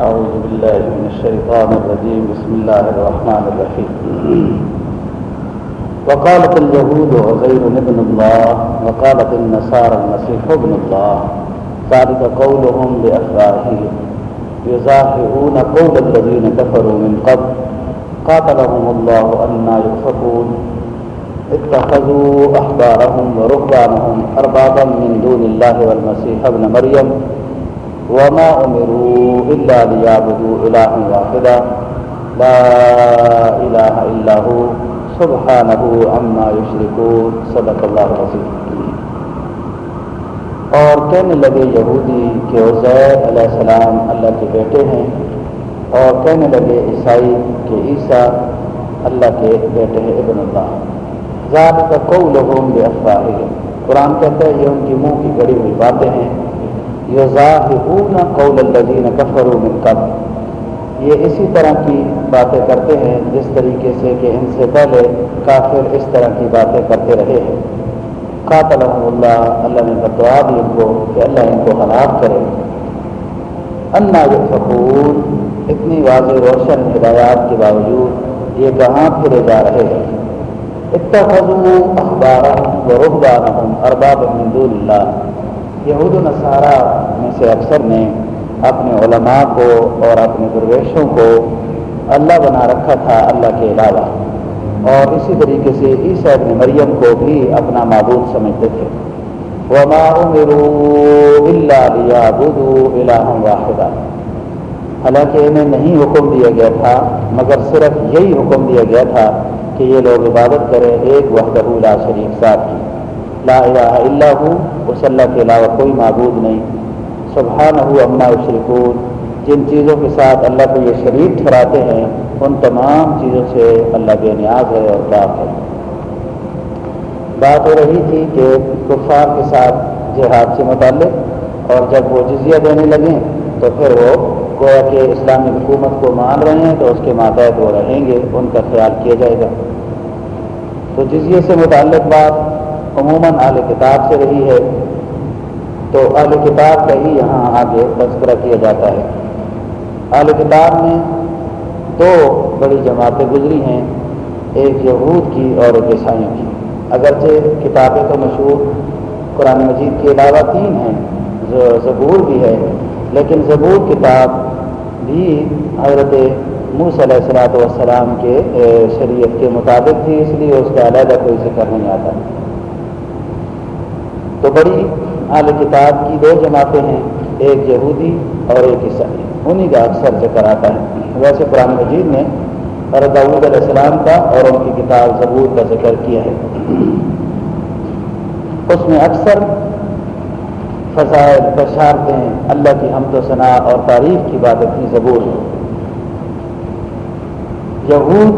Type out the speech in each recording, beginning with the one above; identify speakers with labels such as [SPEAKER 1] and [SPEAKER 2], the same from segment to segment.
[SPEAKER 1] أعوذ بالله من الشيطان الرجيم. بسم الله الرحمن الرحيم. وقالت اليهود عزير ابن الله وقالت النصارى المسيح ابن الله. ذلك قولهم بأفواههم. يزاحئون قول الذين كفروا من قبل. قاتلهم الله أنا يؤفكون. اتخذوا أحبارهم ورهبانهم أربابا من دون الله والمسيح ابن مريم. وما أمروا إلا ليعبدوا إلها واحدا. لا إله إلا هو. سبحانه عما يشركون. صدق الله العظيم. اور کہنے لگے یہودی کہ عزیر علیہ السلام اللہ کے بیٹے ہیں اور کہنے لگے عیسائی کہ عیسیٰ اللہ کے بیٹے ہیں ابن اللہ. ذات کا کو لوگوں بے افواہ قرآن کہتا ہے یہ ان کی منہ کی گڑی ہوئی باتیں ہیں. یہ قول الذین کفروا من قبل۔ یہ اسی طرح کی باتیں کرتے ہیں، جس طریقے سے کہ ان سے پہلے کافر اس طرح کی باتیں کرتے رہے ہیں۔ قاتل اللہ اللہ نے بتوا دی ان کو کہ اللہ ان کو ہلاک کرے۔ انا یفقون اتنی واضح روشن ہدایات کے باوجود یہ کہاں پھرے جا رہے ہیں؟ اتخذوا اخبارهم ورهبانهم ارباب من دون اللہ۔ یہود و نصارہ میں سے اکثر نے اپنے علماء کو اور اپنے درویشوں کو اللہ بنا رکھا تھا اللہ کے علاوہ۔ اور اسی طریقے سے عیسیٰ ابن مریم کو بھی اپنا معبود سمجھتے تھے۔ وما امروا الا ليعبدوا الها واحدا۔ حالانکہ انہیں نہیں حکم دیا گیا تھا، مگر صرف یہی حکم دیا گیا تھا کہ یہ لوگ عبادت کریں ایک وحدہ لا شریک ساتھ ہی لا الہ الا ہو اس اللہ کے علاوہ کوئی معبود نہیں سبحانہ اما شریکون جن چیزوں کے ساتھ اللہ کو یہ شریک ٹھہراتے ہیں، ان تمام چیزوں سے اللہ بے نیاز ہے اور پاک ہے۔ بات ہو رہی تھی کہ کفار کے ساتھ جہاد سے متعلق، اور جب وہ جزیہ دینے لگیں، تو پھر وہ گویا کہ اسلامی حکومت کو مان رہے ہیں، تو اس کے ماتحت وہ رہیں گے، ان کا خیال کیا جائے گا۔ تو جزیے سے متعلق بات عموماً اعلی کتاب سے رہی ہے، تو اعلی کتاب کا ہی یہاں آگے تذکرہ کیا جاتا ہے۔ اعلی کتاب میں دو بڑی جماعتیں گزری ہیں، ایک یہود کی اور ایک عیسائیوں کی۔ اگرچہ کتابیں تو مشہور قرآن مجید کے علاوہ تین ہیں زبور بھی ہے، لیکن زبور کتاب بھی حضرت موس علیہ السلاۃ والسلام کے شریعت کے مطابق تھی، اس لیے اس کا علیحدہ کوئی ذکر نہیں آتا۔ تو بڑی اعلی کتاب کی دو جماعتیں ہیں، ایک یہودی اور ایک عیسائی۔ انہی کا اکثر ذکر آتا ہے۔ ویسے قرآن مجید نے حضرت داود علیہ السلام کا اور ان کی کتاب ضبور کا ذکر کیا ہے۔ اس میں اکثر فضائل، بشارتیں، اللہ کی حمد و ثناء اور تعریف کی بات تھی ضبور یہود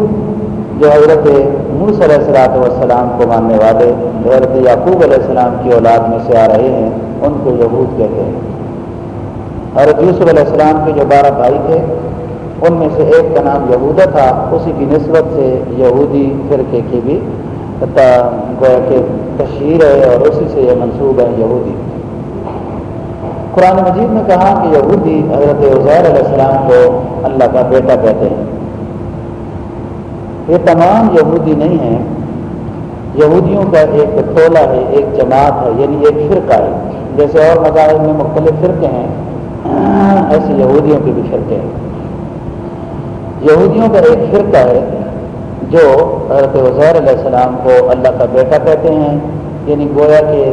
[SPEAKER 1] جو حضرت موس علیہ السلاۃ والسلام کو ماننے والے حضرت یعقوب علیہ السلام کی اولاد میں سے آ رہے ہیں، ان کو یہود کہتے ہیں۔ حضرت یوسف علیہ السلام کے جو بارہ بھائی تھے، ان میں سے ایک کا نام یہودا تھا، اسی کی نسبت سے یہودی فرقے کی بھی گویا کہ تشہیر ہے اور اسی سے یہ منصوب ہے یہودی۔ قرآن مجید نے کہا کہ یہودی حضرت عزیر علیہ السلام کو اللہ کا بیٹا کہتے ہیں۔ یہ تمام یہودی نہیں ہیں یہودیوں کا ایک ٹولہ ہے، ایک جماعت ہے یعنی ایک فرقہ ہے۔ جیسے اور مذاہب میں مختلف فرقے ہیں، ایسے یہودیوں کے بھی فرقے ہیں۔ یہودیوں کا ایک فرقہ ہے جو حضرت وزیر علیہ السلام کو اللہ کا بیٹا کہتے ہیں۔ یعنی گویا کہ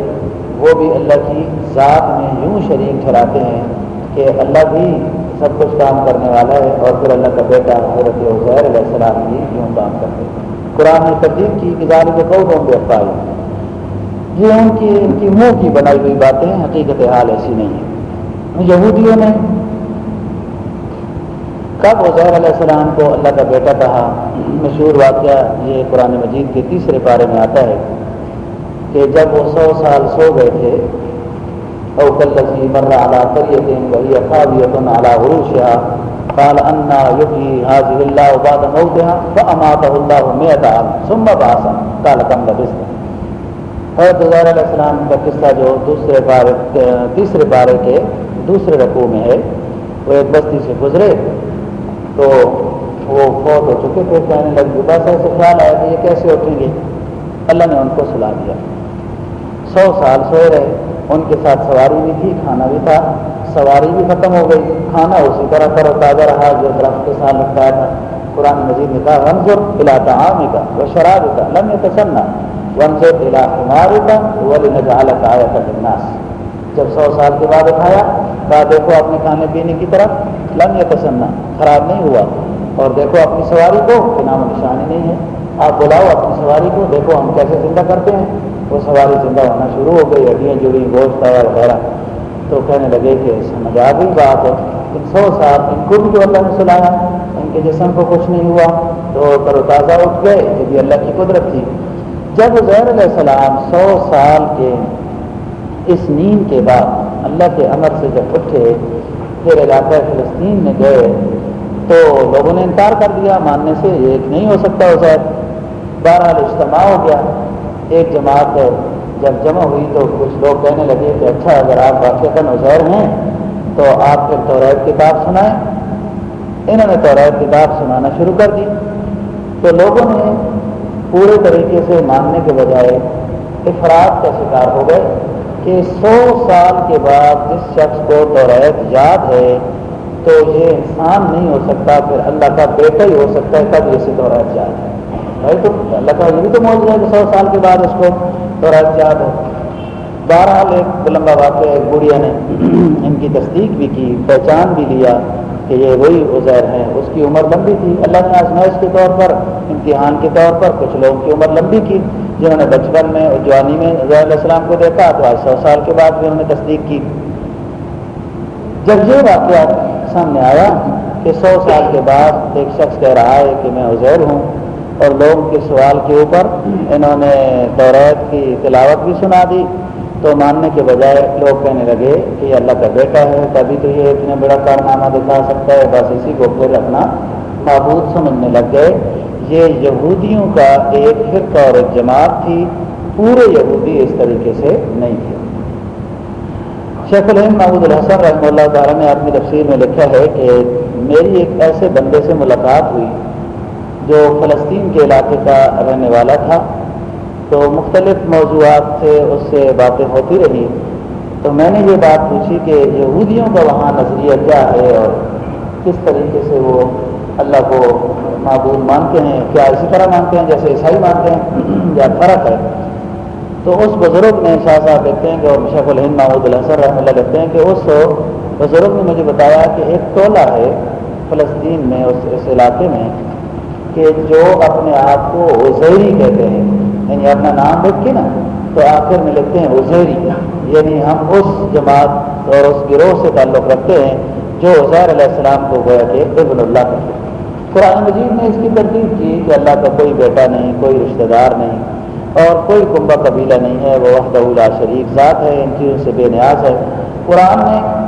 [SPEAKER 1] وہ بھی اللہ کی ذات میں یوں شریک ٹھہراتے ہیں کہ اللہ بھی سب کچھ کام کرنے والا ہے اور پھر اللہ کا بیٹا حضرت عزیر علیہ السلام بھی یوں کام کرتے ہیں۔ قرآن نے کی گزاری کے قوموں کے افواہ یہ ان کی ان کی منہ کی بنائی ہوئی باتیں حقیقت حال ایسی نہیں ہے۔ یہودیوں نے کب عزیر علیہ السلام کو اللہ کا بیٹا کہا؟ مشہور واقعہ یہ قرآن مجید کے تیسرے پارے میں آتا ہے کہ جب وہ سو سال سو گئے تھے او کلسی مر اعلیٰ کریت وہی اخابیت اعلیٰ عروشها قال انا يحيي هذه الله بعد موتها فاماته الله 100 عام. ثم بعث. قال كم لبثت حضرت عزیر علیہ السلام کا قصہ جو دوسرے بارے تیسرے بارے کے دوسرے رقوع میں ہے، وہ ایک بستی سے گزرے، تو وہ فوت ہو چکے تھے کہنے لگے بس ایسے خیال آیا کہ یہ کیسے اٹھیں گے؟ اللہ نے ان کو سلا دیا۔ سو سال سوئے رہے، ان کے ساتھ سواری بھی تھی، کھانا بھی تھا سواری بھی ختم ہو گئی، کھانا اسی طرح پر تازہ رہا، جو درخت کے ساتھ لٹکایا تھا قرآن مجید نے کہا رنظر علاقہ عام کا وہ شراب کا لم تسنا ونظر علاقہ مار کا وہ نجالت آیا تھا الناس۔ جب سو سال کے بعد اٹھایا، کہا، دیکھو اپنے کھانے پینے کی طرف لم یا تسنا خراب نہیں ہوا۔ اور دیکھو اپنی سواری کو، کہ نام و نشانی نہیں ہے۔ آپ بلاؤ اپنی سواری کو، دیکھو ہم کیسے زندہ کرتے ہیں۔ وہ سواری زندہ ہونا شروع ہو گئی ہڈیاں جڑی گوشت آیا وغیرہ۔ تو کہنے لگے کہ سمجھ آ گئی بات ان سو سال ان کو بھی جو اللہ نے سلایا، ان کے جسم کو کچھ نہیں ہوا۔ تو تر و تازہ اٹھ گئے، یہ بھی اللہ کی قدرت تھی۔ جب زیر علیہ السلام سو سال کے اس نیند کے بعد اللہ کے امر سے جب اٹھے، پھر علاقہ فلسطین میں گئے، تو لوگوں نے انکار کر دیا، ماننے سے ایک نہیں ہو سکتا زیر بہرحال اجتماع ہو گیا، ایک جماعت جب جمع ہوئی تو کچھ لوگ کہنے لگے کہ اچھا اگر آپ واقع نظیر ہیں تو آپ پھر توریت کتاب سنائیں۔ انہوں نے توریت کتاب سنانا شروع کر دی۔ تو لوگوں نے پورے طریقے سے ماننے کے بجائے افراد کا شکار ہو گئے کہ سو سال کے بعد جس شخص کو توریت یاد ہے تو یہ انسان نہیں ہو سکتا، پھر اللہ کا بیٹا ہی ہو سکتا ہے تب اسے توریت یاد ہے۔ بھائی تو اللہ کا یہ بھی تو موجود ہے کہ سو سال کے بعد اس کو تھوڑا یاد ہو بہرحال ایک لمبا واقعہ ایک گڑیا نے ان کی تصدیق بھی کی، پہچان بھی لیا کہ یہ وہی عزیر ہیں۔ اس کی عمر لمبی تھی۔ اللہ نے آزمائش کے طور پر، امتحان کے طور پر کچھ لوگوں کی عمر لمبی کی، جنہوں نے بچپن میں اور جوانی میں عزیر علیہ السلام کو دیکھا، تو آج سو سال کے بعد بھی انہوں نے تصدیق کی۔ جب یہ واقعہ سامنے آیا کہ سو سال کے بعد ایک شخص کہہ رہا ہے کہ میں عزیر ہوں اور لوگوں کے سوال کے اوپر انہوں نے دوریت کی تلاوت بھی سنا دی۔ تو ماننے کے بجائے لوگ کہنے لگے کہ یہ اللہ کا بیٹا ہے، تبھی تو یہ اتنا بڑا کارنامہ دکھا سکتا ہے۔ بس اسی کو پھر اپنا معبود سمجھنے لگ گئے۔ یہ یہودیوں کا ایک فرقہ اور ایک جماعت تھی۔ پورے یہودی اس طریقے سے نہیں تھے۔ شیخ الحم محمود الحسن رحمۃ اللہ تعالیٰ نے اپنی تفسیر میں لکھا ہے کہ میری ایک ایسے بندے سے ملاقات ہوئی۔ جو فلسطین کے علاقے کا رہنے والا تھا، تو مختلف موضوعات سے اس سے باتیں ہوتی رہی۔ تو میں نے یہ بات پوچھی کہ یہودیوں کا وہاں نظریہ کیا ہے اور کس طریقے سے وہ اللہ کو معبود مانتے ہیں؟ کیا اسی طرح مانتے ہیں جیسے عیسائی مانتے ہیں؟ یا فرق ہے؟ تو اس بزرگ نے شاہ صاحب لکھتے ہیں کہ اور مشق الہند محمود الحسن رحمۃ اللہ لکھتے ہیں کہ اس بزرگ نے مجھے بتایا کہ ایک ٹولہ ہے فلسطین میں، اس اس علاقے میں۔ کہ جو اپنے آپ کو عزیری کہتے ہیں یعنی اپنا نام لکھ کے نا، تو آخر میں لکھتے ہیں عزیری۔ یعنی ہم اس جماعت اور اس گروہ سے تعلق رکھتے ہیں جو عزیر علیہ السلام کو گویا کہ ابن اللہ کہتے ہیں۔ قرآن مجید نے اس کی ترتیب کی کہ اللہ کا کوئی بیٹا نہیں، کوئی رشتہ دار نہیں اور کوئی کنبہ قبیلہ نہیں ہے، وہ وحدہ لا شریف ذات ہے، ان چیزوں سے بے نیاز ہے۔ قرآن نے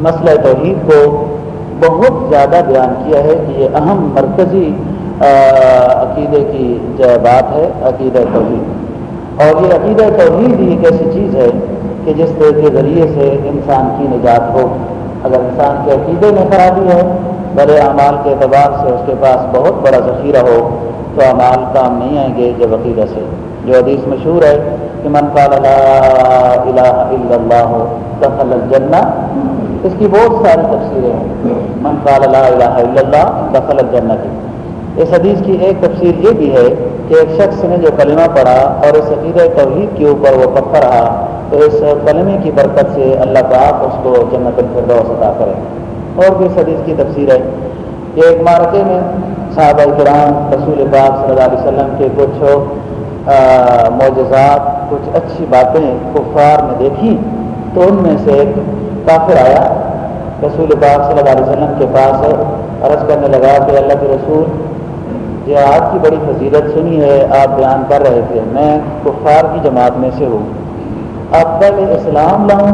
[SPEAKER 1] مسئلہ توحید کو بہت زیادہ بیان کیا ہے کہ یہ اہم مرکزی عقیدے کی جو بات ہے، عقیدہ توحید۔ اور یہ عقیدہ توحید ہی ایک ایسی چیز ہے کہ جس کے ذریعے سے انسان کی نجات ہو۔ اگر انسان کے عقیدے میں خرابی ہے بڑے اعمال کے اعتبار سے اس کے پاس بہت بڑا ذخیرہ ہو، تو اعمال کام نہیں آئیں گے جب عقیدہ سے۔ جو حدیث مشہور ہے کہ من قال لا الہ الا اللہ دخل الجنہ اس کی بہت ساری تفسیریں ہیں۔ من قال لا الہ الا اللہ دخل الجنہ کی اس حدیث کی ایک تفسیر یہ بھی ہے کہ ایک شخص نے جو کلمہ پڑھا اور اس عقیدہ توحید کے اوپر وہ پکا رہا، تو اس کلمے کی برکت سے اللہ پاک اس کو جنت الفردوس عطا کرے۔ اور بھی اس حدیث کی تفسیر ہے کہ ایک مارکے میں صحابہ کرام، رسول پاک صلی اللہ علیہ وسلم کے کچھ معجزات، کچھ اچھی باتیں کفار نے دیکھی، تو ان میں سے ایک کافر آیا، رسول پاک صلی اللہ علیہ وسلم کے پاس عرض کرنے لگا کہ اللہ کے رسول جہاد کی بڑی فضیلت سنی ہے، آپ بیان کر رہے تھے، میں کفار کی جماعت میں سے ہوں۔ اب پہلے اسلام لاؤں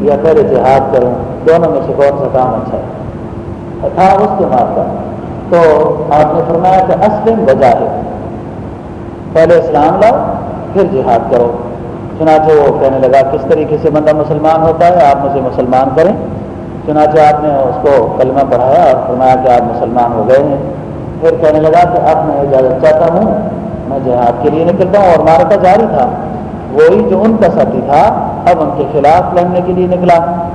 [SPEAKER 1] یا پہلے جہاد کروں؟ دونوں میں سے کون سا کام اچھا ہے؟ تھا اس جماعت کا تو آپ نے فرمایا کہ اسلم وجہ ہے پہلے اسلام لاؤ، پھر جہاد کرو۔ چنانچہ وہ کہنے لگا، کس طریقے سے بندہ مسلمان ہوتا ہے؟ آپ مجھے مسلمان کریں. چنانچہ آپ نے اس کو کلمہ پڑھایا اور فرمایا کہ آپ مسلمان ہو گئے ہیں۔ پھر کہنے لگا کہ اب میں اجازت چاہتا ہوں، میں جہاد کے لیے نکلتا ہوں اور مارکا جاری تھا۔ وہی جو ان کا ساتھی تھا، اب ان کے خلاف لڑنے کے لیے نکلا۔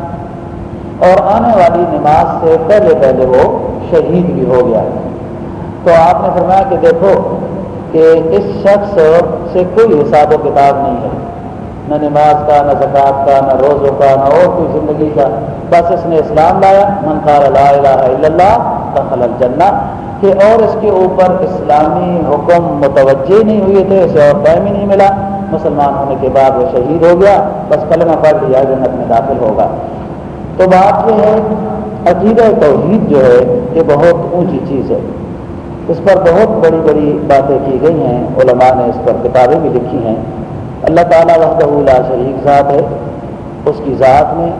[SPEAKER 1] اور آنے والی نماز سے پہلے پہلے وہ شہید بھی ہو گیا۔ تو آپ نے فرمایا کہ دیکھو کہ اس شخص سے کوئی حساب و کتاب نہیں ہے۔ نہ نماز کا، نہ زکوٰۃ کا، نہ روزوں کا، نہ اور کوئی زندگی کا۔ بس اس نے اسلام لایا، من قال لا الہ الا اللہ دخل الجنہ۔ کہ اور اس کے اوپر اسلامی حکم متوجہ نہیں ہوئے تھے، اسے اور ٹائم ہی نہیں ملا۔ مسلمان ہونے کے بعد وہ شہید ہو گیا، بس کلمہ پڑھ لیا، جنت میں داخل ہوگا۔ تو بات یہ ہے، عقیدہ توحید جو ہے، یہ بہت اونچی چیز ہے۔ اس پر بہت بڑی بڑی باتیں کی گئی ہیں، علماء نے اس پر کتابیں بھی لکھی ہیں۔ اللہ تعالیٰ وحدہ لا شریک ذات ہے، اس کی ذات میں،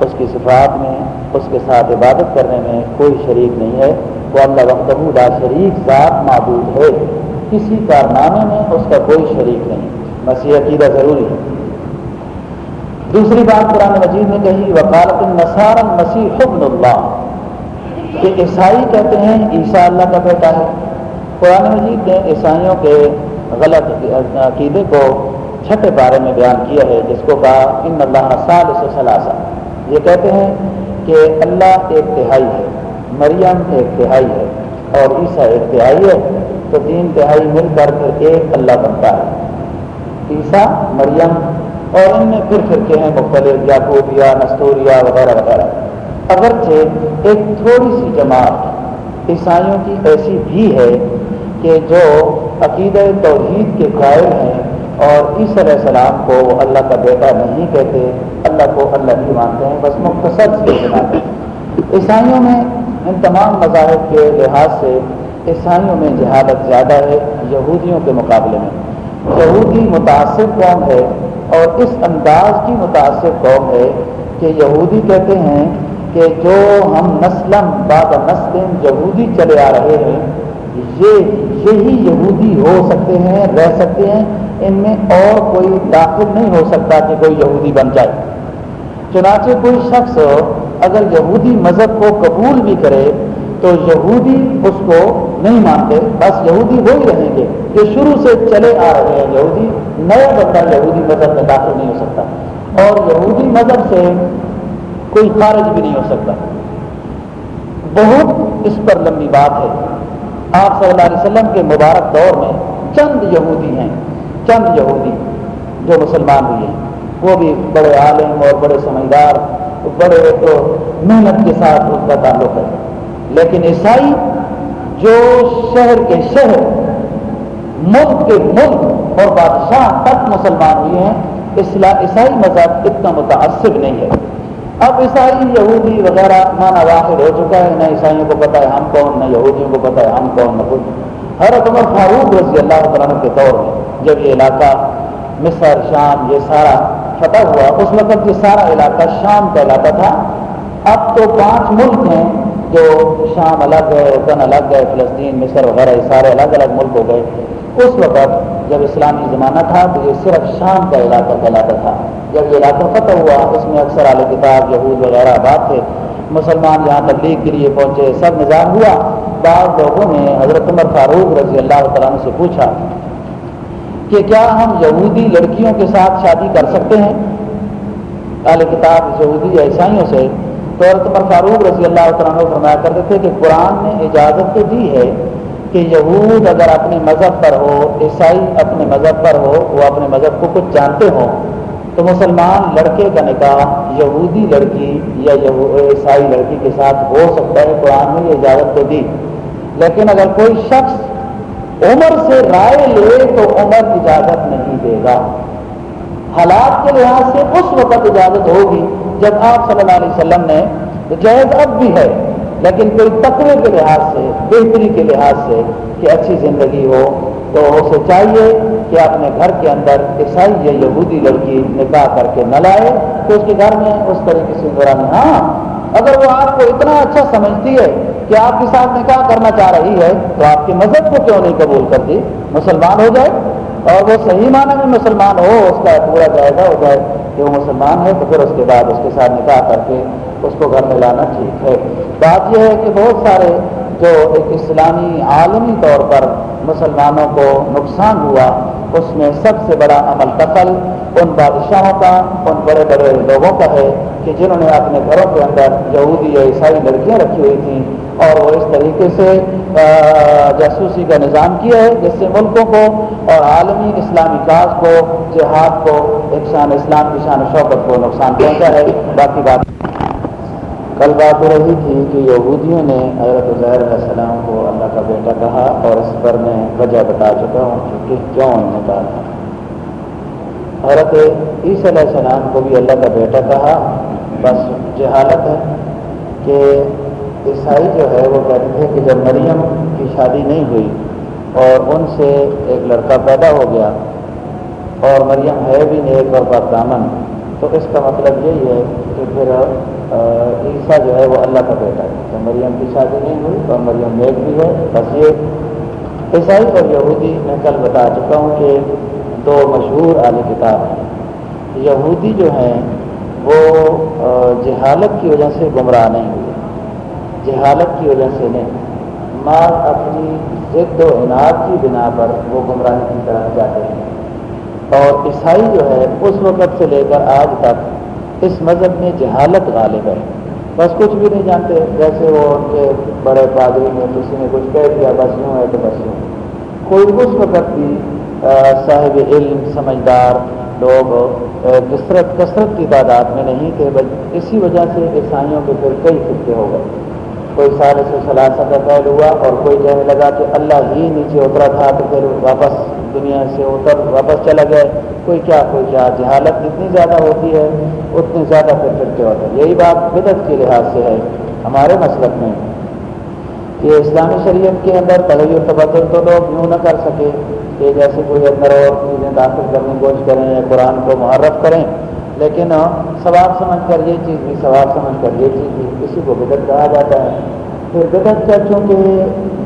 [SPEAKER 1] اس کی صفات میں، اس کے ساتھ عبادت کرنے میں کوئی شریک نہیں ہے۔ وہ اللہ وحدہ لا شریک ذات معبود ہے۔ کسی کارنامے میں اس کا کوئی شریک نہیں۔ مسیح عقیدہ ضروری ہے۔ دوسری بات قرآن مجید نے کہی وکالت النصار مسیح حبن اللہ۔ کہ عیسائی کہتے ہیں، عیسیٰ اللہ کا بیٹا ہے۔ قرآن مجید نے عیسائیوں کے غلط عقیدے کو چھٹے بارے میں بیان کیا ہے، جس کو کہا، ان اللہ سال سے ثلاثہ. یہ کہتے ہیں کہ اللہ ایک تہائی ہے، مریم ایک تہائی ہے، اور عیسیٰ ایک تہائی ہے، تو تین تہائی مل کر پھر ایک اللہ بنتا ہے۔ عیسیٰ، مریم، اور ان میں پھر فرقے ہیں مختلف یاقوبیا نستوریا وغیرہ وغیرہ۔ اگرچہ ایک تھوڑی سی جماعت عیسائیوں کی ایسی بھی ہے کہ جو عقیدہ توحید کے قائل ہیں اور عیسی علیہ السلام کو اللہ کا بیٹا نہیں کہتے، اللہ کو اللہ ہی مانتے ہیں، بس مختصر سے جناتے ہیں۔ عیسائیوں میں ان تمام مذاہب کے لحاظ سے عیسائیوں میں جہادت زیادہ ہے یہودیوں کے مقابلے میں۔ یہودی متاثر قوم ہے اور اس انداز کی متاثر قوم ہے کہ یہودی کہتے ہیں کہ جو ہم نسل بعد نسل یہودی چلے آ رہے ہیں، یہ یہی یہودی ہو سکتے ہیں، رہ سکتے ہیں ان میں اور کوئی داخل نہیں ہو سکتا کہ کوئی یہودی بن جائے۔ چنانچہ کوئی شخص اگر یہودی مذہب کو قبول بھی کرے، تو یہودی اس کو نہیں مانتے، بس یہودی وہی رہیں گے جو شروع سے چلے آ رہے ہیں یہودی، نیا بندہ یہودی مذہب میں داخل نہیں ہو سکتا۔ اور یہودی مذہب سے کوئی خارج بھی نہیں ہو سکتا۔ بہت اس پر لمبی بات ہے۔ آپ صلی اللہ علیہ وسلم کے مبارک دور میں چند یہودی ہیں۔ چند یہودی جو مسلمان ہوئے ہیں، وہ بھی بڑے عالم اور بڑے سمجھدار، بڑے تو محنت کے ساتھ اس کا تعلق ہے۔ لیکن عیسائی جو شہر کے شہر، ملک کے ملک اور بادشاہ تک مسلمان ہوئے ہیں عیسائی مذہب اتنا متاثر نہیں ہے۔ اب عیسائی یہودی وغیرہ مانا واحد ہو چکا ہے، نہ عیسائیوں کو پتہ ہے ہم کون، نہ یہودیوں کو پتہ ہے ہم کون، نہ کچھ۔ ہر عمر فاروق رضی اللہ تعالیٰ کے دور میں جب یہ علاقہ مصر، شام، یہ سارا فتح ہوا، اس وقت یہ سارا علاقہ شام کا علاقہ تھا۔ اب تو پانچ ملک ہیں جو شام الگ ہے اردن الگ ہے، فلسطین، مصر وغیرہ، یہ سارے الگ الگ ملک ہو گئے۔ اس وقت جب اسلامی زمانہ تھا، تو یہ صرف شام کا علاقہ کہلاتا تھا۔ جب یہ علاقہ فتح ہوا، اس میں اکثر اعلی کتاب، یہود وغیرہ آباد تھے۔ مسلمان یہاں تبلیغ کے لیے پہنچے، سب نظام ہوا۔ بعض لوگوں نے حضرت عمر فاروق رضی اللہ تعالیٰ سے پوچھا کہ کیا ہم یہودی لڑکیوں کے ساتھ شادی کر سکتے ہیں؟ اعلی کتاب یہودی عیسائیوں سے تو عمر فاروق رضی اللہ عنہ فرمایا کرتے تھے کہ قرآن نے اجازت تو دی ہے کہ یہود اگر اپنے مذہب پر ہو، عیسائی اپنے مذہب پر ہو، وہ اپنے مذہب کو کچھ جانتے ہوں، تو مسلمان لڑکے کا نکاح یہودی لڑکی یا عیسائی لڑکی کے ساتھ ہو سکتا ہے، قرآن نے یہ اجازت تو دی۔ لیکن اگر کوئی شخص عمر سے رائے لے تو عمر اجازت نہیں دے گا۔ حالات کے لحاظ سے اس وقت اجازت ہوگی جب آپ صلی اللہ علیہ وسلم نے جائز اب بھی ہے، لیکن کوئی تقوی کے لحاظ سے، بہتری کے لحاظ سے کہ اچھی زندگی ہو تو اسے چاہیے کہ اپنے گھر کے اندر عیسائی یا یہودی لڑکی نکاح کر کے نہ لائے، تو اس کے گھر میں اس طریقے سے دوران ہاں اگر وہ آپ کو اتنا اچھا سمجھتی ہے کہ آپ کے ساتھ نکاح کرنا چاہ رہی ہے، تو آپ کے مذہب کو کیوں نہیں قبول کرتی؟ مسلمان ہو جائے اور وہ صحیح معنی میں مسلمان ہو، اس کا پورا جائزہ ہو جائے کہ وہ مسلمان ہے، تو پھر اس کے بعد اس کے ساتھ نکاح کر کے اس کو گھر میں لانا ٹھیک ہے۔ بات یہ ہے کہ بہت سارے جو ایک اسلامی عالمی طور پر مسلمانوں کو نقصان ہوا، اس میں سب سے بڑا عمل قتل، ان بادشاہوں کا، ان بڑے بڑے لوگوں کا ہے۔ کہ جنہوں نے اپنے گھروں کے اندر یہودی یا عیسائی لڑکیاں رکھی ہوئی تھیں اور وہ اس طریقے سے جاسوسی کا نظام کیا ہے، جس سے ملکوں کو اور عالمی اسلامی کاج کو، جہاد کو، ایک شان اسلام کی شان و شوقت کو نقصان پہنچا ہے۔ باقی بات۔ کل بات ہو رہی تھی کہ یہودیوں نے حضرت عزیر علیہ السلام کو اللہ کا بیٹا کہا اور اس پر میں وجہ بتا چکا ہوں کہ کیوں انہوں نے کہا۔ حضرت عیسی علیہ السلام کو بھی اللہ کا بیٹا کہا۔ بس جہالت ہے کہ عیسائی جو ہے وہ کہتے تھے کہ جب مریم کی شادی نہیں ہوئی اور ان سے ایک لڑکا پیدا ہو گیا اور مریم ہے بھی نہیں ایک اور دامن، تو اس کا مطلب یہی ہے کہ پھر عیسیٰ جو ہے وہ اللہ کا بیٹا ہے۔ تو مریم کی شادی نہیں ہوئی اور مریم میک بھی ہے۔ بس یہ عیسائی اور یہودی، میں کل بتا چکا ہوں کہ دو مشہور اعلی کتاب ہیں۔ یہودی جو ہیں وہ جہالت کی وجہ سے گمراہ نہیں ہوئے۔ جہالت کی وجہ سے نہیں۔ ماں اپنی ضد و انعد کی بنا پر وہ گمراہی کی طرف جاتے ہیں۔ اور عیسائی جو ہے، اس وقت سے لے کر آج تک اس مذہب میں جہالت غالب ہے۔ بس کچھ بھی نہیں جانتے، جیسے وہ ان کے بڑے پادری میں کسی نے کچھ کہہ دیا، بس یوں ہے تو بس یوں۔ کوئی اس وقت بھی صاحب علم، سمجھدار لوگ کثرت کثرت کی تعداد میں نہیں تھے بس اسی وجہ سے عیسائیوں کے پھر کئی خطے ہو گئے۔ کوئی سارے سے سلاسہ کا پہل ہوا اور کوئی کہنے لگا کہ اللہ ہی نیچے اترا تھا تو پھر واپس دنیا سے اتر واپس چلا گئے کوئی کیا کوئی کیا؟ جہالت جتنی زیادہ ہوتی ہے، اتنی زیادہ پھر پھرتے ہوتے ہیں۔ یہی بات بدت کے لحاظ سے ہے ہمارے مسلک میں۔ کہ اسلامی شریعت کے اندر تغیر تبدل تو لوگ یوں نہ کر سکے۔ کہ جیسے کوئی اندر اور چیزیں داخل کرنے کی کوشش کریں یا قرآن کو محرف کریں، لیکن ہاں، ثواب سمجھ کر یہ چیز بھی، ثواب سمجھ کر یہ چیز بھی کسی کو بدت کہا جاتا ہے۔ پھر بدت کا چونکہ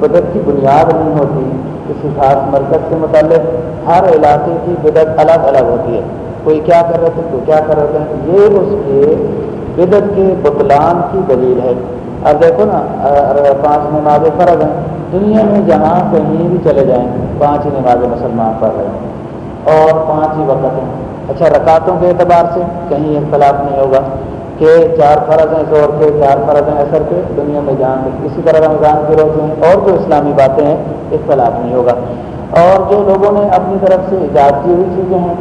[SPEAKER 1] بدت کی بنیاد نہیں ہوتی کسی خاص مرکز سے متعلق ہر علاقے کی بدت الگ الگ ہوتی ہے۔ کوئی کیا کر رہے تھے، کوئی کیا کر رہے تھے، یہ اس کے بدت کے بطلان کی دلیل ہے۔ اب دیکھو نا پانچ نماز فرض ہیں، دنیا میں جہاں کہیں بھی چلے جائیں پانچ ہی نماز مسلمان پڑھ رہے ہیں اور پانچ ہی وقت ہیں۔ اچھا رکعتوں کے اعتبار سے کہیں اختلاف نہیں ہوگا کہ چار فرض ہیں زور کے، چار فرض ہیں اثر کے، دنیا میں جان کسی طرح رمضان کے روزے ہیں اور جو اسلامی باتیں ہیں، اختلاف نہیں ہوگا۔ اور جو لوگوں نے اپنی طرف سے ایجاد کی ہوئی چیزیں ہیں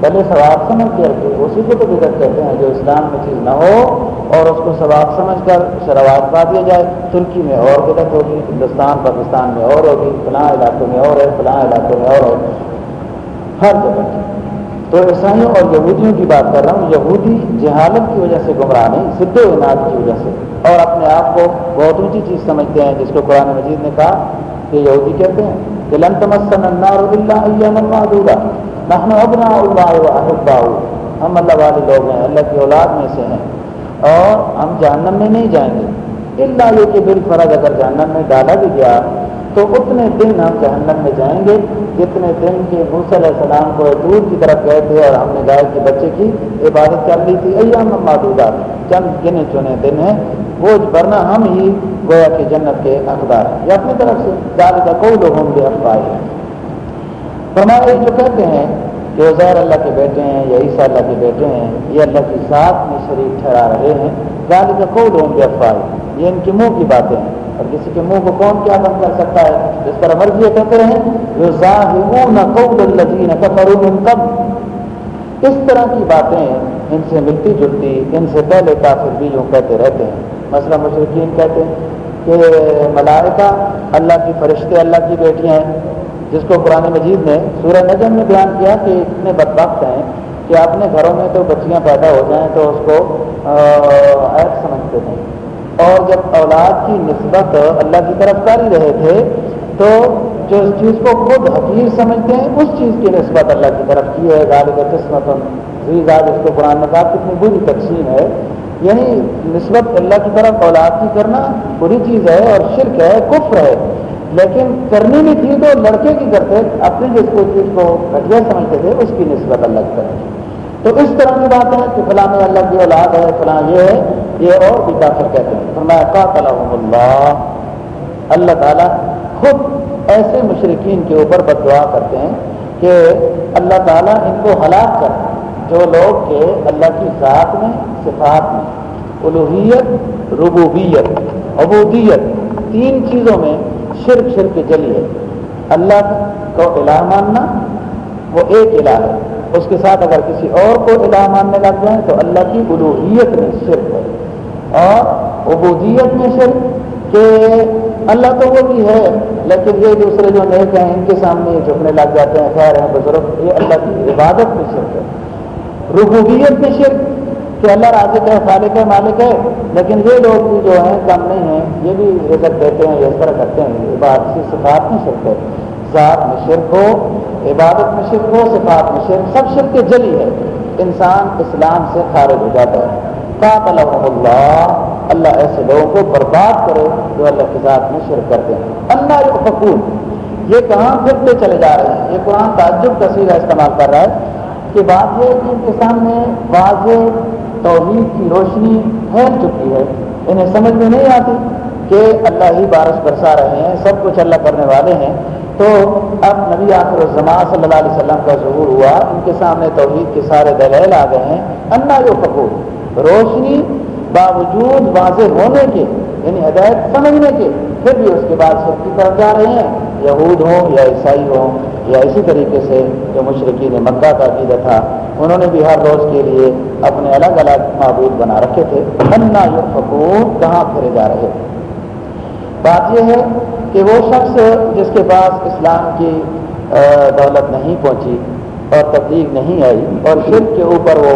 [SPEAKER 1] پہلے ثواب سمجھ کے رکھے اسی کو تو بدت کہتے ہیں جو اسلام میں چیز نہ ہو۔ اور اس کو ثواب سمجھ کر شروعات پا دیا جائے۔ ترکی میں اور بدت ہوگی، ہندوستان، پاکستان میں اور ہوگی، فلاں علاقوں میں اور ہے، فلاں علاقوں میں اور ہے ہر جگہ۔ تو عیسائیوں اور یہودیوں کی بات کر رہا ہوں، یہودی جہالت کی وجہ سے گمراہ نہیں سد و انعد کی وجہ سے۔ اور اپنے آپ کو بہت اونچی چیز سمجھتے ہیں، جس کو قرآن مجید نے کہا کہ یہودی کہتے ہیں، کہ لن تمسن النار ایاما نحن ابناء اللہ و ہم اللہ والے لوگ ہیں، اللہ کی اولاد میں سے ہیں۔ اور ہم جہنم میں نہیں جائیں گے۔ اللہ یہ کہ بالفرض اگر جہنم میں ڈالا بھی گیا، تو اتنے دن ہم جہنم میں جائیں گے جتنے دن کے موسی علیہ السلام کو دور کی طرف گئے تھے اور ہم نے گائے کے بچے کی عبادت کر لی تھی۔ ایام محدودات چند گنے چنے دن ہیں۔ وہ ورنہ ہم ہی گویا کہ جنت کے اخبار ہیں۔ یا اپنی طرف سے زیادہ کا کوئی لوگ ہوں اخبار ہیں فرمایا، جو کہتے ہیں کہ عزیر اللہ کے بیٹے ہیں یا عیسیٰ اللہ کے بیٹے ہیں، یہ اللہ کی ذات میں شریک ٹھہرا رہے ہیں۔ زیادہ کا کوئی لوگ گے افواہ یہ ان کے منہ کی باتیں ہیں۔ اور کسی کے منہ کو کون کیا بند کر سکتا ہے؟ جس پر مرضی یہ کہتے رہے اس طرح کی باتیں ان سے ملتی جلتی، ان سے پہلے کافر بھی یوں کہتے رہتے ہیں۔ مثلا مشرقین کہتے ہیں کہ ملائکہ اللہ کی فرشتے اللہ کی بیٹیاں ہیں۔ جس کو قرآن مجید نے سورہ نجم میں بیان کیا کہ اتنے بدبخت ہیں کہ اپنے گھروں میں تو بچیاں پیدا ہو جائیں تو اس کو عیب سمجھتے ہیں اور جب اولاد کی نسبت اللہ کی طرف کر ہی رہے تھے، تو جو اس چیز کو خود حقیر سمجھتے ہیں، اس چیز کی نسبت اللہ کی طرف کی ہے۔ غالب قسمت جی، اس کو قرآن میں کہا کتنی بری تقسیم ہے۔ یعنی نسبت اللہ کی طرف اولاد کی کرنا بری چیز ہے اور شرک ہے، کفر ہے۔ لیکن کرنی بھی تھی تو لڑکے کی کرتے اپنی جس کو چیز کو گھٹیا سمجھتے تھے، اس کی نسبت اللہ کی طرف تو اس طرح کی بات ہے کہ فلاں اللہ کی اولاد ہے، فلاں یہ ہے، یہ اور بھی کافر کہتے ہیں۔ فرمایا قاتل اللہ۔ اللہ تعالیٰ خود ایسے مشرقین کے اوپر بد دعا کرتے ہیں کہ اللہ تعالیٰ ان کو ہلاک کر جو لوگ کہ اللہ کی ذات میں، صفات میں۔ الوحیت ربوبیت، عبودیت، تین چیزوں میں شرک شرک جلی ہے۔ اللہ کو الہ ماننا وہ ایک الہ ہے۔ اس کے ساتھ اگر کسی اور کو الہ ماننے لگ جائیں تو اللہ کی الوحیت میں شرک ہے۔ اور عبودیت میں شرک کہ اللہ تو وہ بھی ہے، لیکن یہ دوسرے جو نیک ہیں، ان کے سامنے جھکنے لگ جاتے ہیں، خیر ہیں، بزرگ، یہ اللہ کی عبادت میں شرک ہے۔ ربوبیت میں شرک کہ اللہ رازق ہے خالق ہے، مالک ہے، لیکن یہ لوگ بھی جو ہیں، کم نہیں ہیں، یہ بھی رزق دیتے ہیں اس طرح کرتے ہیں۔ عبادت سے صفات میں شرک ہے۔ ذات میں شرک ہو، عبادت میں شرک ہو، صفات میں شرک، سب شرک کے جلی ہے۔ انسان اسلام سے خارج ہو جاتا ہے۔ قاتل اللہ اللہ ایسے لوگوں کو برباد کرے جو اللہ کی ذات میں شرک کرتے ہیں۔ اللہ فکون یہ کہاں پھرتے چلے جا رہے ہیں؟ یہ قرآن تعجب کا سیدھا استعمال کر رہا ہے کہ بات یہ کہ ان کے سامنے واضح توحید کی روشنی پھیل چکی ہے۔ انہیں سمجھ میں نہیں آتی کہ اللہ ہی بارش برسا رہے ہیں، سب کچھ اللہ کرنے والے ہیں۔ تو اب نبی آخر الزمان صلی اللہ علیہ وسلم کا ظہور ہوا۔ ان کے سامنے توحید کے سارے دلیل آ گئے ہیں۔ انا جو فکور روشنی باوجود واضح ہونے کے یعنی ہدایت سمجھنے کے، پھر بھی اس کے بعد سب کی طرف جا رہے ہیں۔ یہود ہوں یا عیسائی ہوں یا اسی طریقے سے جو مشرقین مکہ کا عقیدہ تھا۔ انہوں نے بھی ہر روز کے لیے اپنے الگ الگ معبود بنا رکھے تھے۔ انا یو فکور کہاں پھرے جا رہے بات یہ ہے کہ وہ شخص جس کے پاس اسلام کی دولت نہیں پہنچی اور تبلیغ نہیں آئی اور شرک کے اوپر وہ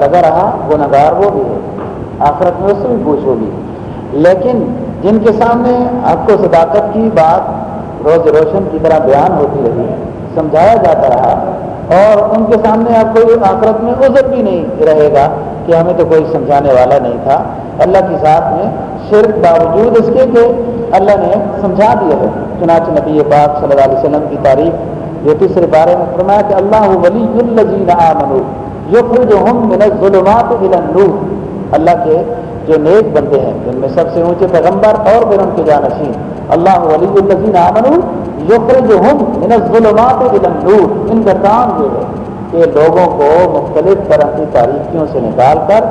[SPEAKER 1] لگا رہا وہ نگار وہ بھی ہے۔ آخرت میں اس سے بھی پوچھ ہوگی۔ لیکن جن کے سامنے آپ کو صداقت کی بات روز روشن کی طرح بیان ہوتی رہی، سمجھایا جاتا رہا اور ان کے سامنے اب کوئی آخرت میں عذر بھی نہیں رہے گا کہ ہمیں تو کوئی سمجھانے والا نہیں تھا۔ اللہ کی ساتھ میں شرک باوجود اس کے کہ اللہ نے سمجھا دیا ہے۔ چنانچہ نبی پاک صلی اللہ علیہ وسلم کی تعریف جو تیسرے بارے میں فرمایا کہ اللہ ولی الزین آمنو جو پھر جو ہم من ظلمات النور۔ اللہ کے جو نیک بندے ہیں، جن میں سب سے اونچے پیغمبر اور پھر ان کے جانشین۔ اللہ ولی الزین آمنو جو پھر جو ہم من ظلمات النور، ان کا کام یہ ہے کہ لوگوں کو مختلف طرح کی تاریخیوں سے نکال کر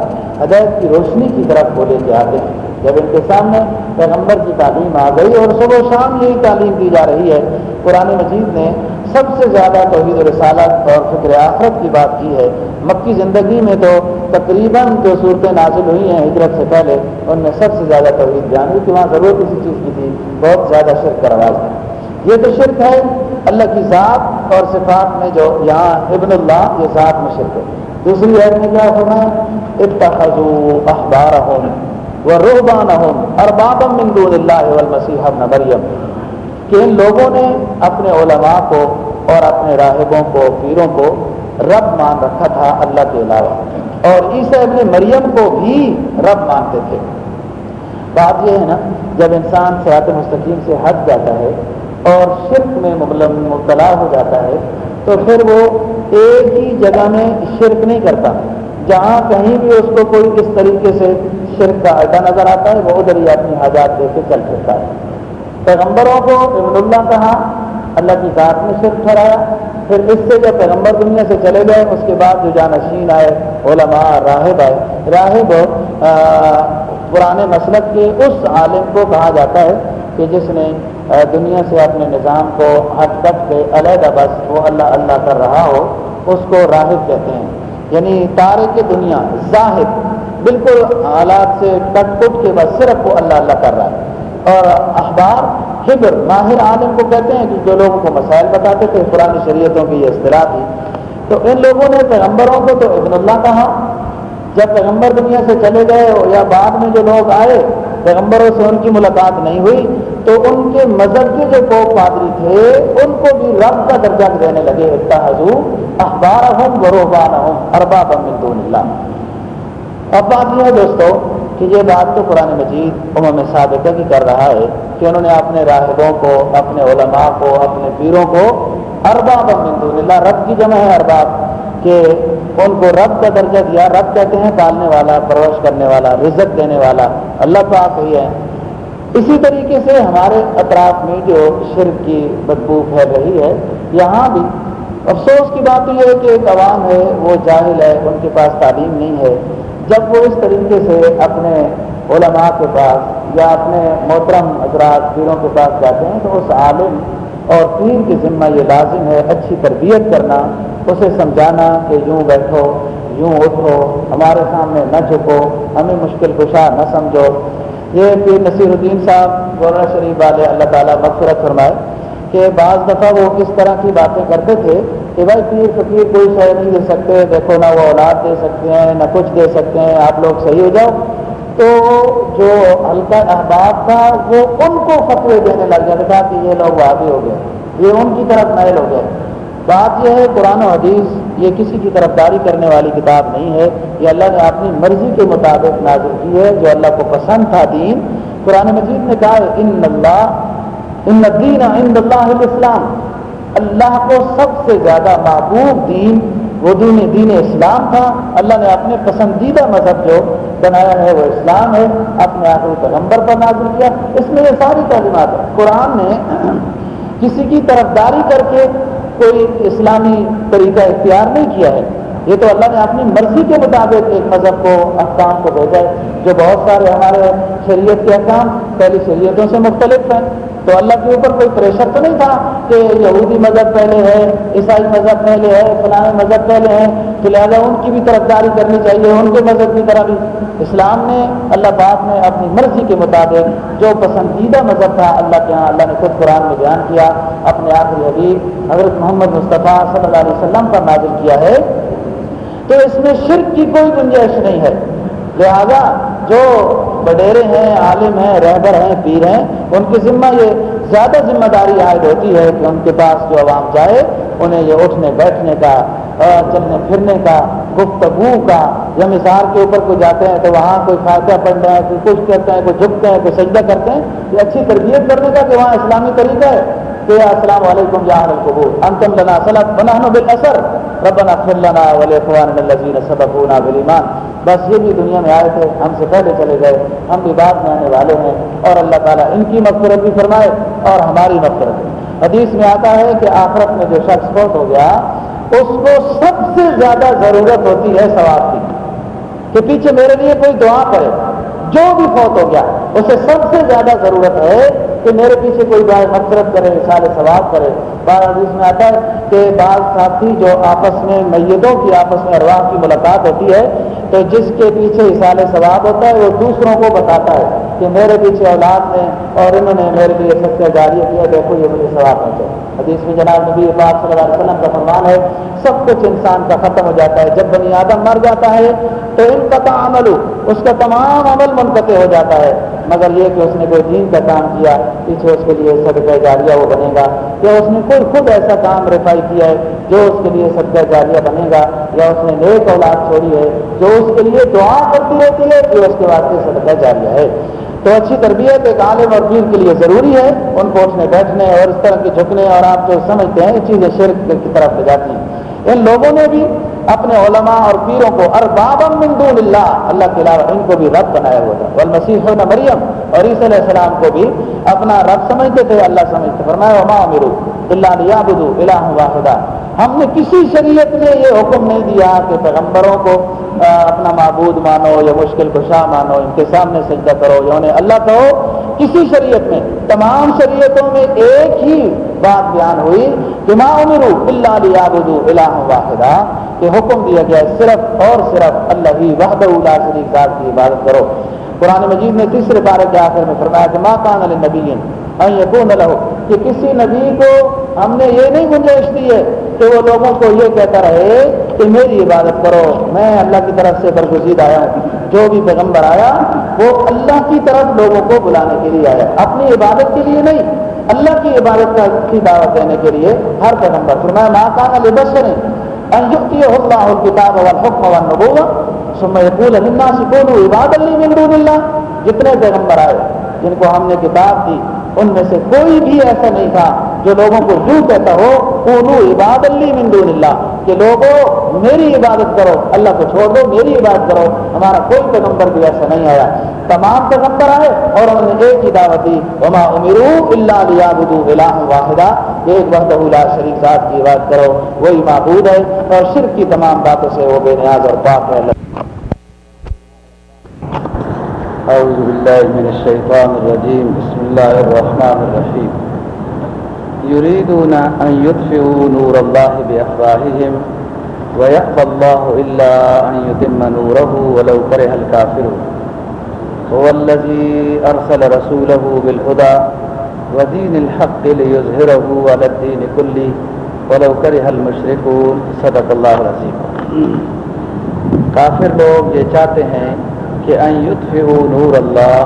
[SPEAKER 1] ہدایت کی روشنی کی طرف کو لے کے آتے ہیں۔ جب ان کے سامنے پیغمبر کی تعلیم آ گئی اور صبح و شام یہی تعلیم دی جا رہی ہے، قرآن مجید نے سب سے زیادہ توحید رسالت اور فکر آخرت کی بات کی ہے۔ مکی زندگی میں تو تقریباً جو صورتیں نازل ہوئی ہیں ہجرت سے پہلے، ان میں سب سے زیادہ توحید جان ہوئی کہ وہاں ضرورت اسی چیز کی تھی، بہت زیادہ شرک کا رواج تھا۔ یہ تو شرک ہے۔ اللہ کی ذات اور صفات میں جو یہاں ابن اللہ، یہ ذات میں شرک ہے۔ دوسری عید میں کیا ہونا اتخذوا احبارهم وروحبانهم اربابا من دون اللہ والمسیح ابن مریم۔ کہ ان لوگوں نے اپنے علماء کو اور اپنے راہبوں کو، پیروں کو رب مان رکھا تھا اللہ کے علاوہ۔ اور عیسیٰ ابن مریم کو بھی رب مانتے تھے۔ بات یہ ہے نا، جب انسان سیاحت مستقیم سے ہٹ جاتا ہے اور شرک میں مبتلا ہو جاتا ہے، تو پھر وہ ایک ہی جگہ میں شرک نہیں کرتا۔ جہاں کہیں بھی اس کو کوئی اس طریقے سے شرک کا اڈا نظر آتا ہے، وہ ادھر ہی اپنی حاجات دے کے چل سکتا ہے۔ پیغمبروں کو ابن اللہ کہا، اللہ کی ذات میں شرک ٹھہرایا۔ پھر اس سے جب پیغمبر دنیا سے چلے گئے، اس کے بعد جو جانشین آئے، علماء، راہب آئے۔ راہب پرانے مسلک کے اس عالم کو کہا جاتا ہے کہ جس نے دنیا سے اپنے نظام کو ہٹ کٹ کے علیحدہ بس وہ اللہ اللہ کر رہا ہو، اس کو راہب کہتے ہیں۔ یعنی تارے کی دنیا ظاہر بالکل حالات سے کٹ کٹ کے بس صرف وہ اللہ اللہ کر رہا ہے۔ اور اخبار خبر ماہر عالم کو کہتے ہیں کہ جو لوگوں کو مسائل بتاتے تھے پرانی شریعتوں کی یہ اصطلاح تھی۔ تو ان لوگوں نے پیغمبروں کو تو ابن اللہ کہا، جب پیغمبر دنیا سے چلے گئے یا بعد میں جو لوگ آئے پیغمبروں سے ان کی ملاقات نہیں ہوئی، تو ان کے مذہب کے جو پوپ پادری تھے، ان کو بھی رب کا درجہ دینے لگے اتحضو اخبار ہوں گروبان ہوں ارباب من دون اللہ۔ اب بات یہ ہے دوستو کہ یہ بات تو قرآن مجید عموم سابقہ کی کر رہا ہے کہ انہوں نے اپنے راہبوں کو، اپنے علماء کو، اپنے پیروں کو ارباب من دون اللہ، رب کی جمع ہے ارباب، کہ ان کو رب کا درجہ دیا، رب کہتے ہیں پالنے والا، پرورش کرنے والا، رزق دینے والا، اللہ پاک ہی ہے۔ اسی طریقے سے ہمارے اطراف میں جو شرک کی بدبو پھیل رہی ہے، یہاں بھی افسوس کی بات یہ ہے کہ ایک عوام ہے، وہ جاہل ہے، ان کے پاس تعلیم نہیں ہے۔ جب وہ اس طریقے سے اپنے علماء کے پاس یا اپنے محترم حضرات پیروں کے پاس جاتے ہیں، تو اس عالم اور پیر کی ذمہ یہ لازم ہے، اچھی تربیت کرنا اسے سمجھانا کہ یوں بیٹھو، یوں اٹھو، ہمارے سامنے نہ جھکو، ہمیں مشکل کشا نہ سمجھو۔ یہ پیر نصیر الدین صاحب، گورنر شریف والے اللہ تعالیٰ مغفرت فرمائے کہ بعض دفعہ وہ کس طرح کی باتیں کرتے تھے کہ بھائی پیر فقیر کوئی شہر نہیں دے سکتے، دیکھو نہ وہ اولاد دے سکتے ہیں، نہ کچھ دے سکتے ہیں، آپ لوگ صحیح ہو جاؤ۔ تو جو ہلکا احباب تھا، وہ ان کو فتوے دینے لگ جاتا تھا کہ یہ لوگ وادی ہو گئے، یہ ان کی طرف محل ہو گئے۔ بات یہ ہے، قرآن و حدیث یہ کسی کی طرف داری کرنے والی کتاب نہیں ہے۔ یہ اللہ نے اپنی مرضی کے مطابق نازل کی ہے، جو اللہ کو پسند تھا دین۔ قرآن مجید نے کہا، ان اللہ ان عند اللہ الاسلام اللہ کو سب سے زیادہ محبوب دین، وہ دین دین اسلام تھا۔ اللہ نے اپنے پسندیدہ مذہب جو بنایا ہے، وہ اسلام ہے۔ اپنے آخری پیغمبر پر نازل کیا۔ اس میں یہ ساری تعلیمات ہے قرآن نے کسی کی طرف داری کر کے کوئی اسلامی طریقہ اختیار نہیں کیا ہے۔ یہ تو اللہ نے اپنی مرضی کے مطابق ایک مذہب کو احکام کو بھیجا ہے۔ جو بہت سارے ہمارے شریعت کے احکام پہلی شریعتوں سے مختلف ہیں۔ تو اللہ کے اوپر کوئی پریشر تو نہیں تھا کہ یہودی مذہب پہلے ہے، عیسائی مذہب پہلے ہے، فلاں مذہب پہلے ہیں تو لہٰذا ان کی بھی طرف داری کرنی چاہیے، ان کے مذہب کی طرح بھی۔ اسلام نے، اللہ پاک نے اپنی مرضی کے مطابق جو پسندیدہ مذہب تھا، اللہ کے یہاں اللہ نے خود قرآن میں بیان کیا، اپنے آخری حبیب حضرت محمد مصطفیٰ صلی اللہ علیہ وسلم پر نازل کیا ہے۔ تو اس میں شرک کی کوئی گنجائش نہیں ہے۔ لہذا جو وڈیرے ہیں، عالم ہیں، رہبر ہیں، پیر ہیں، ان کی ذمہ یہ زیادہ ذمہ داری عائد ہوتی ہے کہ ان کے پاس جو عوام جائے، انہیں یہ اٹھنے، بیٹھنے کا چلنے پھرنے کا گفتگو کا یا مثال کے اوپر کوئی جاتے ہیں تو وہاں کوئی فائدہ پڑھ رہے ہیں، کوئی کچھ کرتے ہیں، کوئی جھکتے ہیں، کوئی سجدہ کرتے ہیں، یہ اچھی تربیت کرنے کا کہ وہاں اسلامی طریقہ ہے کہ السلام علیکم یا القبور، انتم لنا صلت بنانا بالاثر ربنا اغفر لنا ولاخواننا الذين سبقونا بالایمان۔ بس یہ بھی دنیا میں آئے تھے ہم سے پہلے چلے گئے، ہم بھی بعد میں آنے والے ہیں اور اللہ تعالیٰ ان کی مغفرت بھی فرمائے اور ہماری مغفرت۔ بھی حدیث میں آتا ہے کہ آخرت میں جو شخص فوت ہو گیا اس کو سب سے زیادہ ضرورت ہوتی ہے ثواب کی۔ کہ پیچھے میرے لیے کوئی دعا کرے، جو بھی فوت ہو گیا، اسے سب سے زیادہ ضرورت ہے کہ میرے پیچھے کوئی بار مفرت کرے سارے ثواب کرے۔ بار حدیث میں آتا ہے کہ بعض ساتھی جو آپس میں، میتوں کی آپس میں ارواح کی ملاقات ہوتی ہے، تو جس کے پیچھے اصال ثواب ہوتا ہے، وہ دوسروں کو بتاتا ہے کہ میرے پیچھے اولاد نے اور انہوں نے میرے لیے سب سے جاری کیا، دیکھو یہ مجھے ثواب پہنچے حدیث میں جناب نبی پاک صلی اللہ علیہ وسلم کا فرمان ہے، سب کچھ انسان کا ختم ہو جاتا ہے، جب بنی آدم مر جاتا ہے، تو ان کا عمل، اس کا تمام عمل منقطع ہو جاتا ہے۔ مگر یہ کہ اس نے کوئی دین کا کام کیا، پیچھے اس کے لیے صدقہ جاریہ وہ بنے گا، یا اس نے کوئی خود ایسا کام رفائی کیا ہے، جو اس کے لیے صدقہ جاریہ بنے گا، یا اس نے نیک اولاد چھوڑی ہے، جو اس کے لیے دعا کرتی رہتی ہے، جو اس کے واسطے صدقہ جاریہ ہے۔ تو اچھی تربیت ایک عالم اور پیر کے لیے ضروری ہے، ان کو اٹھنے بیٹھنے اور اس طرح کے جھکنے اور آپ جو سمجھتے ہیں، یہ چیزیں شرک کی طرف لے جاتی ہیں۔ ان لوگوں نے بھی اپنے علماء اور پیروں کو ارباب من دون اللہ اللہ کے علاوہ ان کو بھی رب بنایا ہوا تھا۔ والمسیح ابن مریم اور عیسی علیہ السلام کو بھی اپنا رب سمجھتے تھے، اللہ سمجھتے فرمایا، وما امروا الا ليعبدوا الہ واحدا۔ ہم نے کسی شریعت میں یہ حکم نہیں دیا کہ پیغمبروں کو اپنا معبود مانو یا مشکل کو مانو، ان کے سامنے سجدہ کرو، یا انہیں اللہ کہو، کسی شریعت میں، تمام شریعتوں میں ایک ہی بات بیان ہوئی کہ ماں امرو اللہ علی الہ واحدہ، کہ حکم دیا گیا صرف اور صرف اللہ ہی وحد اللہ شریف ذات کی عبادت کرو۔ قرآن مجید نے تیسرے پارے کے آخر میں فرمایا کہ ماں کان علی نبی یقون لہو، کہ کسی نبی کو ہم نے یہ نہیں گنجائش دی ہے کہ وہ لوگوں کو یہ کہتا رہے کہ میری عبادت کرو، میں اللہ کی طرف سے برگزید آیا ہوں۔ جو بھی پیغمبر آیا، وہ اللہ کی طرف لوگوں کو بلانے کے لیے آیا۔ اپنی عبادت کے لیے نہیں، اللہ کی عبادت کی دعوت دینے کے لیے ہر پیغمبر فرمایا ماں کہاں لبس نے اللہ الکتاب والحکم والنبوہ ثم يقول للناس كونوا من دون اللہ۔ جتنے پیغمبر آئے، جن کو ہم نے کتاب دی، ان میں سے کوئی بھی ایسا نہیں تھا جو لوگوں کو یوں کہتا ہو عباد اللہ کہ لوگوں میری عبادت کرو، اللہ کو چھوڑ دو، میری عبادت کرو۔ ہمارا کوئی پیغمبر بھی ایسا نہیں آیا۔ تمام پیغمبر آئے اور انہوں نے ایک ہی دعوت دی، وما امرو اللہ علیہ الہ واحدہ ایک وقت لا شریف ذات کی عبادت کرو، وہی معبود ہے۔ اور شرک کی تمام باتوں سے وہ بے نیاز اور پاک ہے۔
[SPEAKER 2] أعوذ بالله من الشيطان الرجيم بسم الله الرحمن الرحيم يريدون أن يطفئوا نور الله بأفواههم ويأبى الله إلا أن يتم نوره ولو كره الكافرون. هو الذي أرسل رسوله بالهدى ودين الحق ليظهره على الدين كله ولو كره المشركون. صدق الله العظيم. کافر لوگ یہ چاہتے ہیں کہ ان یطفئ نور اللہ،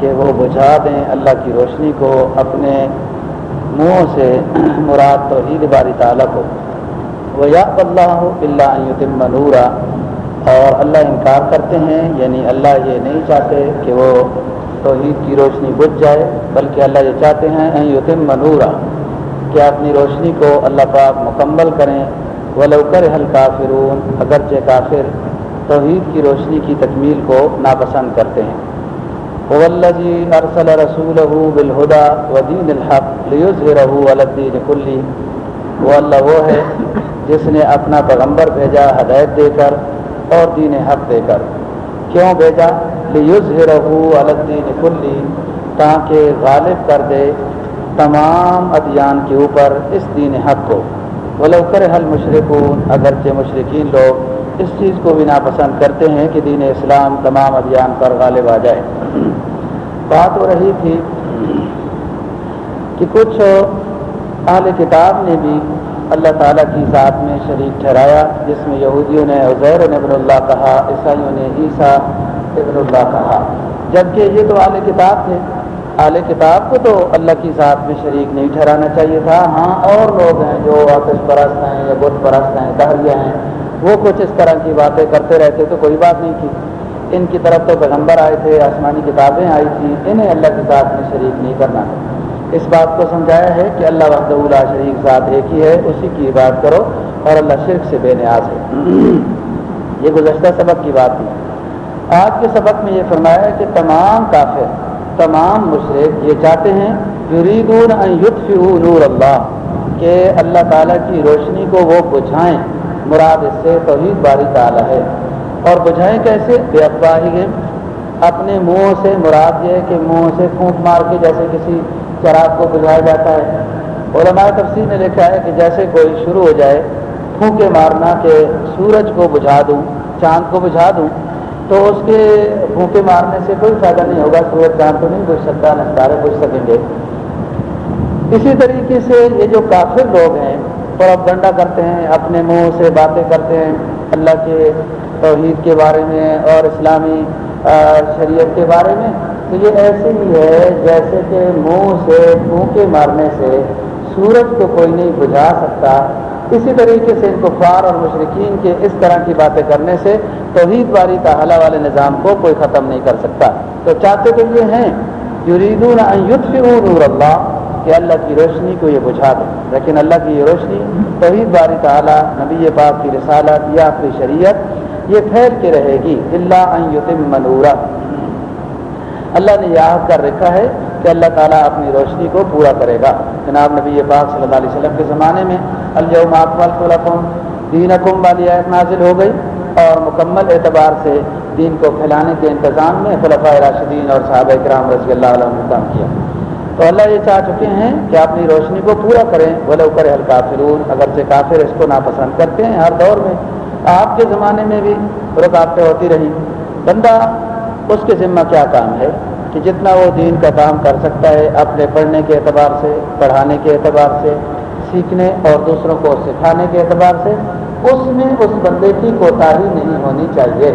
[SPEAKER 2] کہ وہ بجھا دیں اللہ کی روشنی کو اپنے منہ سے مراد توحید باری تعالیٰ کو۔ وہ یا اللہ اللہ یتم نورا۔ اور اللہ انکار کرتے ہیں یعنی اللہ یہ نہیں چاہتے کہ وہ توحید کی روشنی بجھ جائے، بلکہ اللہ یہ چاہتے ہیں یتم نورا۔ کہ اپنی روشنی کو اللہ پاک مکمل کریں۔ وہ لوکر حل کافرون اگرچہ کافر توحید کی روشنی کی تکمیل کو ناپسند کرتے ہیں۔ والذی ارسل رسوله بالہدا ودین الحق۔ لیظہرہ علی الدین کلی وہ اللہ وہ ہے جس نے اپنا پیغمبر بھیجا، ہدایت دے کر اور دین حق دے کر۔ کیوں بھیجا؟ لیظہرہ علی الدین کلی تاکہ غالب کر دے تمام ادیان کے اوپر اس دین حق کو۔ ولو کرہ المشرکون اگرچہ مشرقین لوگ اس چیز کو بھی ناپسند کرتے ہیں کہ دین اسلام تمام ابھیان پر غالب آ جائے۔ بات ہو رہی تھی کہ کچھ اہل کتاب نے بھی اللہ تعالیٰ کی ذات میں شریک ٹھہرایا، جس میں یہودیوں نے عزیر ابن اللہ کہا، عیسائیوں نے عیسیٰ ابن اللہ کہا۔ جبکہ یہ تو اعلی کتاب تھے۔ اعلی کتاب کو تو اللہ کی ذات میں شریک نہیں ٹھہرانا چاہیے تھا۔ ہاں اور لوگ ہیں جو آتش پرست ہیں یا بت پرست ہیں دہریہ ہیں۔ وہ کچھ اس طرح کی باتیں کرتے رہتے تو کوئی بات نہیں تھی۔ ان کی طرف تو پیغمبر آئے تھے، آسمانی کتابیں آئی تھیں۔ انہیں اللہ کی ذات میں شریک نہیں کرنا اس بات کو سمجھایا ہے کہ اللہ وحد اللہ شریک ذات ایک ہی ہے، اسی کی بات کرو اور اللہ شرک سے بے نیاز ہے۔ یہ گزشتہ سبق کی بات تھی۔ آج کے سبق میں یہ فرمایا ہے کہ تمام کافر، تمام مشرق یہ چاہتے ہیں، یریدون ان یطفئوا نور اللہ، کہ اللہ تعالیٰ کی روشنی کو وہ بجھائیں۔ مراد اس سے توحید باری تعالیٰ ہے۔ اور بجھائیں کیسے؟ بے افواہ اپنے منہ سے، مراد یہ ہے کہ منہ سے پھونک مار کے جیسے کسی چراغ کو بجھایا جاتا ہے۔ علماء تفسیر نے لکھا ہے کہ جیسے کوئی شروع ہو جائے، پھونکے مارنا کہ سورج کو بجھا دوں، چاند کو بجھا دوں، تو اس کے پھونکے مارنے سے کوئی فائدہ نہیں ہوگا، سورج چاند تو نہیں بجھ سکتا نسارے بجھ سکیں گے۔ اسی طریقے سے یہ جو کافر لوگ ہیں ڈنڈا کرتے ہیں، اپنے منہ سے باتیں کرتے ہیں، اللہ کے توحید کے بارے میں اور اسلامی شریعت کے بارے میں تو یہ ایسے ہی ہے جیسے کہ منہ سے پھونکے مارنے سے سورج کو کوئی نہیں بجھا سکتا۔ اسی طریقے سے ان کفار اور مشرقین کے اس طرح کی باتیں کرنے سے توحید باری تعالیٰ والے نظام کو کوئی ختم نہیں کر سکتا۔ تو چاہتے تو یہ ہیں، یریدون ان یطفئوا نور اللہ، کہ اللہ کی روشنی کو یہ بجھا دے لیکن اللہ کی یہ روشنی، توحید باری تعالیٰ نبی پاک کی رسالت یا اپنی شریعت، یہ پھیل کے رہے گی۔ اللہ یتم منورہ اللہ نے یہ کر رکھا ہے کہ اللہ تعالیٰ اپنی روشنی کو پورا کرے گا۔ جناب نبی پاک صلی اللہ علیہ وسلم کے زمانے میں الجوم اکمل دین اکم والی آیت نازل ہو گئی اور مکمل اعتبار سے دین کو پھیلانے کے انتظام میں خلفۂ راشدین اور صحابہ کرام رضی اللہ علیہ نے کام کیا۔ تو اللہ یہ چاہ چکے ہیں کہ اپنی روشنی کو پورا کریں بولے اوپر فرون اگر سے کافر اس کو ناپسند کرتے ہیں ہر دور میں، آپ کے زمانے میں بھی رکاوٹیں ہوتی رہی بندہ، اس کے ذمہ کیا کام ہے؟ کہ جتنا وہ دین کا کام کر سکتا ہے اپنے پڑھنے کے اعتبار سے، پڑھانے کے اعتبار سے، سیکھنے اور دوسروں کو سکھانے کے اعتبار سے، اس میں اس بندے کی کوتاہی نہیں ہونی چاہیے۔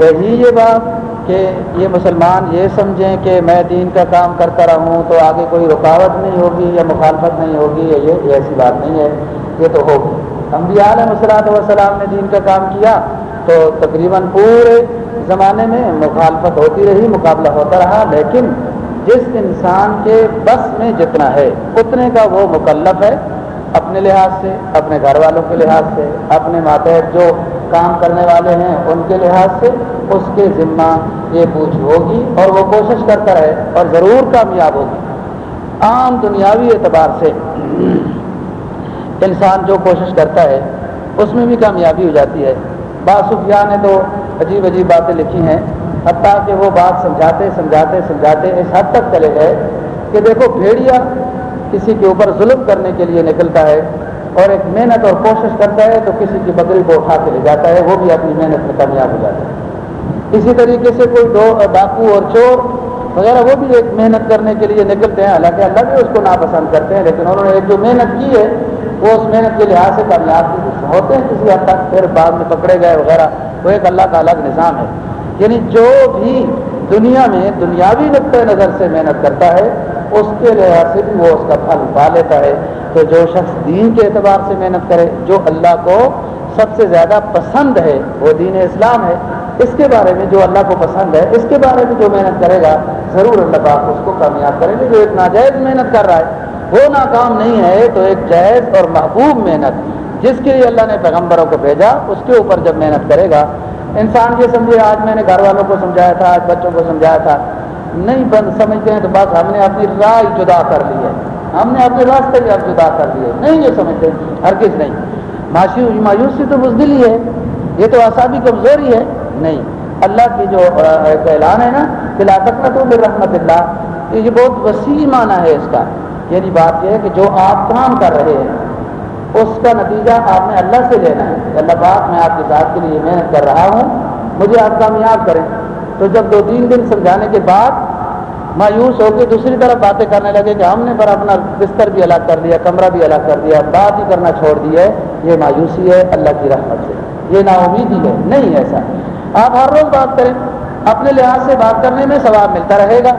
[SPEAKER 2] رہی یہ بات کہ یہ مسلمان یہ سمجھیں کہ میں دین کا کام کرتا رہوں تو آگے کوئی رکاوٹ نہیں ہوگی یا مخالفت نہیں ہوگی، یا یہ ایسی بات نہیں ہے۔ یہ تو ہوگی۔ انبیاء علیہ مسلاط وسلام نے دین کا کام کیا تو تقریباً پورے زمانے میں مخالفت ہوتی رہی، مقابلہ ہوتا رہا، لیکن جس انسان کے بس میں جتنا ہے، اتنے کا وہ مکلف ہے اپنے لحاظ سے، اپنے گھر والوں کے لحاظ سے، اپنے ماتحت جو کام کرنے والے ہیں ان کے لحاظ سے اس کے ذمہ یہ پوچھ ہوگی اور وہ کوشش کرتا رہے اور ضرور کامیاب ہوگی۔ عام دنیاوی اعتبار سے انسان جو کوشش کرتا ہے، اس میں بھی کامیابی ہو جاتی ہے۔ باسفیا نے تو عجیب عجیب باتیں لکھی ہیں، حتیٰ کہ وہ بات سمجھاتے سمجھاتے سمجھاتے اس حد تک چلے گئے کہ دیکھو بھیڑیا کسی کے اوپر ظلم کرنے کے لیے نکلتا ہے اور ایک محنت اور کوشش کرتا ہے تو کسی کی بکری کو اٹھا کے لے جاتا ہے، وہ بھی اپنی محنت میں کامیاب ہو جاتا ہے۔ اسی طریقے سے کوئی دو ڈاکو اور چور وغیرہ وہ بھی ایک محنت کرنے کے لیے نکلتے ہیں۔ حالانکہ اللہ بھی اس کو ناپسند کرتے ہیں، لیکن انہوں نے ایک جو محنت کی ہے، وہ اس محنت کے لحاظ سے کامیاب ہوتے ہیں۔ کسی حد تک پھر بعد میں پکڑے گئے وغیرہ۔ وہ ایک اللہ کا الگ نظام ہے۔ یعنی جو بھی دنیا میں دنیاوی نقطۂ نظر سے محنت کرتا ہے، اس کے لحاظ سے بھی وہ اس کا پھل پا لیتا ہے۔ تو جو شخص دین کے اعتبار سے محنت کرے، جو اللہ کو سب سے زیادہ پسند ہے، وہ دین اسلام ہے۔ اس کے بارے میں جو اللہ کو پسند ہے، اس کے بارے میں جو محنت کرے گا، ضرور اللہ پاک اس کو کامیاب کریں گے جو ایک ناجائز محنت کر رہا ہے، وہ ناکام نہیں ہے، تو ایک جائز اور محبوب محنت۔ جس کے لیے اللہ نے پیغمبروں کو بھیجا، اس کے اوپر جب محنت کرے گا، انسان یہ سمجھے، آج میں نے گھر والوں کو سمجھایا تھا، آج بچوں کو سمجھایا تھا۔ نہیں بند، سمجھتے ہیں تو بس ہم نے اپنی رائے جدا کر لی ہے۔ ہم نے اپنے راستے بھی اب جدا کر لیے۔ نہیں یہ سمجھتے ہر کس نہیں۔ مایوسی تو بزدلی ہے۔ یہ تو اعصابی کمزوری ہے۔ نہیں۔ اللہ کی جو اعلان ہے نا خلافت میں تو رحمت اللہ، یہ بہت وسیع معنی ہے اس کا۔ یعنی بات یہ ہے کہ جو آپ کام کر رہے ہیں اس کا نتیجہ آپ نے اللہ سے لینا ہے کہ اللہ پاک میں آپ کے ساتھ کے لیے محنت کر رہا ہوں، مجھے آپ کامیاب کریں۔ تو جب دو تین دن سمجھانے کے بعد مایوس ہو کے دوسری طرف باتیں کرنے لگے کہ ہم نے پر اپنا بستر بھی الگ کر دیا، کمرہ بھی الگ کر دیا، بات ہی کرنا چھوڑ دی ہے، یہ مایوسی ہے، اللہ کی رحمت سے۔ یہ نا امیدی ہے، نہیں ایسا۔ آپ ہر روز بات کریں، اپنے لحاظ سے بات کرنے میں ثواب ملتا رہے گا۔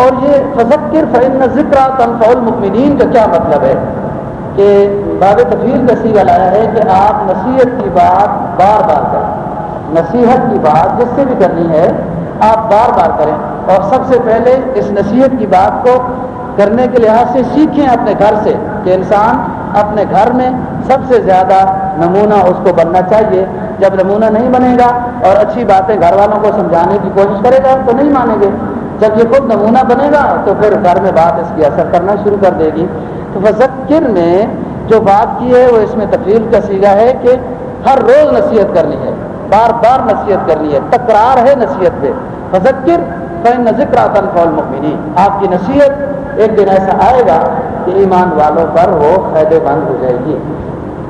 [SPEAKER 2] اور یہ فضکر فن ذکر تنفول مکمنین کا کیا مطلب ہے؟ کہ باب تفیل کا سیگا لایا ہے کہ آپ نصیحت کی بات بار بار کریں۔ نصیحت کی بات جس سے بھی کرنی ہے، آپ بار بار کریں۔ اور سب سے پہلے اس نصیحت کی بات کو کرنے کے لحاظ سے سیکھیں اپنے گھر سے کہ انسان اپنے گھر میں سب سے زیادہ نمونہ اس کو بننا چاہیے۔ جب نمونہ نہیں بنے گا اور اچھی باتیں گھر والوں کو سمجھانے کی کوشش کرے گا تو نہیں مانیں گے۔ جب یہ خود نمونہ بنے گا تو پھر گھر میں بات اس کی اثر کرنا شروع کر دے گی۔ تو فذکر میں جو بات کی ہے، وہ اس میں تفریح کا سیگا ہے کہ ہر روز نصیحت کرنی ہے، بار بار نصیحت کرنی ہے، تکرار ہے نصیحت پہ۔ فذکر فن ذکر فول مبنی آپ کی نصیحت ایک دن ایسا آئے گا کہ ایمان والوں پر وہ فائدے مند ہو جائے گی۔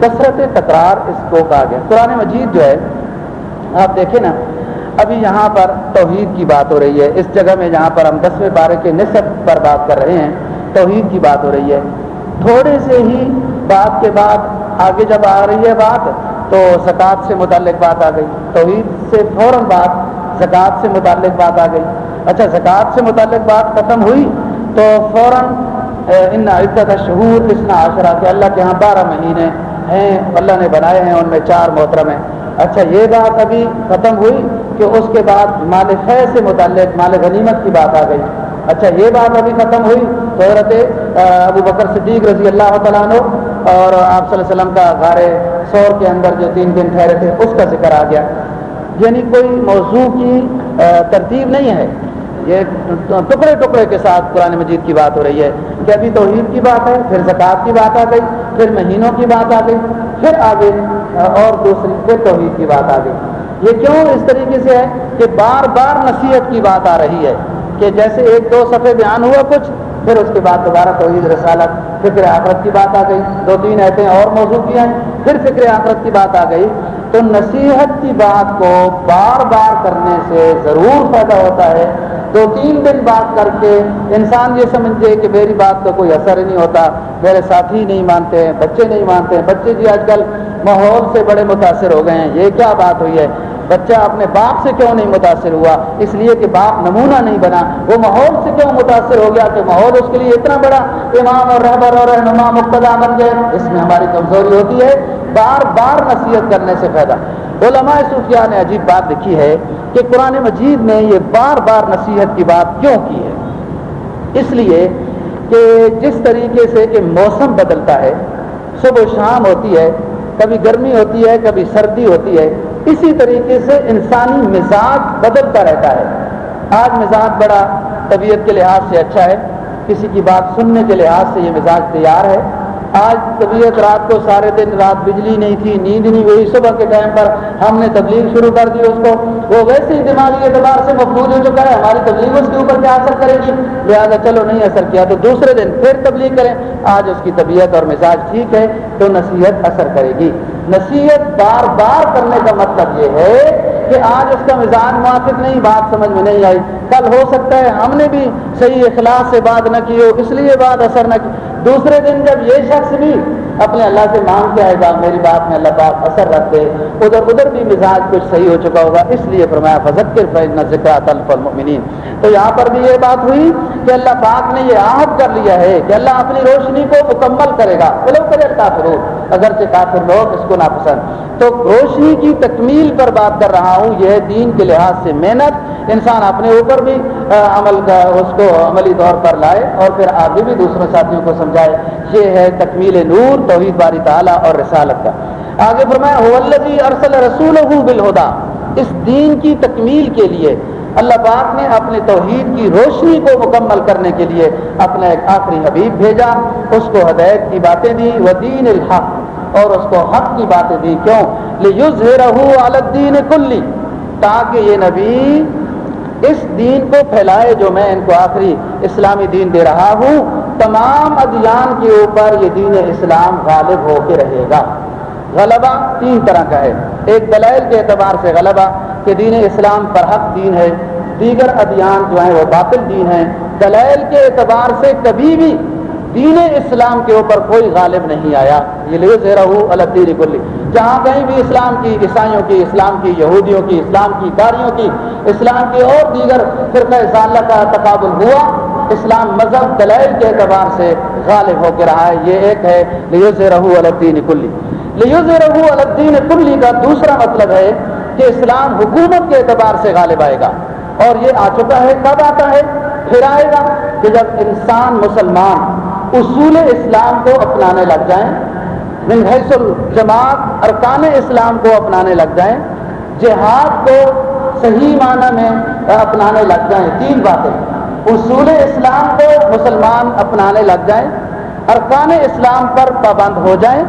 [SPEAKER 2] کثرت تکرار اس کو کہا گیا۔ قرآن مجید جو ہے، آپ دیکھیں نا، ابھی یہاں پر توحید کی بات ہو رہی ہے۔ اس جگہ میں جہاں پر ہم دسویں بارے کے نصب پر بات کر رہے ہیں، توحید کی بات ہو رہی ہے۔ تھوڑے سے ہی بات کے بعد آگے جب آ رہی ہے بات، تو زکوٰۃ سے متعلق بات آ گئی۔ توحید سے فوراً بات، زکوٰۃ سے متعلق بات آ گئی۔ اچھا زکوٰۃ سے متعلق بات ختم ہوئی تو فوراً ان عدت شہور اس عشرہ کہ اللہ کے یہاں بارہ مہینے ہیں، اللہ نے بنائے ہیں ان میں چار محترم ہیں۔ اچھا یہ بات ابھی ختم ہوئی کہ اس کے بعد مال خیر سے متعلق، مال غنیمت کی بات آ گئی۔ اچھا یہ بات ابھی ختم ہوئی حضرت ابو بکر صدیق رضی اللہ تعالیٰ عنہ اور آپ صلی اللہ علیہ وسلم کا غار سور کے اندر جو تین دن ٹھہرے تھے، اس کا ذکر آ گیا۔ یعنی کوئی موضوع کی ترتیب نہیں ہے۔ یہ ٹکڑے ٹکڑے کے ساتھ قرآن مجید کی بات ہو رہی ہے کہ ابھی توحید کی بات ہے، پھر زکوٰۃ کی بات آ گئی، پھر مہینوں کی بات آ گئی، پھر آگے اور دوسری، پھر توحید کی بات آ گئی۔ یہ کیوں اس طریقے سے ہے کہ بار بار نصیحت کی بات آ رہی ہے کہ جیسے ایک دو صفحے بیان ہوا کچھ پھر اس کے بعد دوبارہ توحید رسالت، فکر آخرت کی بات آ گئی۔ دو تین ایسے اور موضوع کی ہیں، پھر فکر آخرت کی بات آ گئی۔ تو نصیحت کی بات کو بار بار کرنے سے ضرور فائدہ ہوتا ہے۔ دو تین دن بات کر کے انسان یہ سمجھے کہ میری بات کا کوئی اثر ہی نہیں ہوتا۔ میرے ساتھی نہیں مانتے ہیں بچے نہیں مانتے ہیں بچے جی آج کل ماحول سے بڑے متاثر ہو گئے ہیں۔ یہ کیا بات ہوئی ہے؟ بچہ اپنے باپ سے کیوں نہیں متاثر ہوا؟ اس لیے کہ باپ نمونہ نہیں بنا۔ وہ ماحول سے کیوں متاثر ہو گیا کہ ماحول اس کے لیے اتنا بڑا؟ امام اور رہبر اور رہنما مقتدا بن گئے۔ اس میں ہماری کمزوری ہوتی ہے۔ بار بار نصیحت کرنے سے فائدہ۔ علماء صوفیہ نے عجیب بات لکھی ہے کہ قرآن مجید نے یہ بار بار نصیحت کی بات کیوں کی ہے؟ اس لیے کہ جس طریقے سے کہ موسم بدلتا ہے، صبح و شام ہوتی ہے، کبھی گرمی ہوتی ہے، کبھی سردی ہوتی ہے اسی طریقے سے انسانی مزاج بدلتا رہتا ہے۔ آج مزاج بڑا طبیعت کے لحاظ سے اچھا ہے، کسی کی بات سننے کے لحاظ سے یہ مزاج تیار ہے۔ آج طبیعت رات کو سارے دن رات بجلی نہیں تھی، نیند نہیں ہوئی، صبح کے ٹائم پر ہم نے تبلیغ شروع کر دی اس کو۔ وہ ویسے ہی دماغی اعتبار سے مفلوج ہو چکا ہے، ہماری تبلیغ اس کے اوپر کیا اثر کرے گی؟ لہٰذا چلو نہیں اثر کیا تو دوسرے دن پھر تبلیغ کریں۔ آج اس کی طبیعت اور مزاج ٹھیک ہے تو نصیحت اثر کرے گی۔ نصیحت بار بار کرنے کا مطلب یہ ہے کہ آج اس کا مزاج موافق نہیں، بات سمجھ میں نہیں آئی۔ کل ہو سکتا ہے ہم نے بھی صحیح اخلاص سے بات نہ کی ہو، اس لیے بات اثر نہ کی۔ دوسرے دن جب یہ شخص بھی اپنے اللہ سے مانگ کے آئے گا، میری بات میں اللہ پاک اثر رکھ دے، ادھر ادھر بھی مزاج کچھ صحیح ہو چکا ہوگا۔ اس لیے فرمایا فضکر فیض ذکر طلف المؤمنین تو یہاں پر بھی یہ بات ہوئی کہ اللہ پاک نے یہ عہد کر لیا ہے کہ اللہ اپنی روشنی کو مکمل کرے گا۔ بولو کرے کافر ہو اگرچہ کافر لوگ اس کو ناپسند۔ تو روشنی کی تکمیل پر بات کر رہا ہوں، یہ دین کے لحاظ سے محنت۔ انسان اپنے اوپر بھی عمل کا، اس کو عملی طور پر لائے اور پھر آگے بھی دوسرے ساتھیوں کو سمجھائے۔ یہ ہے تکمیل نور، توحید باری تعالیٰ اور رسالت کا۔ آگے فرمایا ارسل رسول بالہدا اس دین کی تکمیل کے لیے، اللہ پاک نے اپنے توحید کی روشنی کو مکمل کرنے کے لیے اپنا ایک آخری حبیب بھیجا۔ اس کو ہدایت کی باتیں دی وہ دین الحق اور اس کو حق کی باتیں دی کیوں؟ الدین کلی تاکہ یہ نبی اس دین کو پھیلائے جو میں ان کو آخری اسلامی دین دے رہا ہوں۔ تمام ادیان کے اوپر یہ دین اسلام غالب ہو کے رہے گا۔ غلبہ تین طرح کا ہے۔ ایک دلائل کے اعتبار سے غلبہ کہ دین اسلام پر حق دین ہے، دیگر ادیان جو ہیں وہ باطل دین ہیں۔ دلائل کے اعتبار سے کبھی بھی دین اسلام کے اوپر کوئی غالب نہیں آیا۔ یہ لے زیرہ الدین کلی۔ جہاں کہیں بھی اسلام کی، عیسائیوں کی، اسلام کی، یہودیوں کی، اسلام کی کاریوں کی، اسلام کی اور دیگر فرقہ ضالہ کا تقابل ہوا۔ اسلام مذہب دلائل کے اعتبار سے غالب ہو کے رہا ہے۔ یہ ایک ہے لیوز رہو الدین کلی۔ لیوز رہو الدین کلی کا دوسرا مطلب ہے کہ اسلام حکومت کے اعتبار سے غالب آئے گا۔ اور یہ آ چکا ہے، کب آتا ہے؟ پھر آئے گا کہ جب انسان مسلمان اصول اسلام کو اپنانے لگ جائیں۔ من حیث الجماعت ارکان اسلام کو اپنانے لگ جائیں۔ جہاد کو صحیح معنی میں اپنانے لگ جائیں۔ تین باتیں۔ اصول اسلام کو مسلمان اپنانے لگ جائیں۔ ارکان اسلام پر پابند ہو جائیں۔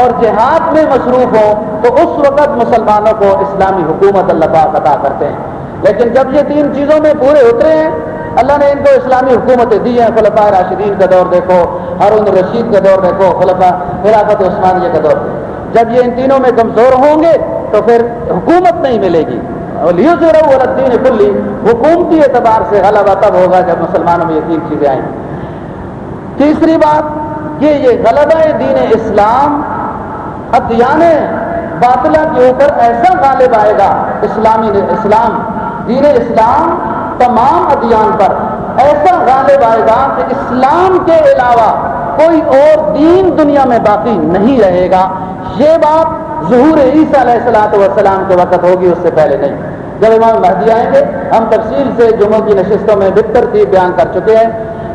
[SPEAKER 2] اور جہاد میں مصروف ہوں تو اس وقت مسلمانوں کو اسلامی حکومت اللہ پاک عطا کرتے ہیں۔ لیکن جب یہ تین چیزوں میں پورے اترے ہیں اللہ نے ان کو اسلامی حکومتیں دی ہیں خلفۂ راشدین کا دور دیکھو، ہارون رشید کا دور دیکھو خلفا خلافت عثمانیہ کا دور جب یہ ان تینوں میں کمزور ہوں گے تو پھر حکومت نہیں ملے گی۔ الدین کلی حکومتی اعتبار سے غلبہ تب ہوگا جب مسلمانوں میں یہ تین چیزیں آئیں۔ تیسری بات کہ یہ غلبہ دین اسلام ادیان باطلہ کے اوپر ایسا غالب آئے گا، اسلامی اسلام، دین اسلام تمام ادیان پر ایسا غالب آئے گا کہ اسلام کے علاوہ کوئی اور دین دنیا میں باقی نہیں رہے گا۔ یہ بات ظہور عیسیٰ علیہ السلاۃ والسلام کے وقت ہوگی، اس سے پہلے نہیں۔ جب امام مہدی آئیں گے، ہم تفصیل سے جمعوں کی نشستوں میں بہتر ترتیب بیان کر چکے ہیں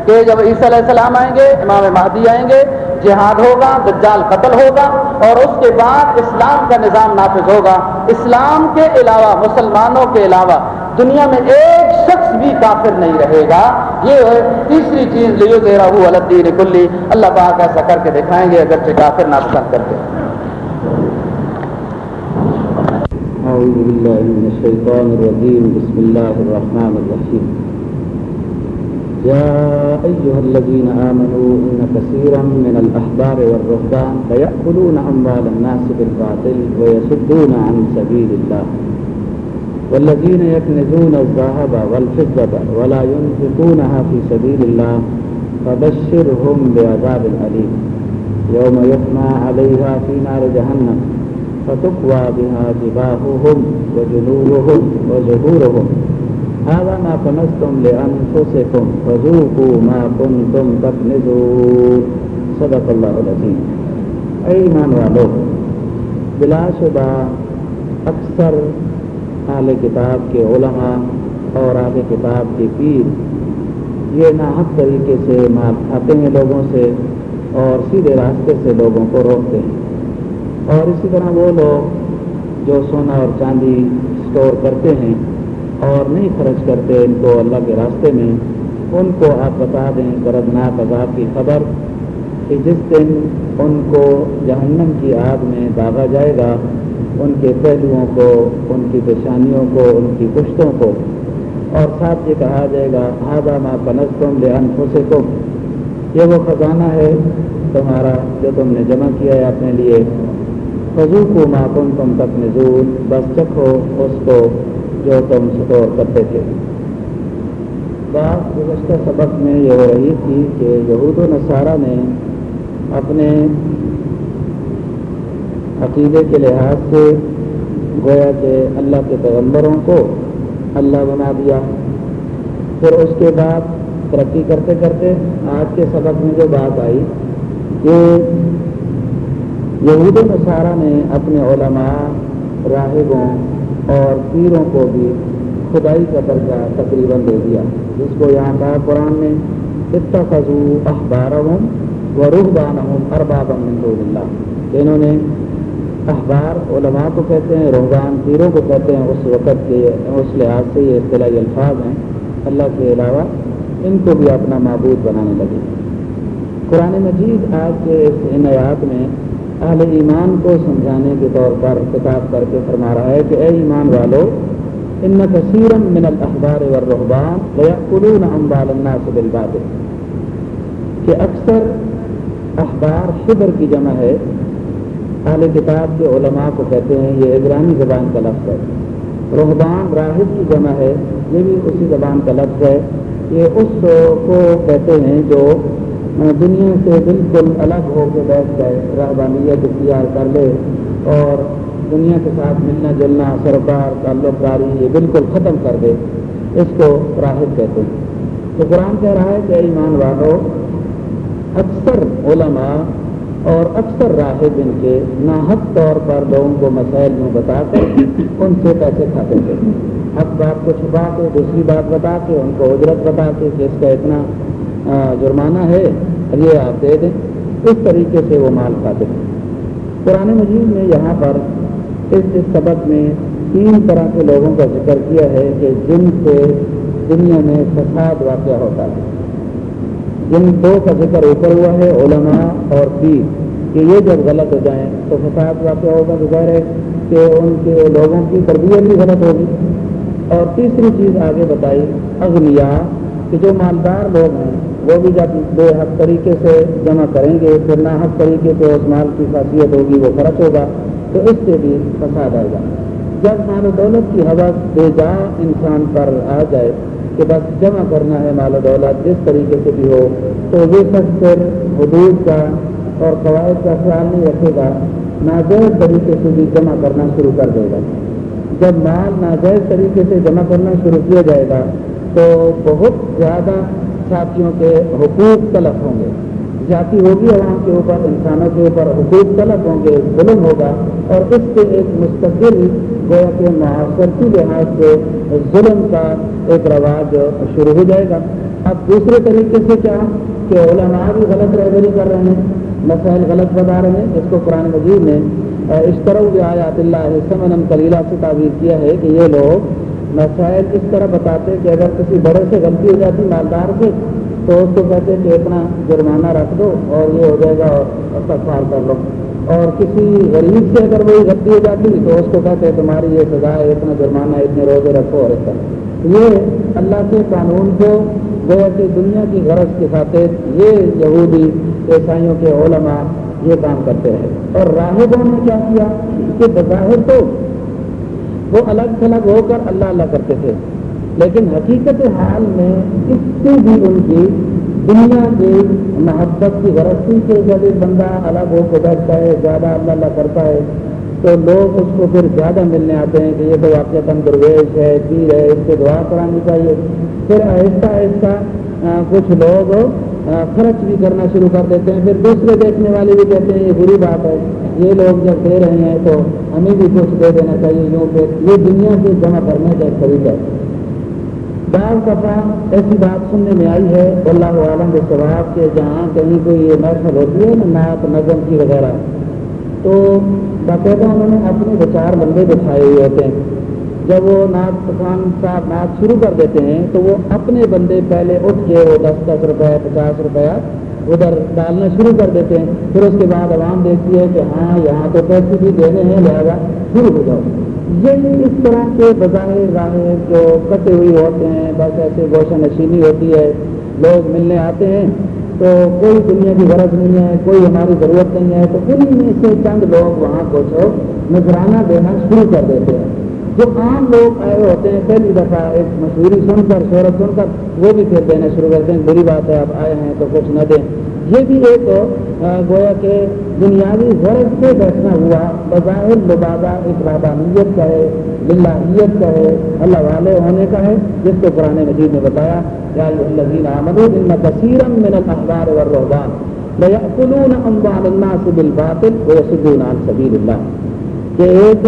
[SPEAKER 2] کہ جب عیسیٰ علیہ السلام آئیں گے، امام مہدی آئیں گے، جہاد ہوگا، دجال قتل ہوگا اور اس کے بعد اسلام کا نظام نافذ ہوگا۔ اسلام کے علاوہ، مسلمانوں کے علاوہ دنیا میں ایک شخص بھی کافر نہیں رہے گا۔ یہ ہے تیسری چیز لیو دے رہا ہوں الدین کلی اللہ پاک ایسا کر کے دکھائیں گے اگرچہ کافر ناپسند کر کے
[SPEAKER 1] أعوذ بالله من الشيطان الرجيم بسم الله الرحمن الرحيم يا أيها الذين آمنوا إن كثيرا من الأحبار والرهبان ليأكلون أموال الناس بالباطل ويصدون عن سبيل الله والذين يكنزون الذهب والفضة ولا ينفقونها في سبيل الله فبشرهم بعذاب أليم. يوم يحمى عليها في نار جهنم فتقوى بها جباههم وجنوبهم وزهورهم. هذا ما كنستم لأنفسكم فذوقوا ما كنتم تكنزون. صدق العظیم اے ایمان والو بلا شدہ اکثر اہل کتاب کے علماء اور اہل کتاب کے پیر۔
[SPEAKER 2] یہ ناحق طریقے سے مال کھاتے ہیں لوگوں سے اور سیدھے راستے سے لوگوں کو روکتے ہیں۔ اور اسی طرح وہ لوگ جو سونا اور چاندی اسٹور کرتے ہیں اور نہیں خرچ کرتے ان کو اللہ کے راستے میں، ان کو آپ بتا دیں دردناک عذاب کی خبر کہ جس دن ان کو جہنم کی آگ میں داغا جائے گا ان کے پہلوؤں کو، ان کی پیشانیوں کو، ان کی پشتوں کو۔ اور ساتھ یہ کہا جائے گا ہاضا ماں پنس تم لے انفوسے تم یہ وہ خزانہ ہے تمہارا جو تم نے جمع کیا ہے اپنے لیے۔ فضو کو ماتم تم تک نزول بس چکھو اس کو جو تم سٹور کرتے تھے۔ بات گزشتہ سبق میں یہ ہو رہی تھی کہ یہود و نصارہ نے اپنے عقیدے کے لحاظ سے گویا کہ اللہ کے پیغمبروں کو اللہ بنا دیا۔ پھر اس کے بعد ترقی کرتے کرتے آج کے سبق میں جو بات آئی کہ یہود نصارہ نے اپنے علماء، راہبوں اور پیروں کو بھی خدائی کا درجہ تقریباً دے دیا۔ جس کو یہاں کہا قرآن میں اتخذو اخبارہم و رحبان ارباب من دون اللہ۔ انہوں نے اخبار علماء کو کہتے ہیں روحان پیروں کو کہتے ہیں، اس وقت کے اس لحاظ سے یہ اصطلاحی الفاظ ہیں۔ اللہ کے علاوہ ان کو بھی اپنا معبود بنانے لگے۔ قرآن مجید آج کے اس ان میں اہل ایمان کو سمجھانے کے طور پر کتاب کر کے فرما رہا ہے کہ اے ایمان والو، ان کثیر من الاخبار والرحبان لیأکلون اموال الناس بالباطل۔ کہ اکثر اخبار شبر کی جمع ہے۔ اہل کتاب کے علماء کو کہتے ہیں، یہ عبرانی زبان کا لفظ ہے۔ رحبان راہب کی جمع ہے، یہ بھی اسی زبان کا لفظ ہے۔ یہ اس کو کہتے ہیں جو دنیا سے بالکل الگ ہو کے بیٹھ جائے رحبانیت اختیار کر لے اور دنیا کے ساتھ ملنا، جلنا سروکار تعلق داری، یہ بالکل ختم کر دے۔ اس کو راہب کہتے ہیں۔ تو قرآن کہہ رہا ہے کہ ایمان والوں اکثر علماء اور اکثر راہب ان کے ناحق طور پر لوگوں کو مسائل میں بتا کر ان سے پیسے کھاتے تھے حق بات کو چھپا کے دوسری بات بتا کے ان کو اجرت بتا کے کہ اس کا اتنا جرمانہ ہے یہ آپ دے دیں۔ اس طریقے سے وہ مال کھاتے تھے قرآن مجید میں یہاں پر اس اس سبق میں تین طرح کے لوگوں کا ذکر کیا ہے کہ جن سے دنیا میں فساد واقع ہوتا ہے۔ جن دو کا ذکر اوپر ہوا ہے، علماء اور پیر کہ یہ جب غلط ہو جائیں تو فساد واقع ہوگا ظاہر ہے کہ ان کے لوگوں کی تربیت بھی غلط ہوگی۔ اور تیسری چیز آگے بتائی اغنیا کہ جو مالدار لوگ ہیں، وہ بھی جب بے حق طریقے سے جمع کریں گے، پھر نہ حق طریقے سے اس مال کی خاصیت ہوگی، وہ خرچ ہوگا، تو اس سے بھی فساد آئے گا۔ جب مال و دولت کی حوث بے جا انسان پر آ جائے کہ بس جمع کرنا ہے مال و دولت، جس طریقے سے بھی ہو، تو یہ شخص پھر حدود کا اور قواعد کا خیال نہیں رکھے گا، ناجائز طریقے سے بھی جمع کرنا شروع کر دے گا۔ جب مال ناجائز طریقے سے جمع کرنا شروع کیا جائے گا، تو بہت زیادہ ساتھیوں کے حقوق تلف ہوں گے۔ جاتی ہوگی عوام کے اوپر، انسانوں کے اوپر حقوق طلب ہوں گے، ظلم ہوگا اور اس کے ایک مستقل گویا کے معاشرتی لحاظ سے ظلم کا ایک رواج شروع ہو جائے گا۔ اب دوسرے طریقے سے کیا؟ کہ علماء بھی غلط رہبری کر رہے ہیں، مسائل غلط بتا رہے ہیں۔ جس کو قرآن مجید نے اس طرح بھی آیات اللہ سمن کلیلہ سے تعبیر کیا ہے کہ یہ لوگ مسائل اس طرح بتاتے کہ اگر کسی بڑے سے غلطی ہو جاتی، مالدار سے تو اس کو کہتے کہ اتنا جرمانہ رکھ دو اور یہ ہو جائے گا اور تفار کر لو۔ اور کسی غریب سے اگر وہی غلطی ہو جاتی تو اس کو کہتے ہیں تمہاری یہ سزا ہے اتنا جرمانہ اتنے روزے رکھو اور اس طرح۔ یہ اللہ کے قانون کو گویا کہ دنیا کی غرض کے خاطر یہ یہودی، عیسائیوں کے علماء یہ کام کرتے ہیں اور راہبوں نے کیا کیا؟ کہ بظاہر تو وہ الگ تھلگ ہو کر اللہ اللہ کرتے تھے۔ لیکن حقیقت حال میں اس سے بھی ان کی دنیا کے محبت کی غرضی سے جب ایک بندہ الگ ہو کے بیٹھتا ہے زیادہ اللہ اللہ کرتا ہے تو لوگ اس کو پھر زیادہ ملنے آتے ہیں کہ یہ تو واقعہ تن درویش ہے، پیر ہے، اس سے دعا کرانی چاہیے۔ پھر آہستہ آہستہ کچھ لوگ خرچ بھی کرنا شروع کر دیتے ہیں۔ پھر دوسرے دیکھنے والے بھی کہتے ہیں، یہ بری بات ہے۔ یہ لوگ جب دے رہے ہیں تو ہمیں بھی کچھ دے دینا چاہیے، یوں پھر یہ دنیا سے جمع کرنے کا ایک طریقہ ہے۔ بعض دفعہ ایسی بات سننے میں آئی ہے اللہ عالم کے ثواب کے جہاں کہیں کوئی یہ محفل ہوتی ہے نا نعت نظم کی وغیرہ۔ تو باقاعدہ انہوں نے اپنے دو چار بندے بٹھائے ہوئے ہوتے ہیں۔ جب وہ نعت خان صاحب نعت شروع کر دیتے ہیں، تو وہ اپنے بندے پہلے اٹھ کے وہ دس دس روپے، پچاس روپیہ ادھر ڈالنا شروع کر دیتے ہیں۔ پھر اس کے بعد عوام دیکھتی ہے کہ ہاں یہاں تو پیسے بھی دینے ہیں، لہٰذا شروع ہو جاؤ۔ یہ اس طرح کے بظاہر ظاہر جو کٹے ہوئی ہوتے ہیں، بس ایسے گوشہ نشینی ہوتی ہے، لوگ ملنے آتے ہیں، تو کوئی دنیا کی غرض نہیں ہے، کوئی ہماری ضرورت نہیں ہے، تو انہیں میں سے چند لوگ وہاں کچھ نذرانہ دینا شروع کر دیتے ہیں۔ جو عام لوگ آئے ہوتے ہیں، پہلی دفعہ ایک مشہوری سن کر شہرت سن کر وہ بھی پھر دینا شروع کرتے ہیں، بری بات ہے، آپ آئے ہیں تو کچھ نہ دیں۔ یہ بھی ایک گویا کہ بنیادی غرض سے بیٹھنا ہوا، بظاہر لبادہ ایک رابانیت کا ہے بلاحیت کا ہے، اللہ والے ہونے کا ہے، جس کو قرآن مجید میں بتایا، یا الذین آمنوا، ان کثیرا من الاحبار والرهبان لیأکلون اموال الناس بالباطل ویصدون عن سبیل اللہ۔ کہ ایک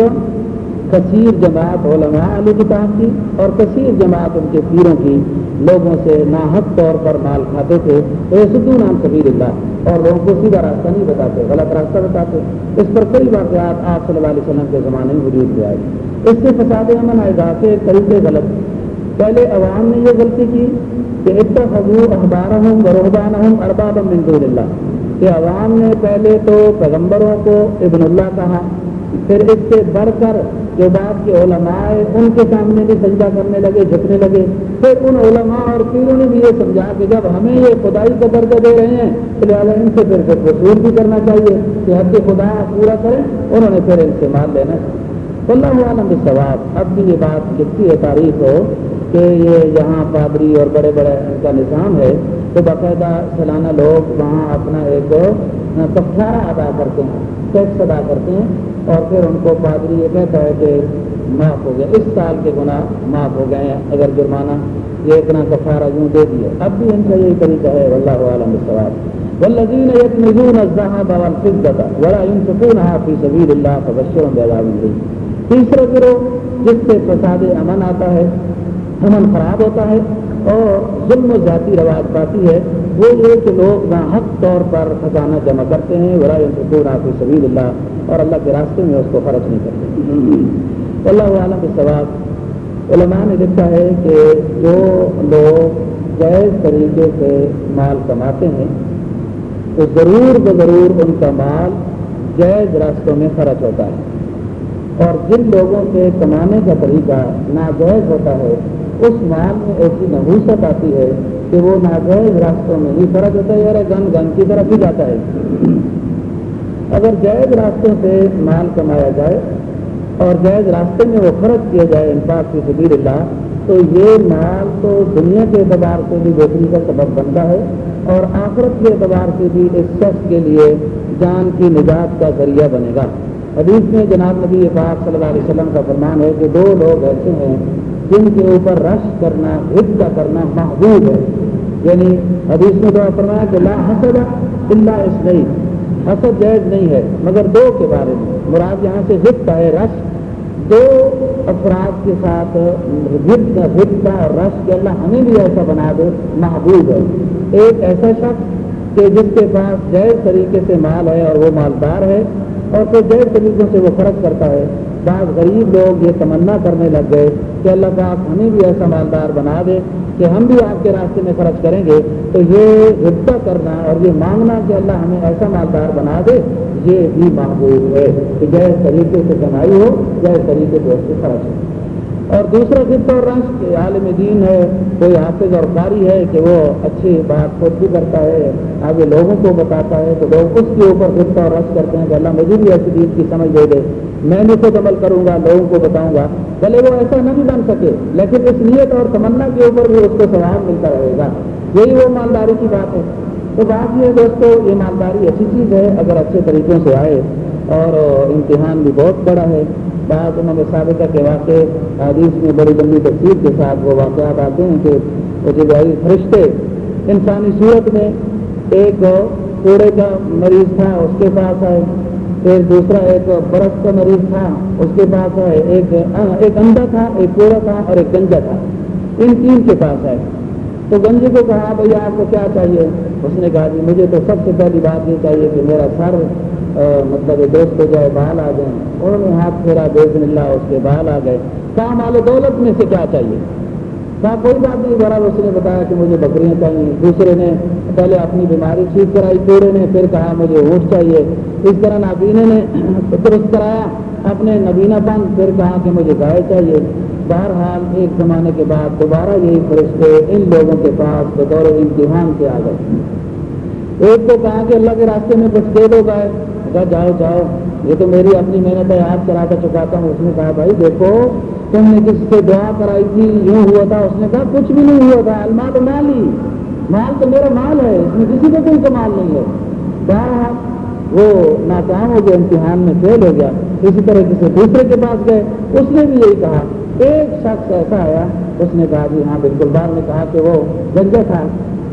[SPEAKER 2] کثیر جماعت علماء علی کتاب کی اور کثیر جماعت ان کے پیروں کی لوگوں سے ناحق طور پر مال کھاتے تھے، تو یہ سدو نام کبیر اللہ اور لوگوں کو سیدھا راستہ نہیں بتاتے، غلط راستہ بتاتے۔ اس پر کئی واقعات آپ صلی اللہ علیہ وسلم کے زمانے میں وجود میں آئے اس سے فساد امن آئے گا کہ طریقے غلط۔ پہلے عوام نے یہ غلطی کی کہ اتخذو اخبارہم ورہبانہم اربابا من دون اللہ۔ کہ عوام نے پہلے تو پیغمبروں کو ابن اللہ کہا پھر اس سے بڑھ کر جو بات کے علماء ان کے سامنے بھی سجدہ کرنے لگے، جھکنے لگے۔ پھر ان علماء اور پیروں نے بھی یہ سمجھا کہ جب ہمیں یہ خدائی کا درجہ دے رہے ہیں، تو لہٰذا ان سے پھر وصول بھی کرنا چاہیے کہ حد خدا پورا کریں، انہوں نے پھر ان سے مال لینا۔ اللہ عالم ثواب اب بھی یہ بات لکھتی ہے تاریخ ہو کہ یہ یہاں پادری اور بڑے بڑے ان کا نظام ہے تو باقاعدہ سالانہ لوگ وہاں اپنا ایک پکھارا ادا کرتے ہیں۔ ٹیکس ادا کرتے ہیں اور پھر ان کو پادری یہ کہتا ہے کہ معاف ہو گیا، اس سال کے گناہ معاف ہو گئے ہیں، اگر جرمانہ یہ اتنا کفارہ یوں دے دیا۔ اب بھی ان کا یہی طریقہ ہے اللہ عالم سوال والذین یکنزون الذهب والفضة ولا ينفقونها في سبيل الله فبشرهم بعذاب الیم تیسرا گروہ، جس سے فساد امن آتا ہے، امن خراب ہوتا ہے اور ظلم و ذاتی رواج پاتی ہے وہ یہ کہ لوگ ناحق طور پر خزانہ جمع کرتے ہیں ورا فی سبیل اللہ اور اللہ کے راستے میں اس کو خرچ نہیں کرتے۔ اللہ عالم کے ثواب علماء نے لکھا ہے کہ جو لوگ جائز طریقے سے مال کماتے ہیں، تو ضرور ضرور ان کا مال جائز راستوں میں خرچ ہوتا ہے۔ اور جن لوگوں سے کمانے کا طریقہ ناجائز ہوتا ہے، اس مال میں ایسی نحوست آتی ہے کہ وہ ناجائز راستوں میں ہی فرق ہوتا ہے اور گن گن کی طرف ہی جاتا ہے۔ اگر جائز راستوں سے مال کمایا جائے اور جائز راستے میں وہ فرق کیا جائے انفاق کی سبیر اللہ، تو یہ مال تو دنیا کے اعتبار سے بھی بہتری کا سبب بنتا ہے اور آخرت کے اعتبار سے بھی اس شخص کے لیے جان کی نجات کا ذریعہ بنے گا۔ حدیث میں جناب نبی پاک صلی اللہ علیہ وسلم کا فرمان ہے کہ دو لوگ ایسے ہیں جن کے اوپر رش کرنا کا کرنا محبوب ہے۔ یعنی حدیث میں دعا فرمایا کہ لا حسد اللہ اس نہیں حسد جائز نہیں ہے، مگر دو کے بارے میں۔ مراد یہاں سے کا ہے، رش۔ دو افراد کے ساتھ کا اور رش کے اللہ ہمیں بھی ایسا بنا دے، محبوب ہے۔ ایک ایسا شخص کہ جس کے پاس جائز طریقے سے مال ہے اور وہ مالدار ہے، اور پھر جائز طریقوں سے وہ خرچ کرتا ہے۔ بعض غریب لوگ یہ تمنا کرنے لگ گئے کہ اللہ پاک ہمیں بھی ایسا مالدار بنا دے کہ ہم بھی آپ کے راستے میں خرچ کریں گے۔ تو یہ ربطہ کرنا اور یہ مانگنا کہ اللہ ہمیں ایسا مالدار بنا دے، یہ بھی محبوب ہے۔ کہ جیسے طریقے سے کمائی ہو جیسے طریقے سے اس سے خرچ ہو۔ اور دوسرا خطہ اور رنگ کہ عالم دین ہے، کوئی حافظ اور قاری ہے کہ وہ اچھی بات خود بھی کرتا ہے، آگے لوگوں کو بتاتا ہے، تو لوگ اس کے اوپر خطہ اور رش کرتے ہیں کہ اللہ مجھے بھی ایسی دین کی سمجھ دے دے۔ میں بھی خود عمل کروں گا، لوگوں کو بتاؤں گا۔ بھلے وہ ایسا نہ بھی بن سکے، لیکن اس نیت اور تمنا کے اوپر بھی اس کو ثواب ملتا رہے گا۔ یہی وہ مالداری کی بات ہے۔ تو بات یہ دوستو یہ اچھی چیز ہے، اگر اچھے طریقوں سے آئے اور امتحان بھی بہت بڑا ہے۔ بعض انہوں نے سابقہ کے واقع حدیث میں بڑی لمبی تفصیل کے ساتھ وہ واقعات آتے ہیں کہ وہ جبرائی فرشتے انسانی صورت میں ایک کوڑے کا مریض تھا، اس کے پاس آئے، پھر دوسرا ایک برف کا مریض تھا، اس کے پاس آئے، ایک ایک اندھا تھا، ایک کوڑا تھا اور ایک گنجا تھا۔ ان تین کے پاس ہے تو گنجی کو کہا، بھائی، آپ کو کیا چاہیے؟ اس نے کہا جی مجھے تو سب سے پہلی بات یہ چاہیے کہ میرا سر مطلب دوست ہو جائے، بال آ جائیں۔ انہوں نے ہاتھ پھیرا، بے اللہ اس کے بال آ گئے۔ کام والے دولت میں سے کیا چاہیے؟ کہا، کوئی بات نہیں بڑا اس نے بتایا کہ مجھے بکریاں چاہیے۔ دوسرے نے پہلے اپنی بیماری ٹھیک کرائی توڑے نے پھر کہا، مجھے اونٹ چاہیے۔ اس طرح نابینے نے درست کرایا، اپنے نبینا پن پھر کہا کہ مجھے گائے چاہیے۔ بہرحال، ایک زمانے کے بعد دوبارہ یہی فرشتے ان لوگوں کے پاس بطور امتحان کے آ گئے ایک تو کہا کہ اللہ کے راستے میں کچھ دے دو گائے۔ کہا، جاؤ جاؤ، یہ تو میری اپنی محنت ہے آپ چلا کر چکاتا ہوں۔ اس نے کہا، بھائی دیکھو، تم نے کسی سے دعا کرائی تھی، یوں ہوا تھا۔ اس نے کہا، کچھ بھی نہیں ہوا تھا، المال مال ہی۔ مال تو میرا مال ہے، اس میں کسی کو کوئی کمال نہیں ہے۔ بہرحال، وہ ناکام ہو گیا، امتحان میں فیل ہو گیا۔ اسی طرح کسی دوسرے کے پاس گئے۔ اس نے بھی یہی کہا۔ ایک شخص ایسا آیا، اس نے کہا جی ہاں بالکل۔ بار نے کہا کہ وہ گنجا تھا۔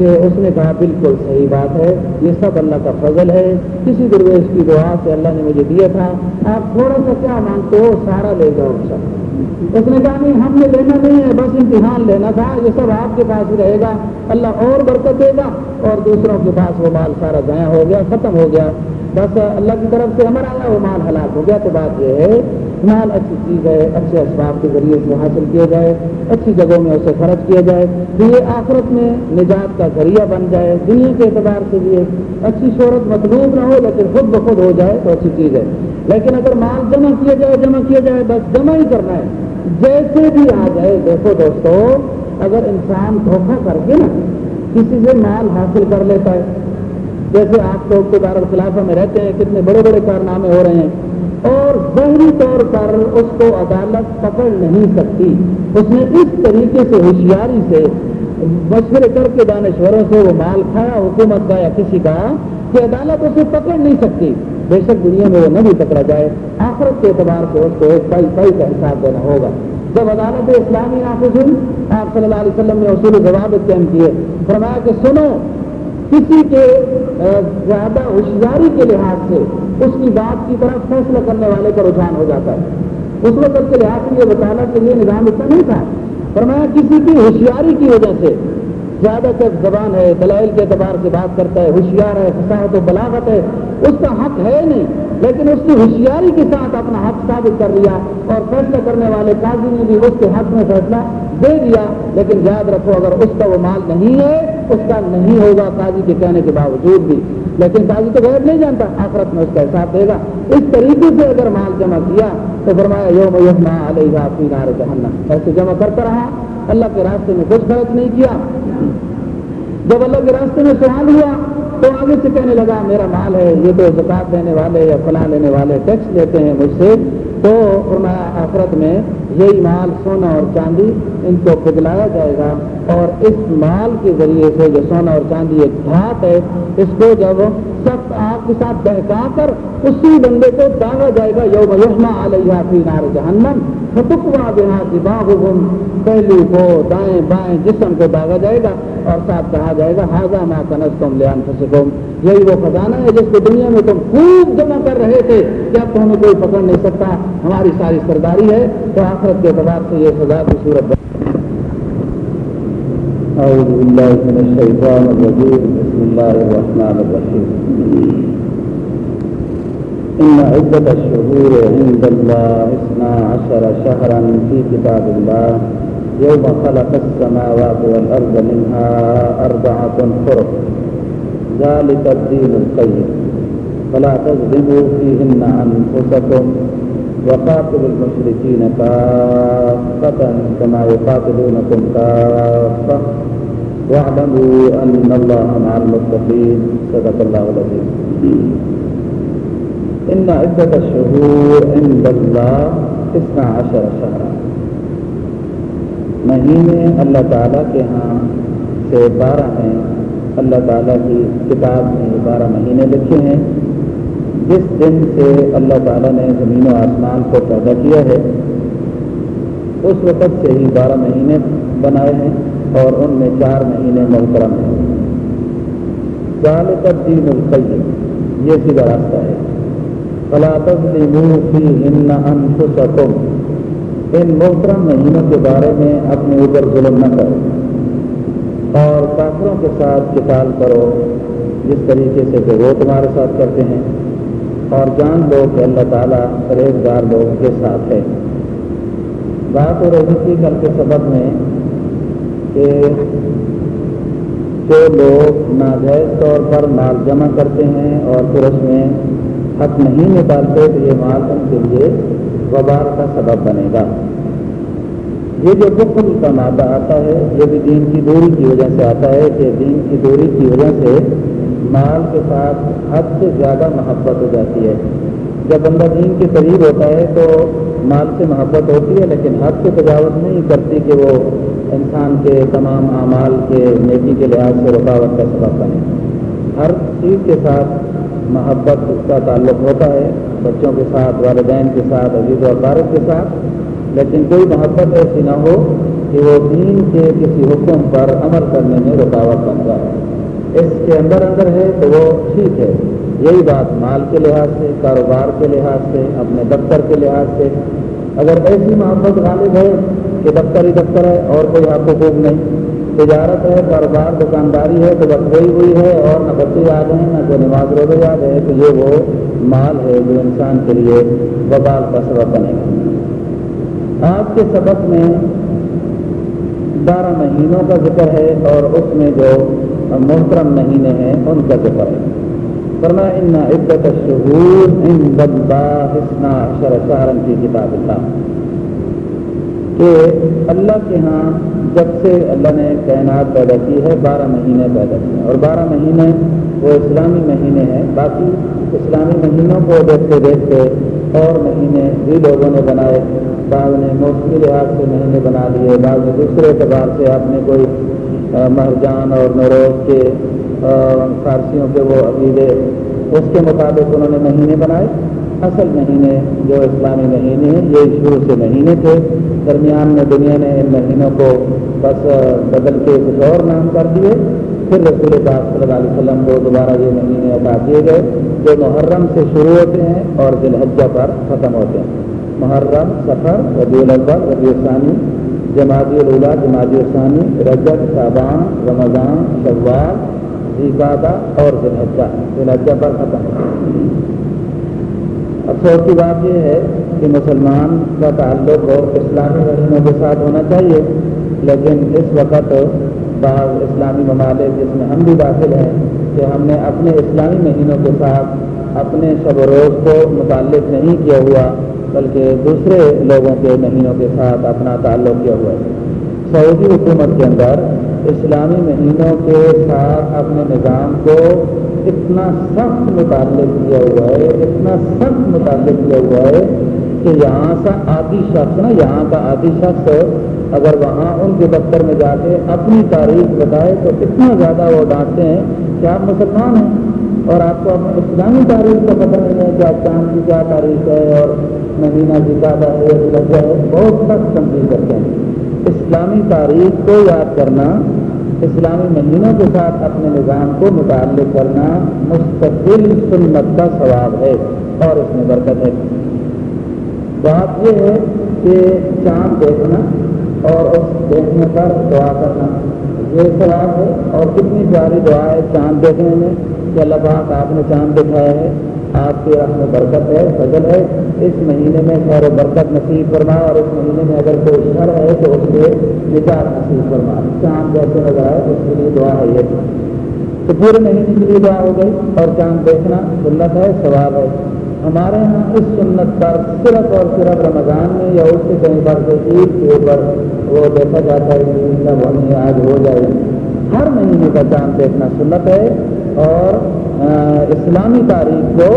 [SPEAKER 2] کہ اس نے کہا بالکل صحیح بات ہے، یہ سب اللہ کا فضل ہے۔ کسی درویش کی دعا سے اللہ نے مجھے دیا تھا۔ آپ تھوڑا سا کیا مانگتے ہو، سارا لے جاؤ سب۔ اس نے کہا، نہیں، ہم نے لینا نہیں ہے، بس امتحان لینا تھا۔ یہ سب آپ کے پاس ہی رہے گا۔ اللہ اور برکت دے گا اور دوسروں کے پاس وہ مال سارا ضائع ہو گیا، ختم ہو گیا۔ بس اللہ کی طرف سے ہمارا آیا وہ مال ہلاک ہو گیا تو بات یہ ہے، مال اچھی چیز ہے، اچھے اسباب کے ذریعے سے حاصل کیا جائے، اچھی جگہوں میں اسے خرچ کیا جائے، تو یہ آخرت میں نجات کا ذریعہ بن جائے، دنیا کے اعتبار سے بھی اچھی شہرت مطلوب نہ ہو، لیکن خود بخود ہو جائے تو اچھی چیز ہے۔ لیکن اگر مال جمع کیا جائے، جمع کیا جائے، بس جمع ہی کرنا ہے۔ جیسے بھی آ جائے، دیکھو دوستو، اگر انسان دھوکہ کر کے نا، کسی سے مال حاصل کر لیتا ہے جیسے آپ لوگ کے دار الخلافہ میں رہتے ہیں، کتنے بڑے بڑے کارنامے ہو رہے ہیں۔ اور ظہری طور پر اس کو عدالت پکڑ نہیں سکتی۔ اس نے اس طریقے سے ہوشیاری سے مشورے کر کے دانشوروں سے وہ مال کھایا حکومت کا یا کسی کا، کہ عدالت اسے پکڑ نہیں سکتی۔ بے شک دنیا میں وہ نہ بھی پکڑا جائے۔ آخرت کے اعتبار سے اس کو ایک پائی پائی کا حساب دینا ہوگا۔ جب عدالت اسلامی آپ آپ صلی اللہ علیہ وسلم نے اصول ضوابط قائم کیے۔ فرمایا کہ سنو کسی کے زیادہ ہوشیاری کے لحاظ سے اس کی بات کی طرف فیصلہ کرنے والے کا رجحان ہو جاتا ہے۔ اس وقت کے لحاظ سے یہ بتانا کہ یہ نظام اتنا نہیں تھا۔ فرمایا کسی کی ہوشیاری کی وجہ سے زیادہ تر زبان ہے، دلائل کے اعتبار سے بات کرتا ہے، ہوشیار ہے فساحت و بلاغت ہے، اس کا حق ہے نہیں، لیکن اس کی ہوشیاری کے ساتھ اپنا حق ثابت کر لیا اور فیصلہ کرنے والے قاضی نے بھی اس کے حق میں فیصلہ دے دیا، لیکن یاد رکھو، اگر اس کا وہ مال نہیں ہے، اس کا نہیں ہوگا قاضی کے کہنے کے باوجود بھی۔ لیکن قاضی تو غیر نہیں جانتا، آخرت میں اس کا حساب دے گا۔ اس طریقے سے اگر مال جمع کیا تو فرمایا، یوم یوما علیہ فی نار جہنم۔ ایسے جمع کرتا رہا، اللہ کے راستے میں کچھ خرچ نہیں کیا۔ جب اللہ کے راستے میں سوال ہوا تو آگے سے کہنے لگا، میرا مال ہے، یہ تو زکات دینے والے یا فلاں لینے والے ٹیکس لیتے ہیں مجھ سے۔ تو فرمایا آخرت میں یہی مال، سونا اور چاندی ان کو پگلایا جائے گا۔ اور اس مال کے ذریعے سے جو سونا اور چاندی ایک دھات ہے، اس کو جب سخت آگ کے ساتھ بہکا کر اسی بندے کو داغا جائے گا، یوم یوما علیہ فی نار جہنم فتکوا بہا دباغ پہلو کو دائیں بائیں جسم کو داغا جائے گا اور ساتھ کہا جائے گا حاضہ ما کنس تم لے انفسکم یہی وہ خزانہ ہے جس کو دنیا میں تم خوب جمع کر رہے تھے کہ اب تو ہمیں کوئی پکڑ نہیں سکتا، ہماری ساری سرداری ہے تو آخرت کے اعتبار سے یہ سزا کی صورت
[SPEAKER 1] أعوذ بالله من الشيطان الرجيم. بسم الله الرحمن الرحيم. إن عدة الشهور عند الله اثنا عشر شهرا في كتاب الله. يوم خلق السماوات والأرض منها أربعة حرم ذلك الدين القيم. فلا تظلموا فيهن أنفسكم. وقاتلوا المشركين كافة كما يقاتلونكم كافة. واعلموا أن الله مع المتقين. صدق الله العظيم. إن عدة الشهور عند الله اثنا عشر شهرا. مہینے اللہ تعالیٰ کے ہاں سے بارہ ہیں. اللہ تعالیٰ کی کتاب میں بارہ مہینے لکھے ہیں. جس دن سے اللہ تعالیٰ نے زمین و آسمان کو پیدا کیا ہے، اس وقت سے ہی بارہ مہینے بنائے ہیں اور ان میں چار مہینے محترم ہیں۔ ذالک دین القیم، یہ سیدھا راستہ ہے۔ فلا تظلموا فیہن انفسکم، ان محترم مہینوں کے بارے میں اپنے اوپر ظلم نہ کرو اور کافروں کے ساتھ کتال کرو، جس طریقے سے کہ وہ تمہارے ساتھ کرتے ہیں۔ اور جان لو کہ اللہ تعالیٰ پرہیزگار لوگوں کے ساتھ ہے۔ بات ہو رہی تھی کل کے سبق میں کہ جو لوگ ناجائز طور پر مال جمع کرتے ہیں اور پھر اس میں حق نہیں نکالتے تو یہ مال ان کے لیے وبار کا سبب بنے گا۔ یہ جو بخل کا مادہ آتا ہے، یہ بھی دین کی دوری کی وجہ سے آتا ہے کہ دین کی دوری کی وجہ سے مال کے ساتھ حد سے زیادہ محبت ہو جاتی ہے۔ جب بندہ دین کے قریب ہوتا ہے تو مال سے محبت ہوتی ہے، لیکن حد سے تجاوز نہیں کرتی کہ وہ انسان کے تمام اعمال کے نیکی کے لحاظ سے رکاوٹ کا سبب بنے۔ ہر چیز کے ساتھ محبت اس کا تعلق ہوتا ہے، بچوں کے ساتھ، والدین کے ساتھ، عزیز و اقارب کے ساتھ۔ لیکن کوئی محبت ایسی نہ ہو کہ وہ دین کے کسی حکم پر عمل کرنے میں رکاوٹ بن جائے۔ اس کے اندر اندر ہے تو وہ ٹھیک ہے۔ یہی بات مال کے لحاظ سے، کاروبار کے لحاظ سے، اپنے دفتر کے لحاظ سے۔ اگر ایسی محبت غالب ہے کہ دفتر ہی دفتر ہے اور کوئی آپ حقوق نہیں۔ تجارت ہے، کاروبار، دکانداری ہے تو بس وہی ہوئی ہے اور نہ بچے یاد ہیں، نہ کوئی نماز روزے یاد ہے تو یہ وہ مال ہے جو انسان کے لیے وبال کا سبب بنے گا۔ آج کے سبق میں بارہ مہینوں کا ذکر ہے اور اس میں جو محترم مہینے ہیں ان کا ذکر ہے۔ فرما ان عدت الشہور ان بدبا حسنا شر شہرن کی کتاب اللہ۔ کہ اللہ کے ہاں جب سے اللہ نے کائنات پیدا کی ہے، بارہ مہینے پیدا کیے اور بارہ مہینے وہ اسلامی مہینے ہیں، باقی اسلامی مہینوں کو دیکھتے دیکھتے اور مہینے بھی لوگوں نے بنائے۔ بعض نے موسمی لحاظ سے مہینے بنا لیے، بعض نے دوسرے اعتبار سے آپ نے کوئی مہرجان اور نوروز کے فارسیوں کے وہ عقیدے، اس کے مطابق انہوں نے مہینے بنائے۔ اصل مہینے جو اسلامی مہینے ہیں، یہ شروع سے مہینے تھے۔ درمیان میں دنیا نے ان مہینوں کو بس بدل کے کچھ اور نام کر دیے۔ پھر رسول پاک صلی اللہ علیہ وسلم کو دوبارہ یہ مہینے ادا کیے گئے۔ جو محرم سے شروع ہوتے ہیں اور دل پر ختم ہوتے ہیں۔ محرم، سفر، ربیع الاول، ربیع ثانی جماعتی الاولا جماعتی ثانی رجب صابان رمضان، شوال زیبادہ اور دلحجہ دلحجہ پر ختم۔ افسوس کی بات یہ ہے کہ مسلمان کا تعلق اور اسلامی مہینوں کے ساتھ ہونا چاہیے، لیکن اس وقت بعض اسلامی ممالک جس میں ہم بھی داخل ہیں کہ ہم نے اپنے اسلامی مہینوں کے ساتھ اپنے شب و روز کو متعلق نہیں کیا ہوا۔ بلکہ دوسرے لوگوں کے مہینوں کے ساتھ اپنا تعلق کیا ہوا ہے۔ سعودی حکومت کے اندر اسلامی مہینوں کے ساتھ اپنے نظام کو اتنا سخت متعلق کیا ہوا ہے، اتنا سخت متعلق کیا ہوا ہے کہ یہاں کا آدھی شخص نا، یہاں کا آدھی شخص اگر وہاں ان کے دفتر میں جا کے اپنی تاریخ بتائے تو اتنا زیادہ وہ ڈانٹتے ہیں کہ آپ مسلمان ہیں اور آپ کو اپنے اسلامی تاریخ کا پتہ نہیں ہے کہ آپ چاند کی کیا تاریخ ہے اور مہینہ کی کیا ہے، بہت سخت تنظیم کرتے ہیں۔ اسلامی تاریخ کو یاد کرنا، اسلامی مہینوں کے ساتھ اپنے نظام کو متعلق کرنا مستقل سنت کا ثواب ہے اور اس میں برکت ہے۔ بات یہ ہے کہ چاند دیکھنا اور اس دیکھنے پر دعا کرنا، یہ ثواب ہے۔ اور کتنی پیاری دعا ہے چاند دیکھنے میں کہ اللہ پاک آپ نے چاند دکھایا ہے۔ آپ کے میں برکت ہے، فضل ہے۔ اس مہینے میں خیر و برکت نصیب فرما اور اس مہینے میں اگر کوئی شر ہے تو اس کے نجات نصیب فرما۔ چاند جیسے نظر آئے اس کے لیے دعا ہے یہ۔ تو پورے مہینے کے لیے دعا ہو گئی اور چاند دیکھنا سنت ہے، ثواب ہے۔ ہمارے یہاں اس سنت پر صرف اور صرف رمضان میں یا اس سے کہیں پر سے عید کے اوپر وہ دیکھا جاتا ہے کہ آج ہو جائے۔ ہر مہینے کا چاند دیکھنا سنت ہے اور اسلامی تاریخ کو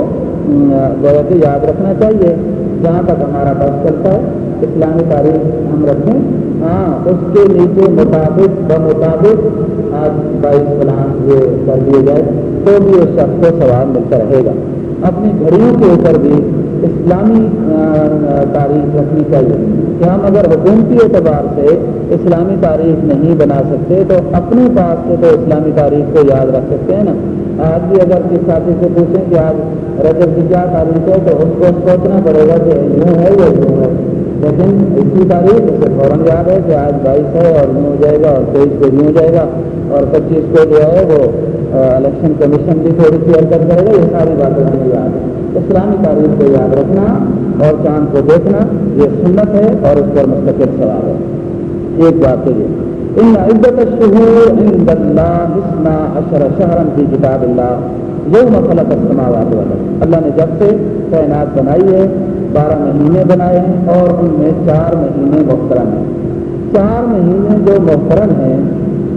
[SPEAKER 1] گویا کہ یاد رکھنا چاہیے، جہاں تک ہمارا بس چلتا ہے، اسلامی تاریخ ہم رکھیں۔ ہاں اس کے نیچے مطابق، بمطابق آج بائیس پلان یہ کر دیے جائے تو بھی اس شخص کو سوال ملتا رہے گا۔ اپنی گھڑیوں کے اوپر بھی اسلامی تاریخ رکھنی چاہیے۔ کہ ہم اگر حکومتی اعتبار سے اسلامی تاریخ نہیں بنا سکتے، تو اپنے پاس سے تو اسلامی تاریخ کو یاد رکھ سکتے ہیں نا۔ آج بھی اگر کس ساتھی سے پوچھیں کہ آج رجب کی کیا تاریخ ہے، تو اس کو سوچنا پڑے گا کہ یوں ہے یا یوں ہے۔
[SPEAKER 2] لیکن اسی تاریخ اسے فوراً یاد ہے کہ آج بائیس ہے اور یوں ہو جائے گا اور تیئیس کو یوں ہو جائے گا اور پچیس کو جو ہے وہ الیکشن کمیشن بھی تھوڑی سی حرکت کرے گا، یہ ساری باتیں ہمیں یاد ہے اسلامی تاریخ کو یاد رکھنا اور چاند کو دیکھنا، یہ سنت ہے اور اس پر مستقل سوال ہے۔ ایک بات تو یہ، ان عزت الشهور عند الله اسنا عشر شهرا في كتاب الله يوم خلق السماوات والارض۔ اللہ نے جب سے کائنات بنائی ہے، بارہ مہینے بنائے ہیں اور ان میں چار مہینے محترم ہیں۔ چار مہینے جو محترم ہیں،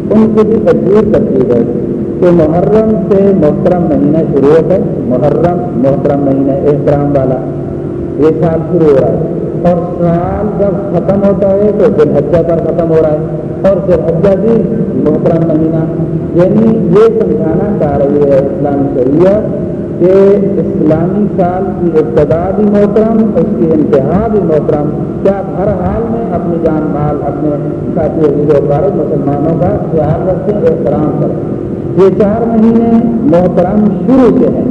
[SPEAKER 2] ان کی بھی عجیب ترتیب ہے۔ کہ محرم سے محترم مہینہ شروع ہوتا ہے۔ محرم، محترم مہینہ، احترام والا۔ یہ سال شروع ہو رہا ہے۔ اور سال جب ختم ہوتا ہے تو دل حجہ پر ختم ہو رہا ہے۔ اور دل حجہ بھی محترم مہینہ۔ یعنی یہ سمجھانا چاہ رہی ہے اسلامی شریعت کہ اسلامی سال کی ابتدا بھی محترم، اس کی انتہا بھی محترم۔ کیا ہر حال میں اپنی جان مال، اپنے ساتھی عزیز مسلمانوں کا خیال رکھیں، احترام کریں۔ یہ چار مہینے محترم شروع سے ہیں۔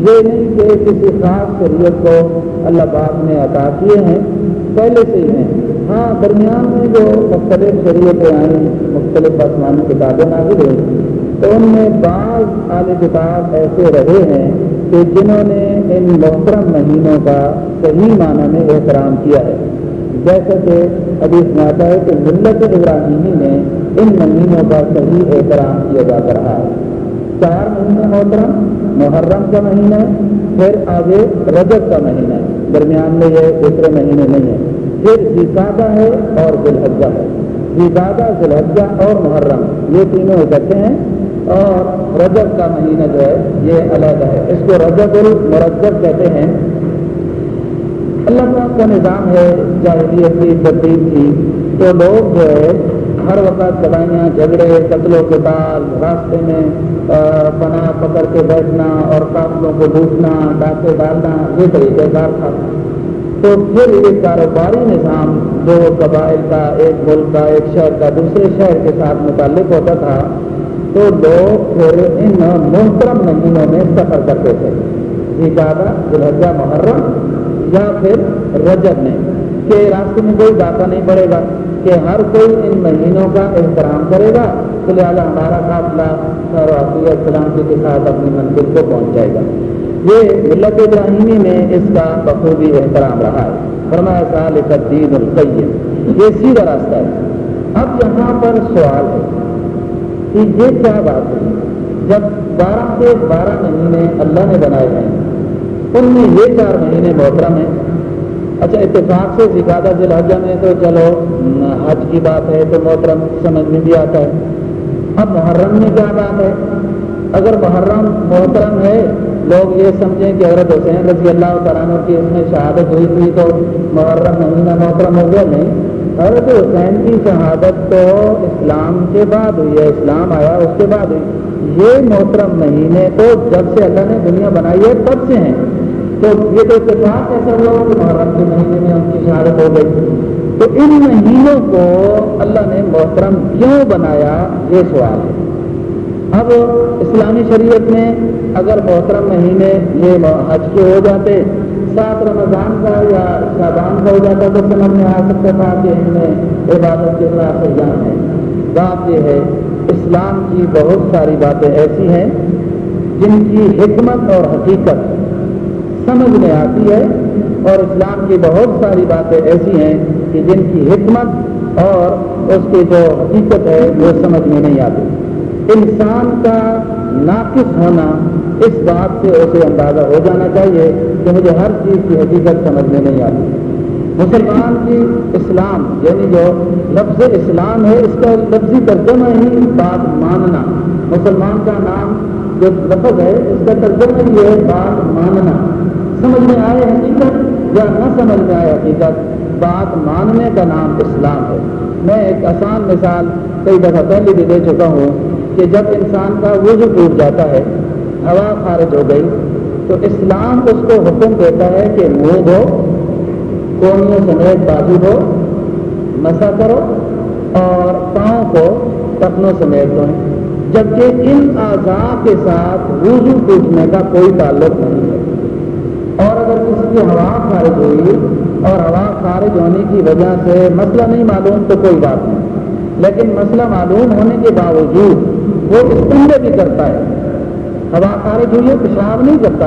[SPEAKER 2] یہ نہیں کہ کسی خاص شریعت کو اللہ پاک نے عطا کیے ہیں۔ پہلے سے ہی ہیں۔ ہاں درمیان میں جو مختلف شریعتیں آئیں، مختلف آسمانی کتابیں نازل ہوئی تو ان میں بعض اعلی کتاب ایسے رہے ہیں کہ جنہوں نے ان محترم مہینوں کا صحیح معنی میں احترام کیا ہے۔ جیسا کہ ابھی سناتا ہے کہ ملت ابراہیمی میں ان مہینوں کا صحیح احترام کیا جاتا رہا ہے۔ چار مہینے محترم محرم کا مہینہ ہے، پھر آگے رجب کا مہینہ ہے۔ درمیان میں یہ دوسرے مہینے نہیں ہیں پھر زیادہ ہے اور دلحجہ ہے۔ زیادہ دلحجہ اور محرم، یہ تینوں اکٹھے ہیں۔ اور رجب کا مہینہ جو ہے، یہ الگ ہے۔ اس کو رجب المرجب کہتے ہیں۔ اللہ پاک کا نظام ہے، جاہلیت کی ترتیب کی، تو لوگ جو ہے، ہر وقت دوائیاں جھگڑے قتل و قتال راستے میں پناہ پکڑ کے بیٹھنا اور قافلوں کو لوٹنا، ڈاکے ڈالنا، یہ طریقہ کار تھا۔ تو پھر ایک کاروباری نظام جو قبائل کا، ایک ملک کا، ایک شہر کا، دوسرے شہر کے ساتھ متعلق ہوتا تھا۔ تو لوگ پھر ان محترم مہینوں میں سفر کرتے تھے۔ یہ زیادہ دلحجہ محرم یا پھر رجب میں، کہ راستے میں کوئی داتا نہیں پڑے گا، کہ ہر کوئی ان مہینوں کا احترام کرے گا۔ تو لہٰذا ہمارا قافلہ اور سلامتی کے ساتھ اپنی منزل کو پہنچ جائے گا۔ یہ ملت ابراہیمی میں اس کا بخوبی احترام رہا ہے۔ فرمایا سال دین القیم۔ یہ سیدھا راستہ ہے۔ اب یہاں پر سوال ہے کہ یہ کیا بات ہے؟ جب بارہ سے بارہ مہینے اللہ نے بنائے ہیں ان میں یہ چار مہینے محترم ہیں۔ اچھا اتفاق سے زکادہ ذلحجہ میں تو چلو حج کی بات ہے تو محترم، سمجھ میں بھی آتا ہے۔ اب محرم میں کیا بات ہے؟ اگر محرم محترم ہے، لوگ یہ سمجھیں کہ حضرت حسین رضی اللہ تعالیٰ کی اس میں شہادت ہوئی تھی تو محرم مہینہ محترم ہو گیا؟ نہیں۔ حضرت حسین کی شہادت تو اسلام کے بعد ہوئی ہے، اسلام آیا اس کے بعد ہوئی۔ یہ محترم مہینے تو جب سے اللہ نے دنیا بنائی ہے، تب سے ہیں۔ تو یہ تو اتفاق ایسا ہوا کہ محرم کے مہینے میں ان کی شہادت ہو گئی۔ تو ان مہینوں کو اللہ نے محترم کیوں بنایا؟ یہ سوال ہے۔ اب اسلامی شریعت میں اگر محترم مہینے یہ حج کے ہو جاتے، سات رمضان کا یا شابان کا ہو جاتا تو سمجھ میں آ سکتا تھا کہ ان میں عبادت کے خلاف جان ہے۔ بات یہ ہے، اسلام کی بہت ساری باتیں ایسی ہیں جن کی حکمت اور حقیقت سمجھ میں آتی ہے اور اسلام کی بہت ساری باتیں ایسی ہیں کہ جن کی حکمت اور اس کی جو حقیقت ہے وہ سمجھ میں نہیں آتی۔ انسان کا ناقص ہونا اس بات سے اسے اندازہ ہو جانا چاہیے کہ مجھے ہر چیز کی حقیقت سمجھ میں نہیں آتی۔ مسلمان کی اسلام یعنی جو لفظ اسلام ہے، اس کا لفظی ترجمہ ہی بات ماننا۔ مسلمان کا نام جو لفظ ہے، اس کا ترجمہ ہی ہے بات ماننا۔ سمجھ میں آئے حقیقت یا نہ سمجھ میں آئے حقیقت؟ بات ماننے کا نام اسلام ہے۔ میں ایک آسان مثال کئی دفعہ پہلے بھی دے چکا ہوں کہ جب انسان کا وضو ٹوٹ جاتا ہے، ہوا خارج ہو گئی، تو اسلام اس کو حکم دیتا ہے کہ منہ دو کونوں سمیت بازو دو مسا کرو اور پاؤں کو ٹکنوں سمیت دو جبکہ ان اعضاء کے ساتھ وضو ٹوٹنے کا کوئی تعلق نہیں ہے۔ اس کی ہوا خارج ہوئی اور ہوا خارج ہونے کی وجہ سے مسئلہ نہیں معلوم تو کوئی بات نہیں۔ لیکن مسئلہ معلوم ہونے کے باوجود وہ استنجے بھی کرتا ہے۔ ہوا خارج ہوئی پیشاب نہیں کرتا۔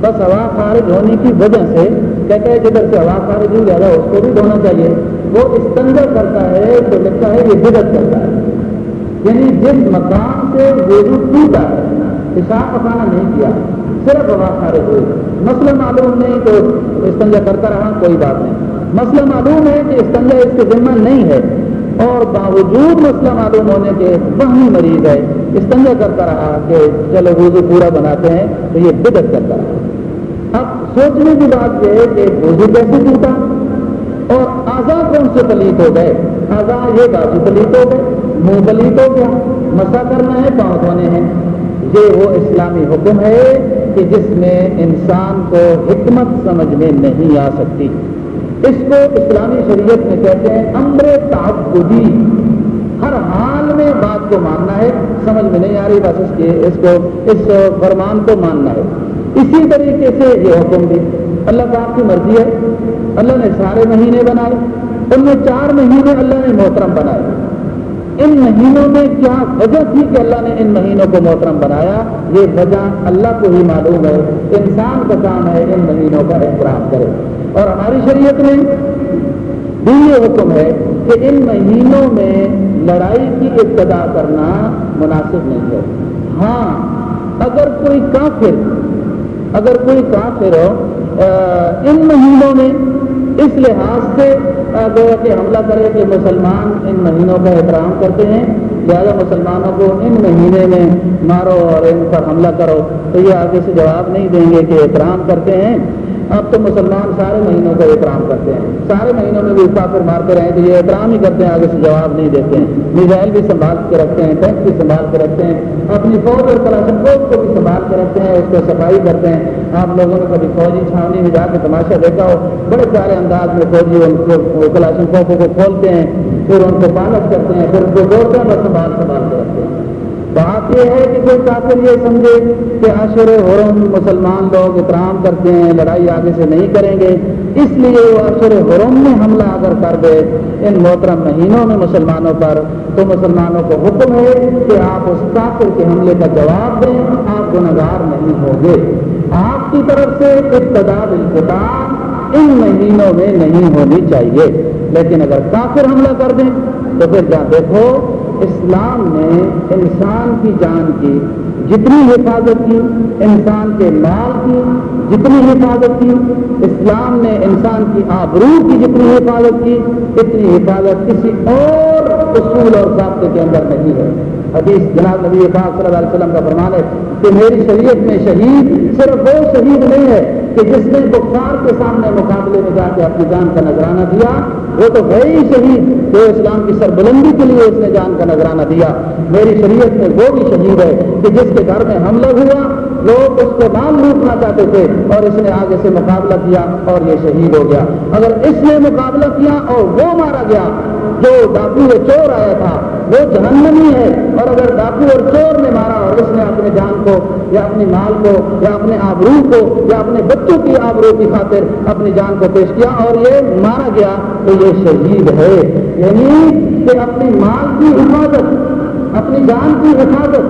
[SPEAKER 2] بس ہوا خارج ہونے کی وجہ سے کہتا ہے جدھر سے ہوا خارج ہوئی زیادہ اس کو بھی دھونا چاہیے۔ وہ استنجا کرتا ہے تو لگتا ہے یہ بدت کرتا ہے۔ یعنی جس مقام سے وضو ٹوٹا ہے، پیشاب پکانا نہیں کیا، صرف ہوا خارج ہوئی۔ مسئلہ معلوم نہیں تو استنجا کرتا رہا، کوئی بات نہیں۔ مسئلہ معلوم ہے کہ استنجا اس کے ذمہ نہیں ہے، اور باوجود مسئلہ معلوم ہونے کے وہی مریض ہے۔ استنجا کرتا رہا کہ چلو وضو پورا بناتے ہیں، تو یہ بدت کرتا رہا۔ اب سوچنے کی بات یہ ہے کہ وضو کیسے ٹوٹا؟ اور آزا کون سے پلیت ہو گئے؟ آزا یہ بازو پلیت ہو گئے، منہ پلیت ہو گیا۔ مسا کرنا ہے، پاؤں دھونے ہیں۔ یہ وہ اسلامی حکم ہے کہ جس میں انسان کو حکمت سمجھ میں نہیں آ سکتی۔ اس کو اسلامی شریعت میں کہتے ہیں امر تعبدی۔ ہر حال میں بات کو ماننا ہے، سمجھ میں نہیں آ رہی، بس اس کے اس کو اس فرمان کو ماننا ہے۔ اسی طریقے سے یہ حکم بھی۔ اللہ کا آپ کی مرضی ہے۔ اللہ نے سارے مہینے بنائے ان میں چار مہینے اللہ نے محترم بنائے۔ ان مہینوں میں کیا وجہ تھی کہ اللہ نے ان مہینوں کو محترم بنایا؟ یہ وجہ اللہ کو ہی معلوم ہے، انسان کا کام ہے ان مہینوں کا احترام کرے۔ اور ہماری شریعت میں بھی یہ حکم ہے کہ ان مہینوں میں لڑائی کی ابتدا کرنا مناسب نہیں ہے۔ ہاں اگر کوئی کافر، اگر کوئی کافر ہو ان مہینوں میں اس لحاظ سے کہ حملہ کرے کہ مسلمان ان مہینوں کا احترام کرتے ہیں، زیادہ مسلمانوں کو ان مہینے میں مارو اور ان پر حملہ کرو۔ تو یہ آگے سے جواب نہیں دیں گے کہ احترام کرتے ہیں۔ اب تو مسلمان سارے مہینوں کا احترام کرتے ہیں۔ سارے مہینوں میں بھی کافر مارتے رہے تو یہ احترام ہی کرتے ہیں، آگے سے جواب نہیں دیتے ہیں۔ میزائل بھی سنبھال کے رکھتے ہیں، ٹینک بھی سنبھال کے رکھتے ہیں۔ اپنی فوج اور کلاشن فوج کو بھی سنبھال کے رکھتے ہیں، اس کو صفائی کرتے ہیں۔ آپ لوگوں نے کبھی فوجی چھاونی میں جا کے تماشا دیکھا ہو؟ بڑے پیارے انداز میں فوجی ان کو کلاشن فوجوں کو کھولتے ہیں، پھر ان کو پالک کرتے ہیں، پھر ان کو دوڑتے ہیں سنبھال سنبھال کے رکھتے ہیں بات یہ ہے کہ کوئی کافر یہ سمجھے کہ عشر حرم مسلمان لوگ احترام کرتے ہیں، لڑائی آگے سے نہیں کریں گے۔ اس لیے وہ عشر حرم میں حملہ اگر کر دے ان محترم مہینوں میں مسلمانوں پر، تو مسلمانوں کو حکم ہے کہ آپ اس کافر کے حملے کا جواب دیں، آپ گنگار نہیں ہوں گے۔ آپ کی طرف سے ابتدا بالکتاب ان مہینوں میں نہیں ہونی چاہیے۔ لیکن اگر کافر حملہ کر دیں، تو پھر جہاں دیکھو؟ اسلام نے انسان کی جان کی جتنی حفاظت کی، انسان کے مال کی جتنی حفاظت کی، اسلام نے انسان کی آبرو کی جتنی حفاظت کی، اتنی حفاظت کسی اور اصول اور ضابطے کے اندر نہیں ہے۔ حدیث جناب نبی پاک صلی اللہ علیہ وسلم کا فرمان ہے کہ میری شریعت میں شہید صرف وہ شہید نہیں ہے کہ جس نے بخار کے سامنے مقابلے میں جا کے اپنی جان کا نذرانہ دیا، وہ تو وہی شہید جو اسلام کی سربلندی کے لیے اس نے جان کا نذرانہ دیا۔ میری شریعت میں وہ بھی شہید ہے کہ جس کے گھر میں حملہ ہوا لوگ اس کو مال لوٹنا چاہتے تھے اور اس نے آگے سے مقابلہ کیا اور یہ شہید ہو گیا۔ اگر اس نے مقابلہ کیا اور وہ مارا گیا، جو ڈاکو چور آیا تھا، وہ جہنمی ہے۔ اور اگر ڈاکو اور چور نے مارا اور اس نے اپنے جان کو یا اپنی مال کو یا اپنے آبرو کو یا اپنے بچوں کی آبرو کی خاطر اپنی جان کو پیش کیا اور یہ مارا گیا، تو یہ شہید ہے۔ یعنی کہ اپنی مال کی حفاظت اپنی جان کی حفاظت،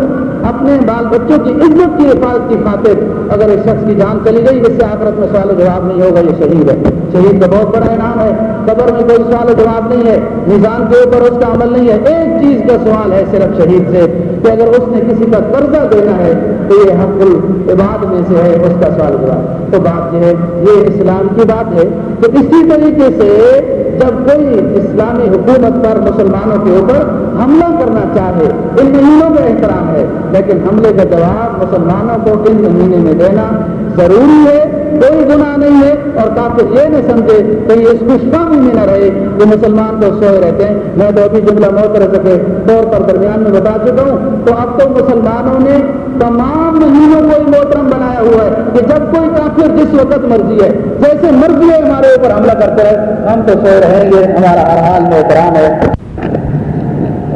[SPEAKER 2] اپنے بال بچوں کی عزت کی حفاظت کی خاطر اگر ایک شخص کی جان چلی گئی جس سے آخرت میں سوال و جواب نہیں ہوگا، یہ شہید ہے۔ شہید کا بہت بڑا انعام ہے۔ قبر میں کوئی سوال و جواب نہیں ہے۔ نظام کے اوپر اس کا عمل نہیں ہے۔ ایک چیز کا سوال ہے صرف شہید سے کہ اگر اس نے کسی کا قرضہ دینا ہے تو یہ حق العباد میں سے ہے، اس کا سوال جواب۔ تو بات یہ ہے، یہ اسلام کی بات ہے تو اسی طریقے سے جب کوئی اسلامی حکومت پر مسلمانوں کے اوپر حملہ کرنا چاہے، ان مہینوں کا احترام ہے، لیکن حملے کا جواب مسلمانوں کو ان مہینے میں دینا ضروری ہے، کوئی گناہ نہیں ہے، اور کافی یہ نہ سمجھے کہ یہ اس خوشخامی میں نہ رہے۔ کہ مسلمان تو سوئے رہتے ہیں۔ میں تو ابھی جملہ موت کر سکے، طور پر درمیان میں بتا چکا ہوں۔ تو اب تو مسلمانوں نے تمام مہینوں کو محترم بنایا ہوا ہے۔ کہ جب کوئی کافر جس وقت مرضی ہے، جیسے مرضی ہے، ہمارے اوپر حملہ کرتے رہے۔ ہم تو سو رہیں گے، ہمارا ہر حال میں احترام ہے۔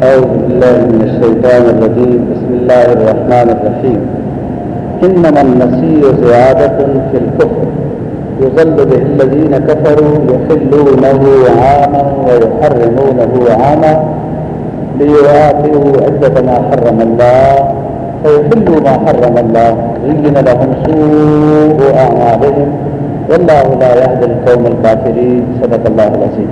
[SPEAKER 1] أعوذ بالله من الشيطان الرجيم بسم الله الرحمن الرحيم إنما النسي زيادة في الكفر يظل به الذين كفروا يحلونه عاما ويحرمونه عاما ليوافئوا عدة ما حرم الله فيحلوا ما حرم الله، زين لهم سوء أعمالهم. والله لا يهدي القوم الكافرين. صدق الله العظيم.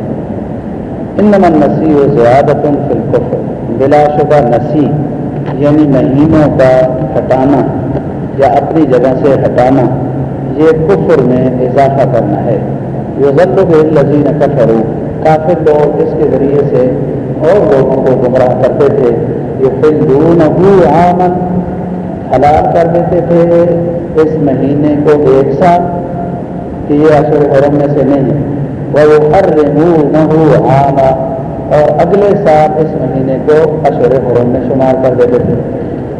[SPEAKER 1] انما النسیح زیادت فی الکفر بلا شبہ نسیح یعنی مہینوں کا ہٹانا، یا اپنی جگہ سے ہٹانا، یہ کفر میں اضافہ کرنا ہے. یہ ضلع لذین کفر کافر لوگ اس کے ذریعے سے اور لوگوں کو گمراہ کرتے تھے. یہ فلدون آمن حلال کر دیتے تھے اس مہینے کو ایک ساتھ کہ یہ اشر حرم میں سے نہیں۔ ہے وہ ہر رمو آنا اور اگلے سال اس مہینے کو اشر حرم میں شمار کر دیتے تھے۔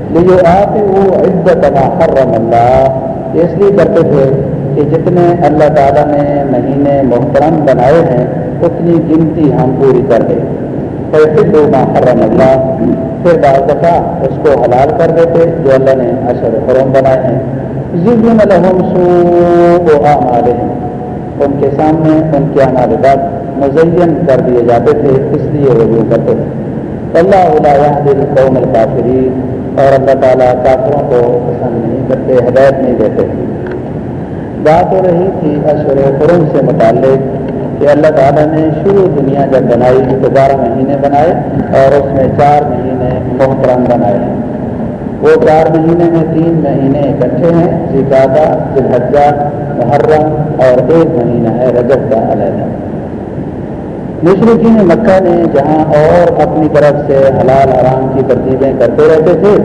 [SPEAKER 1] لیکن آپ وہ عزت حرم اللہ اس لیے کرتے تھے کہ جتنے اللہ تعالیٰ نے مہینے محترم بنائے ہیں، اتنی گنتی ہم پوری کر دیں۔ تو ما حرم اللہ پھر بعض دفعہ اس کو حلال کر دیتے جو اللہ نے اشر حرم بنائے ہیں۔ ضلع لحم سو ہیں ان کے سامنے ان کے عمالات مزین کر دیے جاتے تھے، اس لیے وہ کرتے تھے۔ اللہ علیہ دل قوم الکافری اور اللہ تعالیٰ کافروں کو پسند نہیں کرتے، ہدایت نہیں دیتے۔ بات ہو رہی تھی اشور قرم سے متعلق۔ کہ اللہ تعالیٰ نے شروع دنیا جب بنائی تو بارہ مہینے بنائے اور اس میں چار مہینے محترم بنائے ہیں۔ وہ چار مہینے میں تین مہینے اکٹھے ہیں۔ جی زکادہ ذلحجہ محرم اور ایک مہینہ ہے رجب کا علیحدہ۔ مشرقین مکہ نے جہاں اور اپنی طرف سے حلال حرام کی ترتیبیں کرتے رہتے تھے،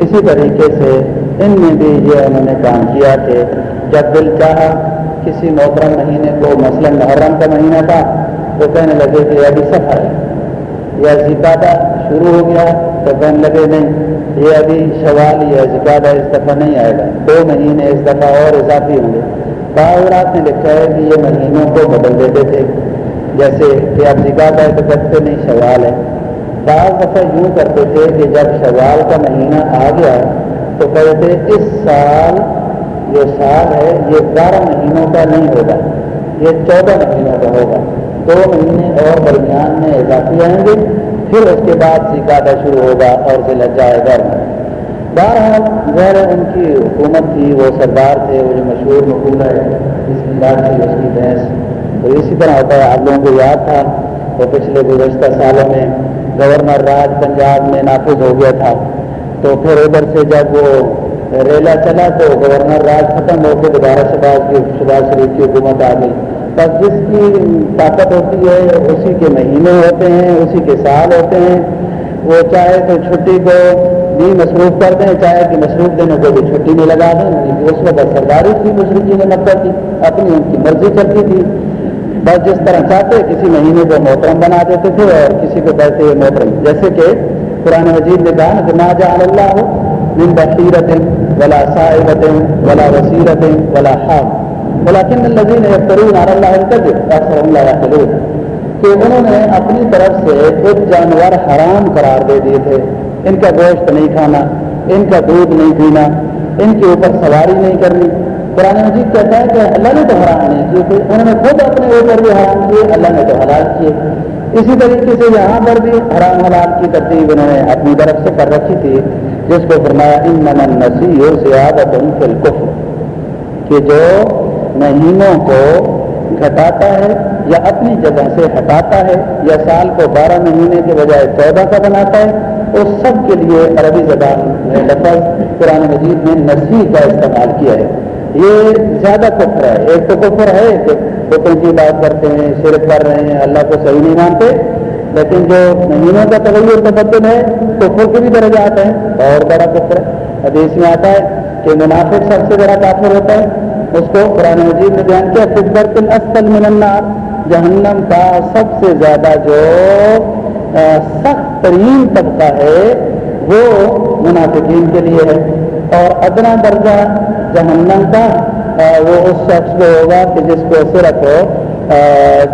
[SPEAKER 1] اسی طریقے سے ان میں بھی یہ انہوں نے کام کیا کہ جب دل چاہا کسی محترم مہینے کو، مثلا محرم کا مہینہ تھا، تو کہنے لگے کہ ابھی سفر ہے۔ یا زکادہ شروع ہو گیا، تو کہنے لگے نہیں، یہ ابھی سوال یا زکادہ اس دفعہ نہیں آئے گا۔ دو مہینے اس دفعہ اور اضافی ہوں گے۔ باورات نے لکھا ہے کہ یہ مہینوں کو بدل دیتے تھے۔ جیسے کہ اب زکادہ ہے تو کہتے نہیں سوال ہے۔ بعض دفعہ یوں کرتے تھے کہ جب سوال کا مہینہ آ گیا، تو کہتے اس سال جو سال ہے، یہ بارہ مہینوں کا نہیں ہوگا، یہ چودہ مہینوں کا ہوگا۔ دو مہینے اور درمیان میں اضافی آئیں گے، پھر اس کے بعد سکادا شروع ہوگا اور ضلع جائے گا بہرحال، غیر ان کی حکومت تھی وہ سردار تھے، وہ جو مشہور مقول ہے، اس کی بات تھی، اس کی بحث۔ تو اسی طرح ہوتا ہے، آپ لوگوں کو یاد تھا تو پچھلے گزشتہ سالوں میں گورنر راج پنجاب میں نافذ ہو گیا تھا۔ تو پھر ادھر سے جب وہ ریلا چلا تو گورنر راج ختم ہو کے دوبارہ شباز کی شباز شریف کی حکومت آ گئی۔ بس جس کی طاقت ہوتی ہے، اسی کے مہینے ہوتے ہیں، اسی کے سال ہوتے ہیں۔ وہ چاہے تو چھٹی کو بھی مصروف کر دیں، چاہے کہ مصروف دینے کو بھی چھٹی میں لگا دیں۔ اس وقت سرداری تھی مشرقی نے مت کی، اپنی ان کی مرضی چلتی تھی۔ بس جس طرح چاہتے، کسی مہینے کو محترم بنا دیتے تھے اور کسی کو کہتے محترم۔ جیسے کہ قرآن مجید نے کہا کہ نہ جا اللہ ہو من بحیرت ولا صائبت ولا وسیرت ولا حام. ولكن الذين يفترون على الله الكذب اكثرهم لا يعقلون کہ انہوں نے اپنی طرف سے ایک جانور حرام قرار دے دیے تھے. ان کا گوشت نہیں کھانا، ان کا دودھ نہیں پینا، ان کے اوپر سواری نہیں کرنی. قرآن مجید کہتا ہے کہ اللہ نے تو حرام نہیں کیے انہوں نے خود اپنے اوپر بھی حرام کیے، اللہ نے تو حلال کیے. اسی طریقے سے یہاں پر بھی حرام حلال کی ترتیب انہوں نے اپنی طرف سے کر رکھی تھی، جس کو فرمایا ان من نسی زیادت الکفر کہ جو مہینوں کو گھٹاتا ہے یا اپنی جگہ سے ہٹاتا ہے یا سال کو بارہ مہینے کے بجائے چودہ کا بناتا ہے، اس سب کے لیے عربی زبان میں لفظ قرآن مجید میں نسی کا استعمال کیا ہے۔ یہ زیادہ کفر ہے۔ ایک تو کفر ہے کہ بتوں کی بات کرتے ہیں، شرک کر رہے ہیں، اللہ کو صحیح نہیں مانتے۔ لیکن جو مہینوں کا تغیر تبدل ہے، کفر کے بھی درجات ہیں۔ اور بڑا کفر ہے۔ حدیث میں آتا ہے کہ منافق سب سے بڑا کافر ہوتا ہے۔ اس کو قرآن مجید میں بیان کیا فکبرت اصل من النار۔ جہنم کا سب سے زیادہ جو سخت ترین طبقہ ہے، وہ منافقین کے لیے ہے۔ اور ادنا درجہ جہنم کا وہ اس شخص کو ہوگا کہ جس کو صرف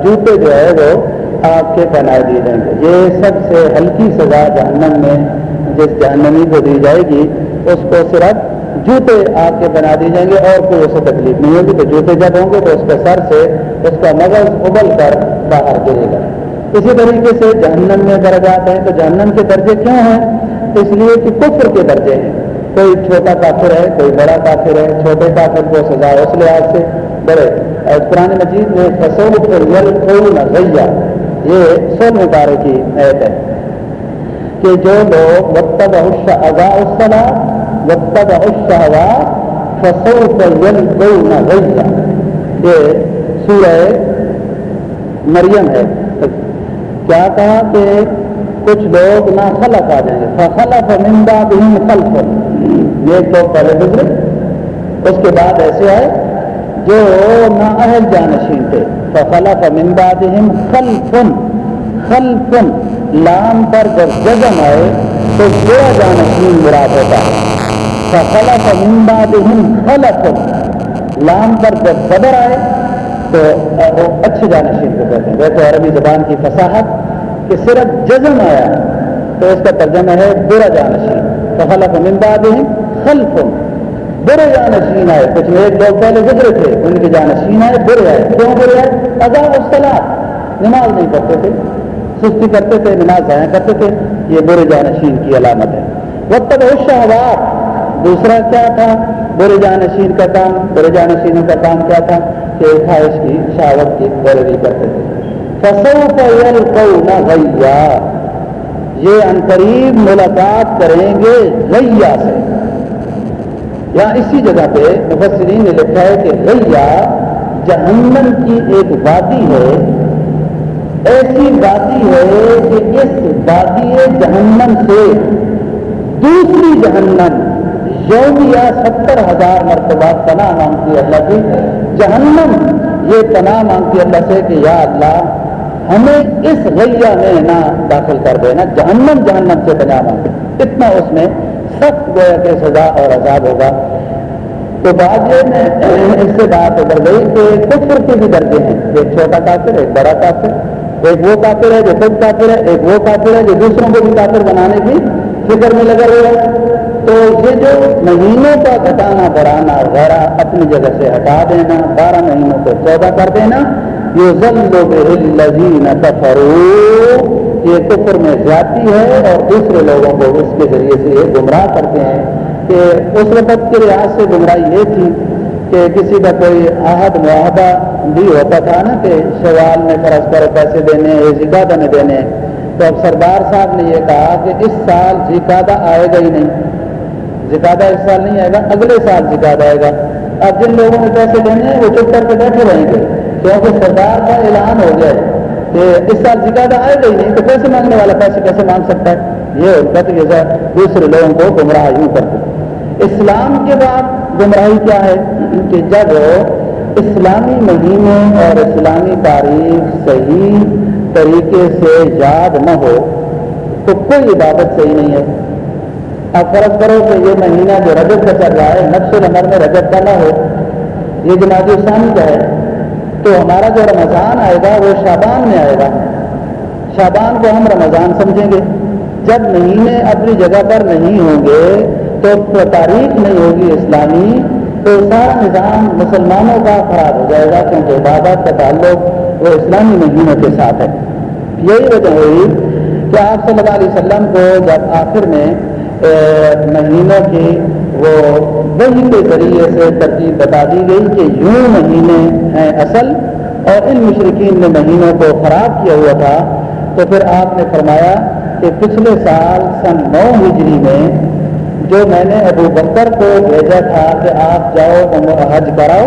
[SPEAKER 1] جوتے جو ہے وہ آپ کے بنائے دیے جائیں گے۔ یہ سب سے ہلکی سزا جہنم میں، جس جہنمی کو دی جائے گی، اس کو صرف
[SPEAKER 2] جوتے آگ کے بنا دی جائیں گے اور کوئی اسے تکلیف نہیں ہوگی۔ تو جوتے جب ہوں گے تو اس کے سر سے اس کا مغز ابل کر باہر گرے گا۔ اسی طریقے سے جہنم میں درجات ہیں، تو جہنم کے درجے کیوں ہیں؟ اس لیے کہ کفر کے درجے ہیں۔ کوئی چھوٹا کافر ہے، کوئی بڑا کافر ہے، چھوٹے کافر کو سزا اس لحاظ سے بڑے قرآن مجید میں فصول نظیہ یہ سو مبارے کی عید ہے کہ جو لوگ وقت بہت اگا اسلح وقت بہت ہوا فصول نظیہ یہ سورہ مریم ہے۔ کیا کہا کہ کچھ لوگ نہ خلق آ جائیں گے۔ فخلف مندا بہن خلف یہ تو پہلے گزرے۔ اس کے بعد ایسے آئے جو نہ اہل جانشین تھے۔ فخلف مندا بہن خلفن خلفن لام پر جب جزم آئے تو بڑا جانشین مراد ہوتا ہے۔ فخلف مندا بہن خلف لام پر جب صدر آئے تو وہ اچھے جانشین کو کہتے ہیں۔ ویسے عربی زبان کی فصاحت۔ کہ صرف جزم آیا تو اس کا ترجمہ ہے برا جانشین فخلف من بعدهم خلف برے جانشین آئے۔ کچھ ایک لوگ پہلے گزرے تھے۔ ان کے جانشین آئے، برے آئے۔ کیوں برے آئے؟ ادا اصطلاح نماز نہیں پڑھتے تھے۔ سستی کرتے تھے، نماز ضائع کرتے تھے۔ یہ برے جانشین کی علامت ہے۔ وقت بہت شہوات دوسرا کیا تھا؟ برے جانشین کا کام۔ برے جانشینوں کا کام کیا تھا؟ کہ خواہش کی، شہوت کی پیروی کرتے تھے۔ غیا یہ ان قریب ملاقات کریں گے غیا سے۔ یا اسی جگہ پہ مفسرین نے لکھا ہے کہ غیا جہنم کی ایک وادی ہے۔ ایسی وادی ہے کہ اس وادی جہنم سے دوسری جہنم یومیہ ستر ہزار مرتبہ پناہ مانگتی اللہ کی۔ جہنم یہ پناہ مانگتی اللہ سے کہ یا اللہ ہمیں اس غیہ میں نہ داخل کر دینا، جہنم جہنم سے بنا مانگے اتنا اس میں سخت گویا کے سزا اور عذاب ہوگا۔ تو بعد یہ اس سے بات ادھر گئی کہ کفر کے بھی درجے ہیں۔ ایک چھوٹا کافر، ایک بڑا کافر، ایک وہ کافر ہے جو خود کافر ہے، ایک وہ کافر ہے جو دوسروں کو بھی کافر بنانے کی فکر میں لگا ہوا ہے تو یہ جو مہینوں کا گھٹانا بڑھانا وغیرہ اپنی جگہ سے ہٹا دینا، بارہ مہینوں کو چودہ کر دینا یہ یہ کفر میں زیادتی ہے اور دوسرے لوگوں کو اس کے ذریعے سے یہ گمراہ کرتے ہیں کہ اس وقت کے لحاظ سے گمراہی یہ تھی کہ کسی کا کوئی عہد، معاہدہ بھی ہوتا تھا نا کہ شوال میں فرض پر پیسے دینے یا زکادہ میں دینے۔ تو اب سردار صاحب نے یہ کہا کہ اس سال زکادہ آئے گا ہی نہیں۔ زکادہ اس سال نہیں آئے گا، اگلے سال زکادہ آئے گا۔ اب جن لوگوں نے پیسے دینے ہیں وہ چپ کر کے بیٹھے رہیں گے۔ کیونکہ سردار کا اعلان ہو گیا ہے کہ اس سال زکادہ آئے گا ہی نہیں، تو پیسے مانگنے والا پیسے کیسے مانگ سکتا ہے؟ یہ حکمت جیسا دوسرے لوگوں کو گمراہ یوں کرتے اسلام کے بعد گمراہی کیا ہے؟ کہ جب اسلامی مہینے اور اسلامی تاریخ صحیح طریقے سے یاد نہ ہو، تو کوئی عبادت صحیح نہیں ہے۔ اب فرض کرو کہ یہ مہینہ جو رجب کا چل رہا ہے نقش نمبر میں رجب کا نہ ہو، یہ جماعت ثانی کا ہے۔ تو ہمارا جو رمضان آئے گا وہ شابان میں آئے گا۔ شابان کو ہم رمضان سمجھیں گے۔ جب مہینے اپنی جگہ پر نہیں ہوں گے تو تاریخ نہیں ہوگی اسلامی، تو سارا نظام مسلمانوں کا خراب ہو جائے گا کیونکہ عبادت کا تعلق وہ اسلامی مہینوں کے ساتھ ہے۔ یہی وجہ ہوئی کہ آپ صلی اللہ علیہ وسلم کو جب آخر میں مہینوں کی وہ وہی کے ذریعے سے ترتیب بتا دی گئی کہ یوں مہینے ہیں اصل اور ان مشرقین نے مہینوں کو خراب کیا ہوا تھا، تو پھر آپ نے فرمایا کہ پچھلے سال سن نو ہجری میں جو میں نے ابو بکر کو بھیجا تھا کہ آپ جاؤ حج کراؤ،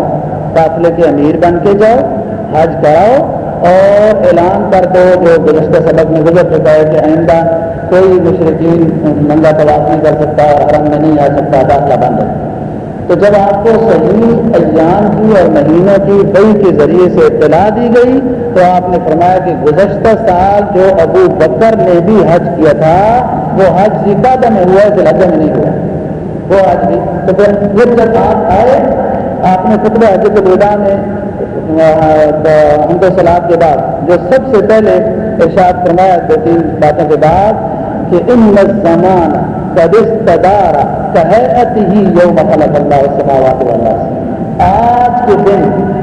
[SPEAKER 2] قافلے کے امیر بن کے جاؤ، حج کراؤ اور اعلان کر دو جو گزشتہ سبق میں گزر چکا ہے کہ آئندہ کوئی مشرقین ننگا طواف نہیں کر سکتا اور حرم میں نہیں آ سکتا، داخلہ بند ہے۔ تو جب آپ کو صحیح ایام کی اور مہینوں کی بئی کے ذریعے سے اطلاع دی گئی، تو آپ نے فرمایا کہ گزشتہ سال جو ابو بکر نے بھی حج کیا تھا، وہ حج زکادہ میں ہوا ہے حج میں نہیں ہوا۔ وہ حج بھی تو پھر جب آپ آئے، آپ نے خطبہ حج کے بیدا میں حمد و سلاد کے بعد، جو سب سے پہلے ارشاد فرمایا، دو تین باتوں کے بعد کہ ان زمان قد استدار کہت ہی یوم خلق اللہ السماوات والارض آج کے دن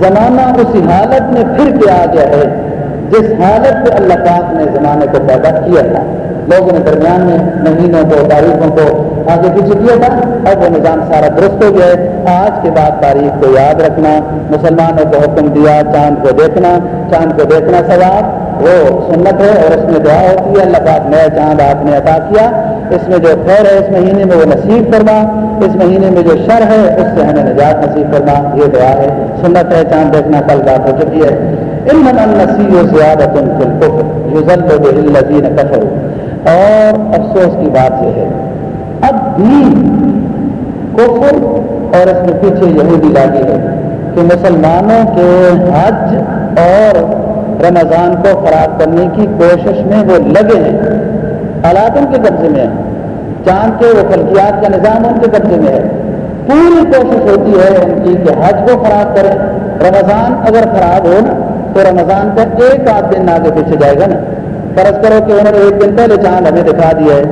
[SPEAKER 2] زمانہ اسی حالت میں پھر کے آ گیا ہے، جس حالت پہ اللہ پاک نے زمانے کو پیدا کیا تھا۔ لوگوں نے درمیان میں مہینوں کو، تاریخوں کو آگے پیچھے کیا تھا۔ اب وہ نظام سارا درست ہو گیا ہے۔ آج کے بعد تاریخ کو یاد رکھنا، مسلمانوں کو حکم دیا، چاند کو دیکھنا، چاند کو دیکھنا ثواب۔ وہ سنت ہے اور اس میں دعا ہوتی ہے۔ اللہ پاک نیا چاند آپ نے عطا کیا۔ اس میں جو خیر ہے، اس مہینے میں وہ نصیب کرنا اس مہینے میں جو شر ہے، اس سے ہمیں نجات نصیب کرنا یہ دعا ہے۔ سنت ہے، چاند دیکھنا کل بات ہو چکی ہے۔ ان نصیب و زیادہ تم کفر اور افسوس کی بات یہ ہے، اب بھی کفر اور اس میں پیچھے یہودی لاگی ہے کہ مسلمانوں کے حج اور رمضان کو خراب کرنے کی کوشش میں وہ لگے ہیں۔ حالات ان کے قبضے میں ہیں۔ چاند کے وہ فلکیات کا نظام ان کے قبضے میں ہے۔ پوری کوشش ہوتی ہے ان کی کہ حج کو خراب کریں۔ رمضان اگر خراب ہو نا، تو رمضان کا ایک آدھ دن آگے پیچھے جائے گا نا۔ فرض کرو کہ انہوں نے ایک دن پہلے چاند ہمیں دکھا دیا ہے،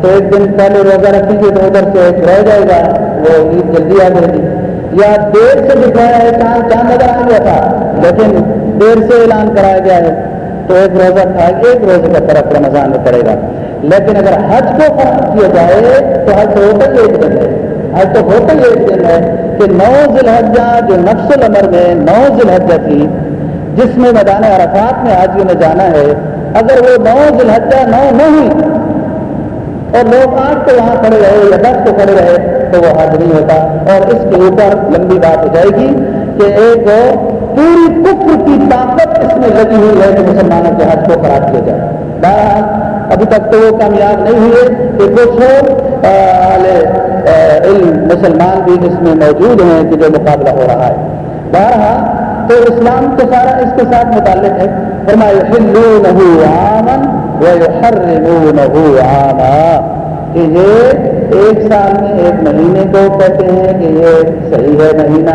[SPEAKER 2] تو ایک دن پہلے روزہ رکھیں گے تو ادھر سے ایک رہ جائے گا، وہ عید جلدی آ جائے گی۔ یا دیر سے دکھایا ہے چاند چاند نظر آ گیا تھا لیکن دیر سے اعلان کرایا گیا ہے تو ایک روزہ تھا، ایک روزے کا فرق رمضان میں پڑے گا۔ لیکن اگر حج کو فرق کیا جائے تو حج ہوتا ہی ایک دن ہے۔ حج تو ہوتا ہی ایک دن ہے کہ نو ذی الحجہ جو نفس العمر میں نو ذی الحجہ تھی جس میں میدان عرفات میں حاجیوں نے جانا ہے، اگر وہ نو ذلحجہ نو نہیں، اور لوگ آج تو وہاں کھڑے رہے یا دس کو کھڑے رہے تو وہ حج نہیں ہوتا اور اس کے اوپر لمبی بات ہو جائے گی کہ ایک پوری کفر کی طاقت اس میں لگی ہوئی ہے کہ مسلمانوں کے حج کو خراب کیا جائے۔ بہرحال، ابھی تک تو وہ کامیاب نہیں ہوئے کہ کچھ علم، مسلمان بھی اس میں موجود ہیں کہ جو مقابلہ ہو رہا ہے۔ بہرحال، تو اسلام تو سارا اس کے ساتھ متعلق ہے۔ کہ یہ ایک سال میں ایک مہینے کو کہتے ہیں کہ یہ صحیح ہے، مہینہ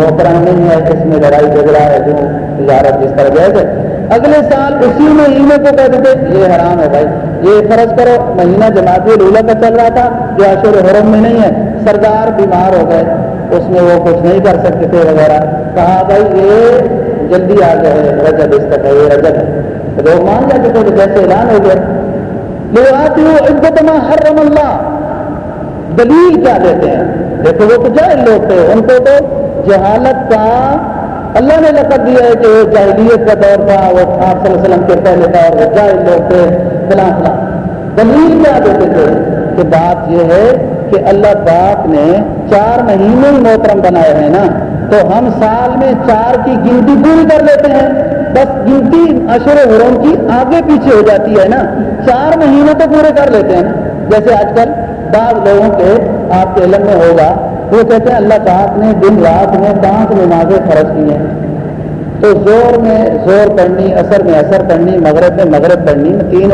[SPEAKER 2] نوکرا نہیں ہے اس میں لڑائی جھگڑا ہے، جو تجارت جس طرح جائز ہے۔ اگلے سال اسی مہینے کو کہتے تھے، یہ حرام ہے بھائی۔ یہ فرض کرو، مہینہ جماعت رولا کا چل رہا تھا، جو اشور حرم میں نہیں ہے، سردار بیمار ہو گئے، اس میں وہ کچھ نہیں کر سکتے تھے وغیرہ۔ کہا بھائی، یہ جلدی آ گئے رجب اس تک ہے، یہ رجب ہے۔ لوگ مان جاتے تھے جیسے اعلان ہو گیا۔ لوگ آتی ہو عزت ہر رم اللہ۔ دلیل کیا دیتے ہیں؟ دیکھو وہ تو جائے لوگ تھے، ان کو تو جہالت کا اللہ نے لقب دیا ہے کہ وہ جاہلیت کا دور تھا، وہ آپ صلی اللہ علیہ وسلم کے پہلے تھا وہ جائے لوگ تھے، فلاں فلاں۔ دلیل کیا دیتے تھے؟ کہ بات یہ ہے کہ اللہ پاک نے چار مہینے ہی محترم بنائے ہیں نا۔ تو ہم سال میں چار کی گنتی پوری کر لیتے ہیں۔ بس گنتی اشر حرم کی آگے پیچھے ہو جاتی ہے نا۔ چار مہینے تو پورے کر لیتے ہیں جیسے آج کل بعض لوگوں کے آپ کے علم میں ہوگا۔ وہ کہتے ہیں اللہ پاک نے دن رات میں پانچ نمازیں فرض کی ہیں۔ تو زور میں زور پڑھنی، اثر میں اثر پڑھنی، مغرب میں مغرب پڑھنی تین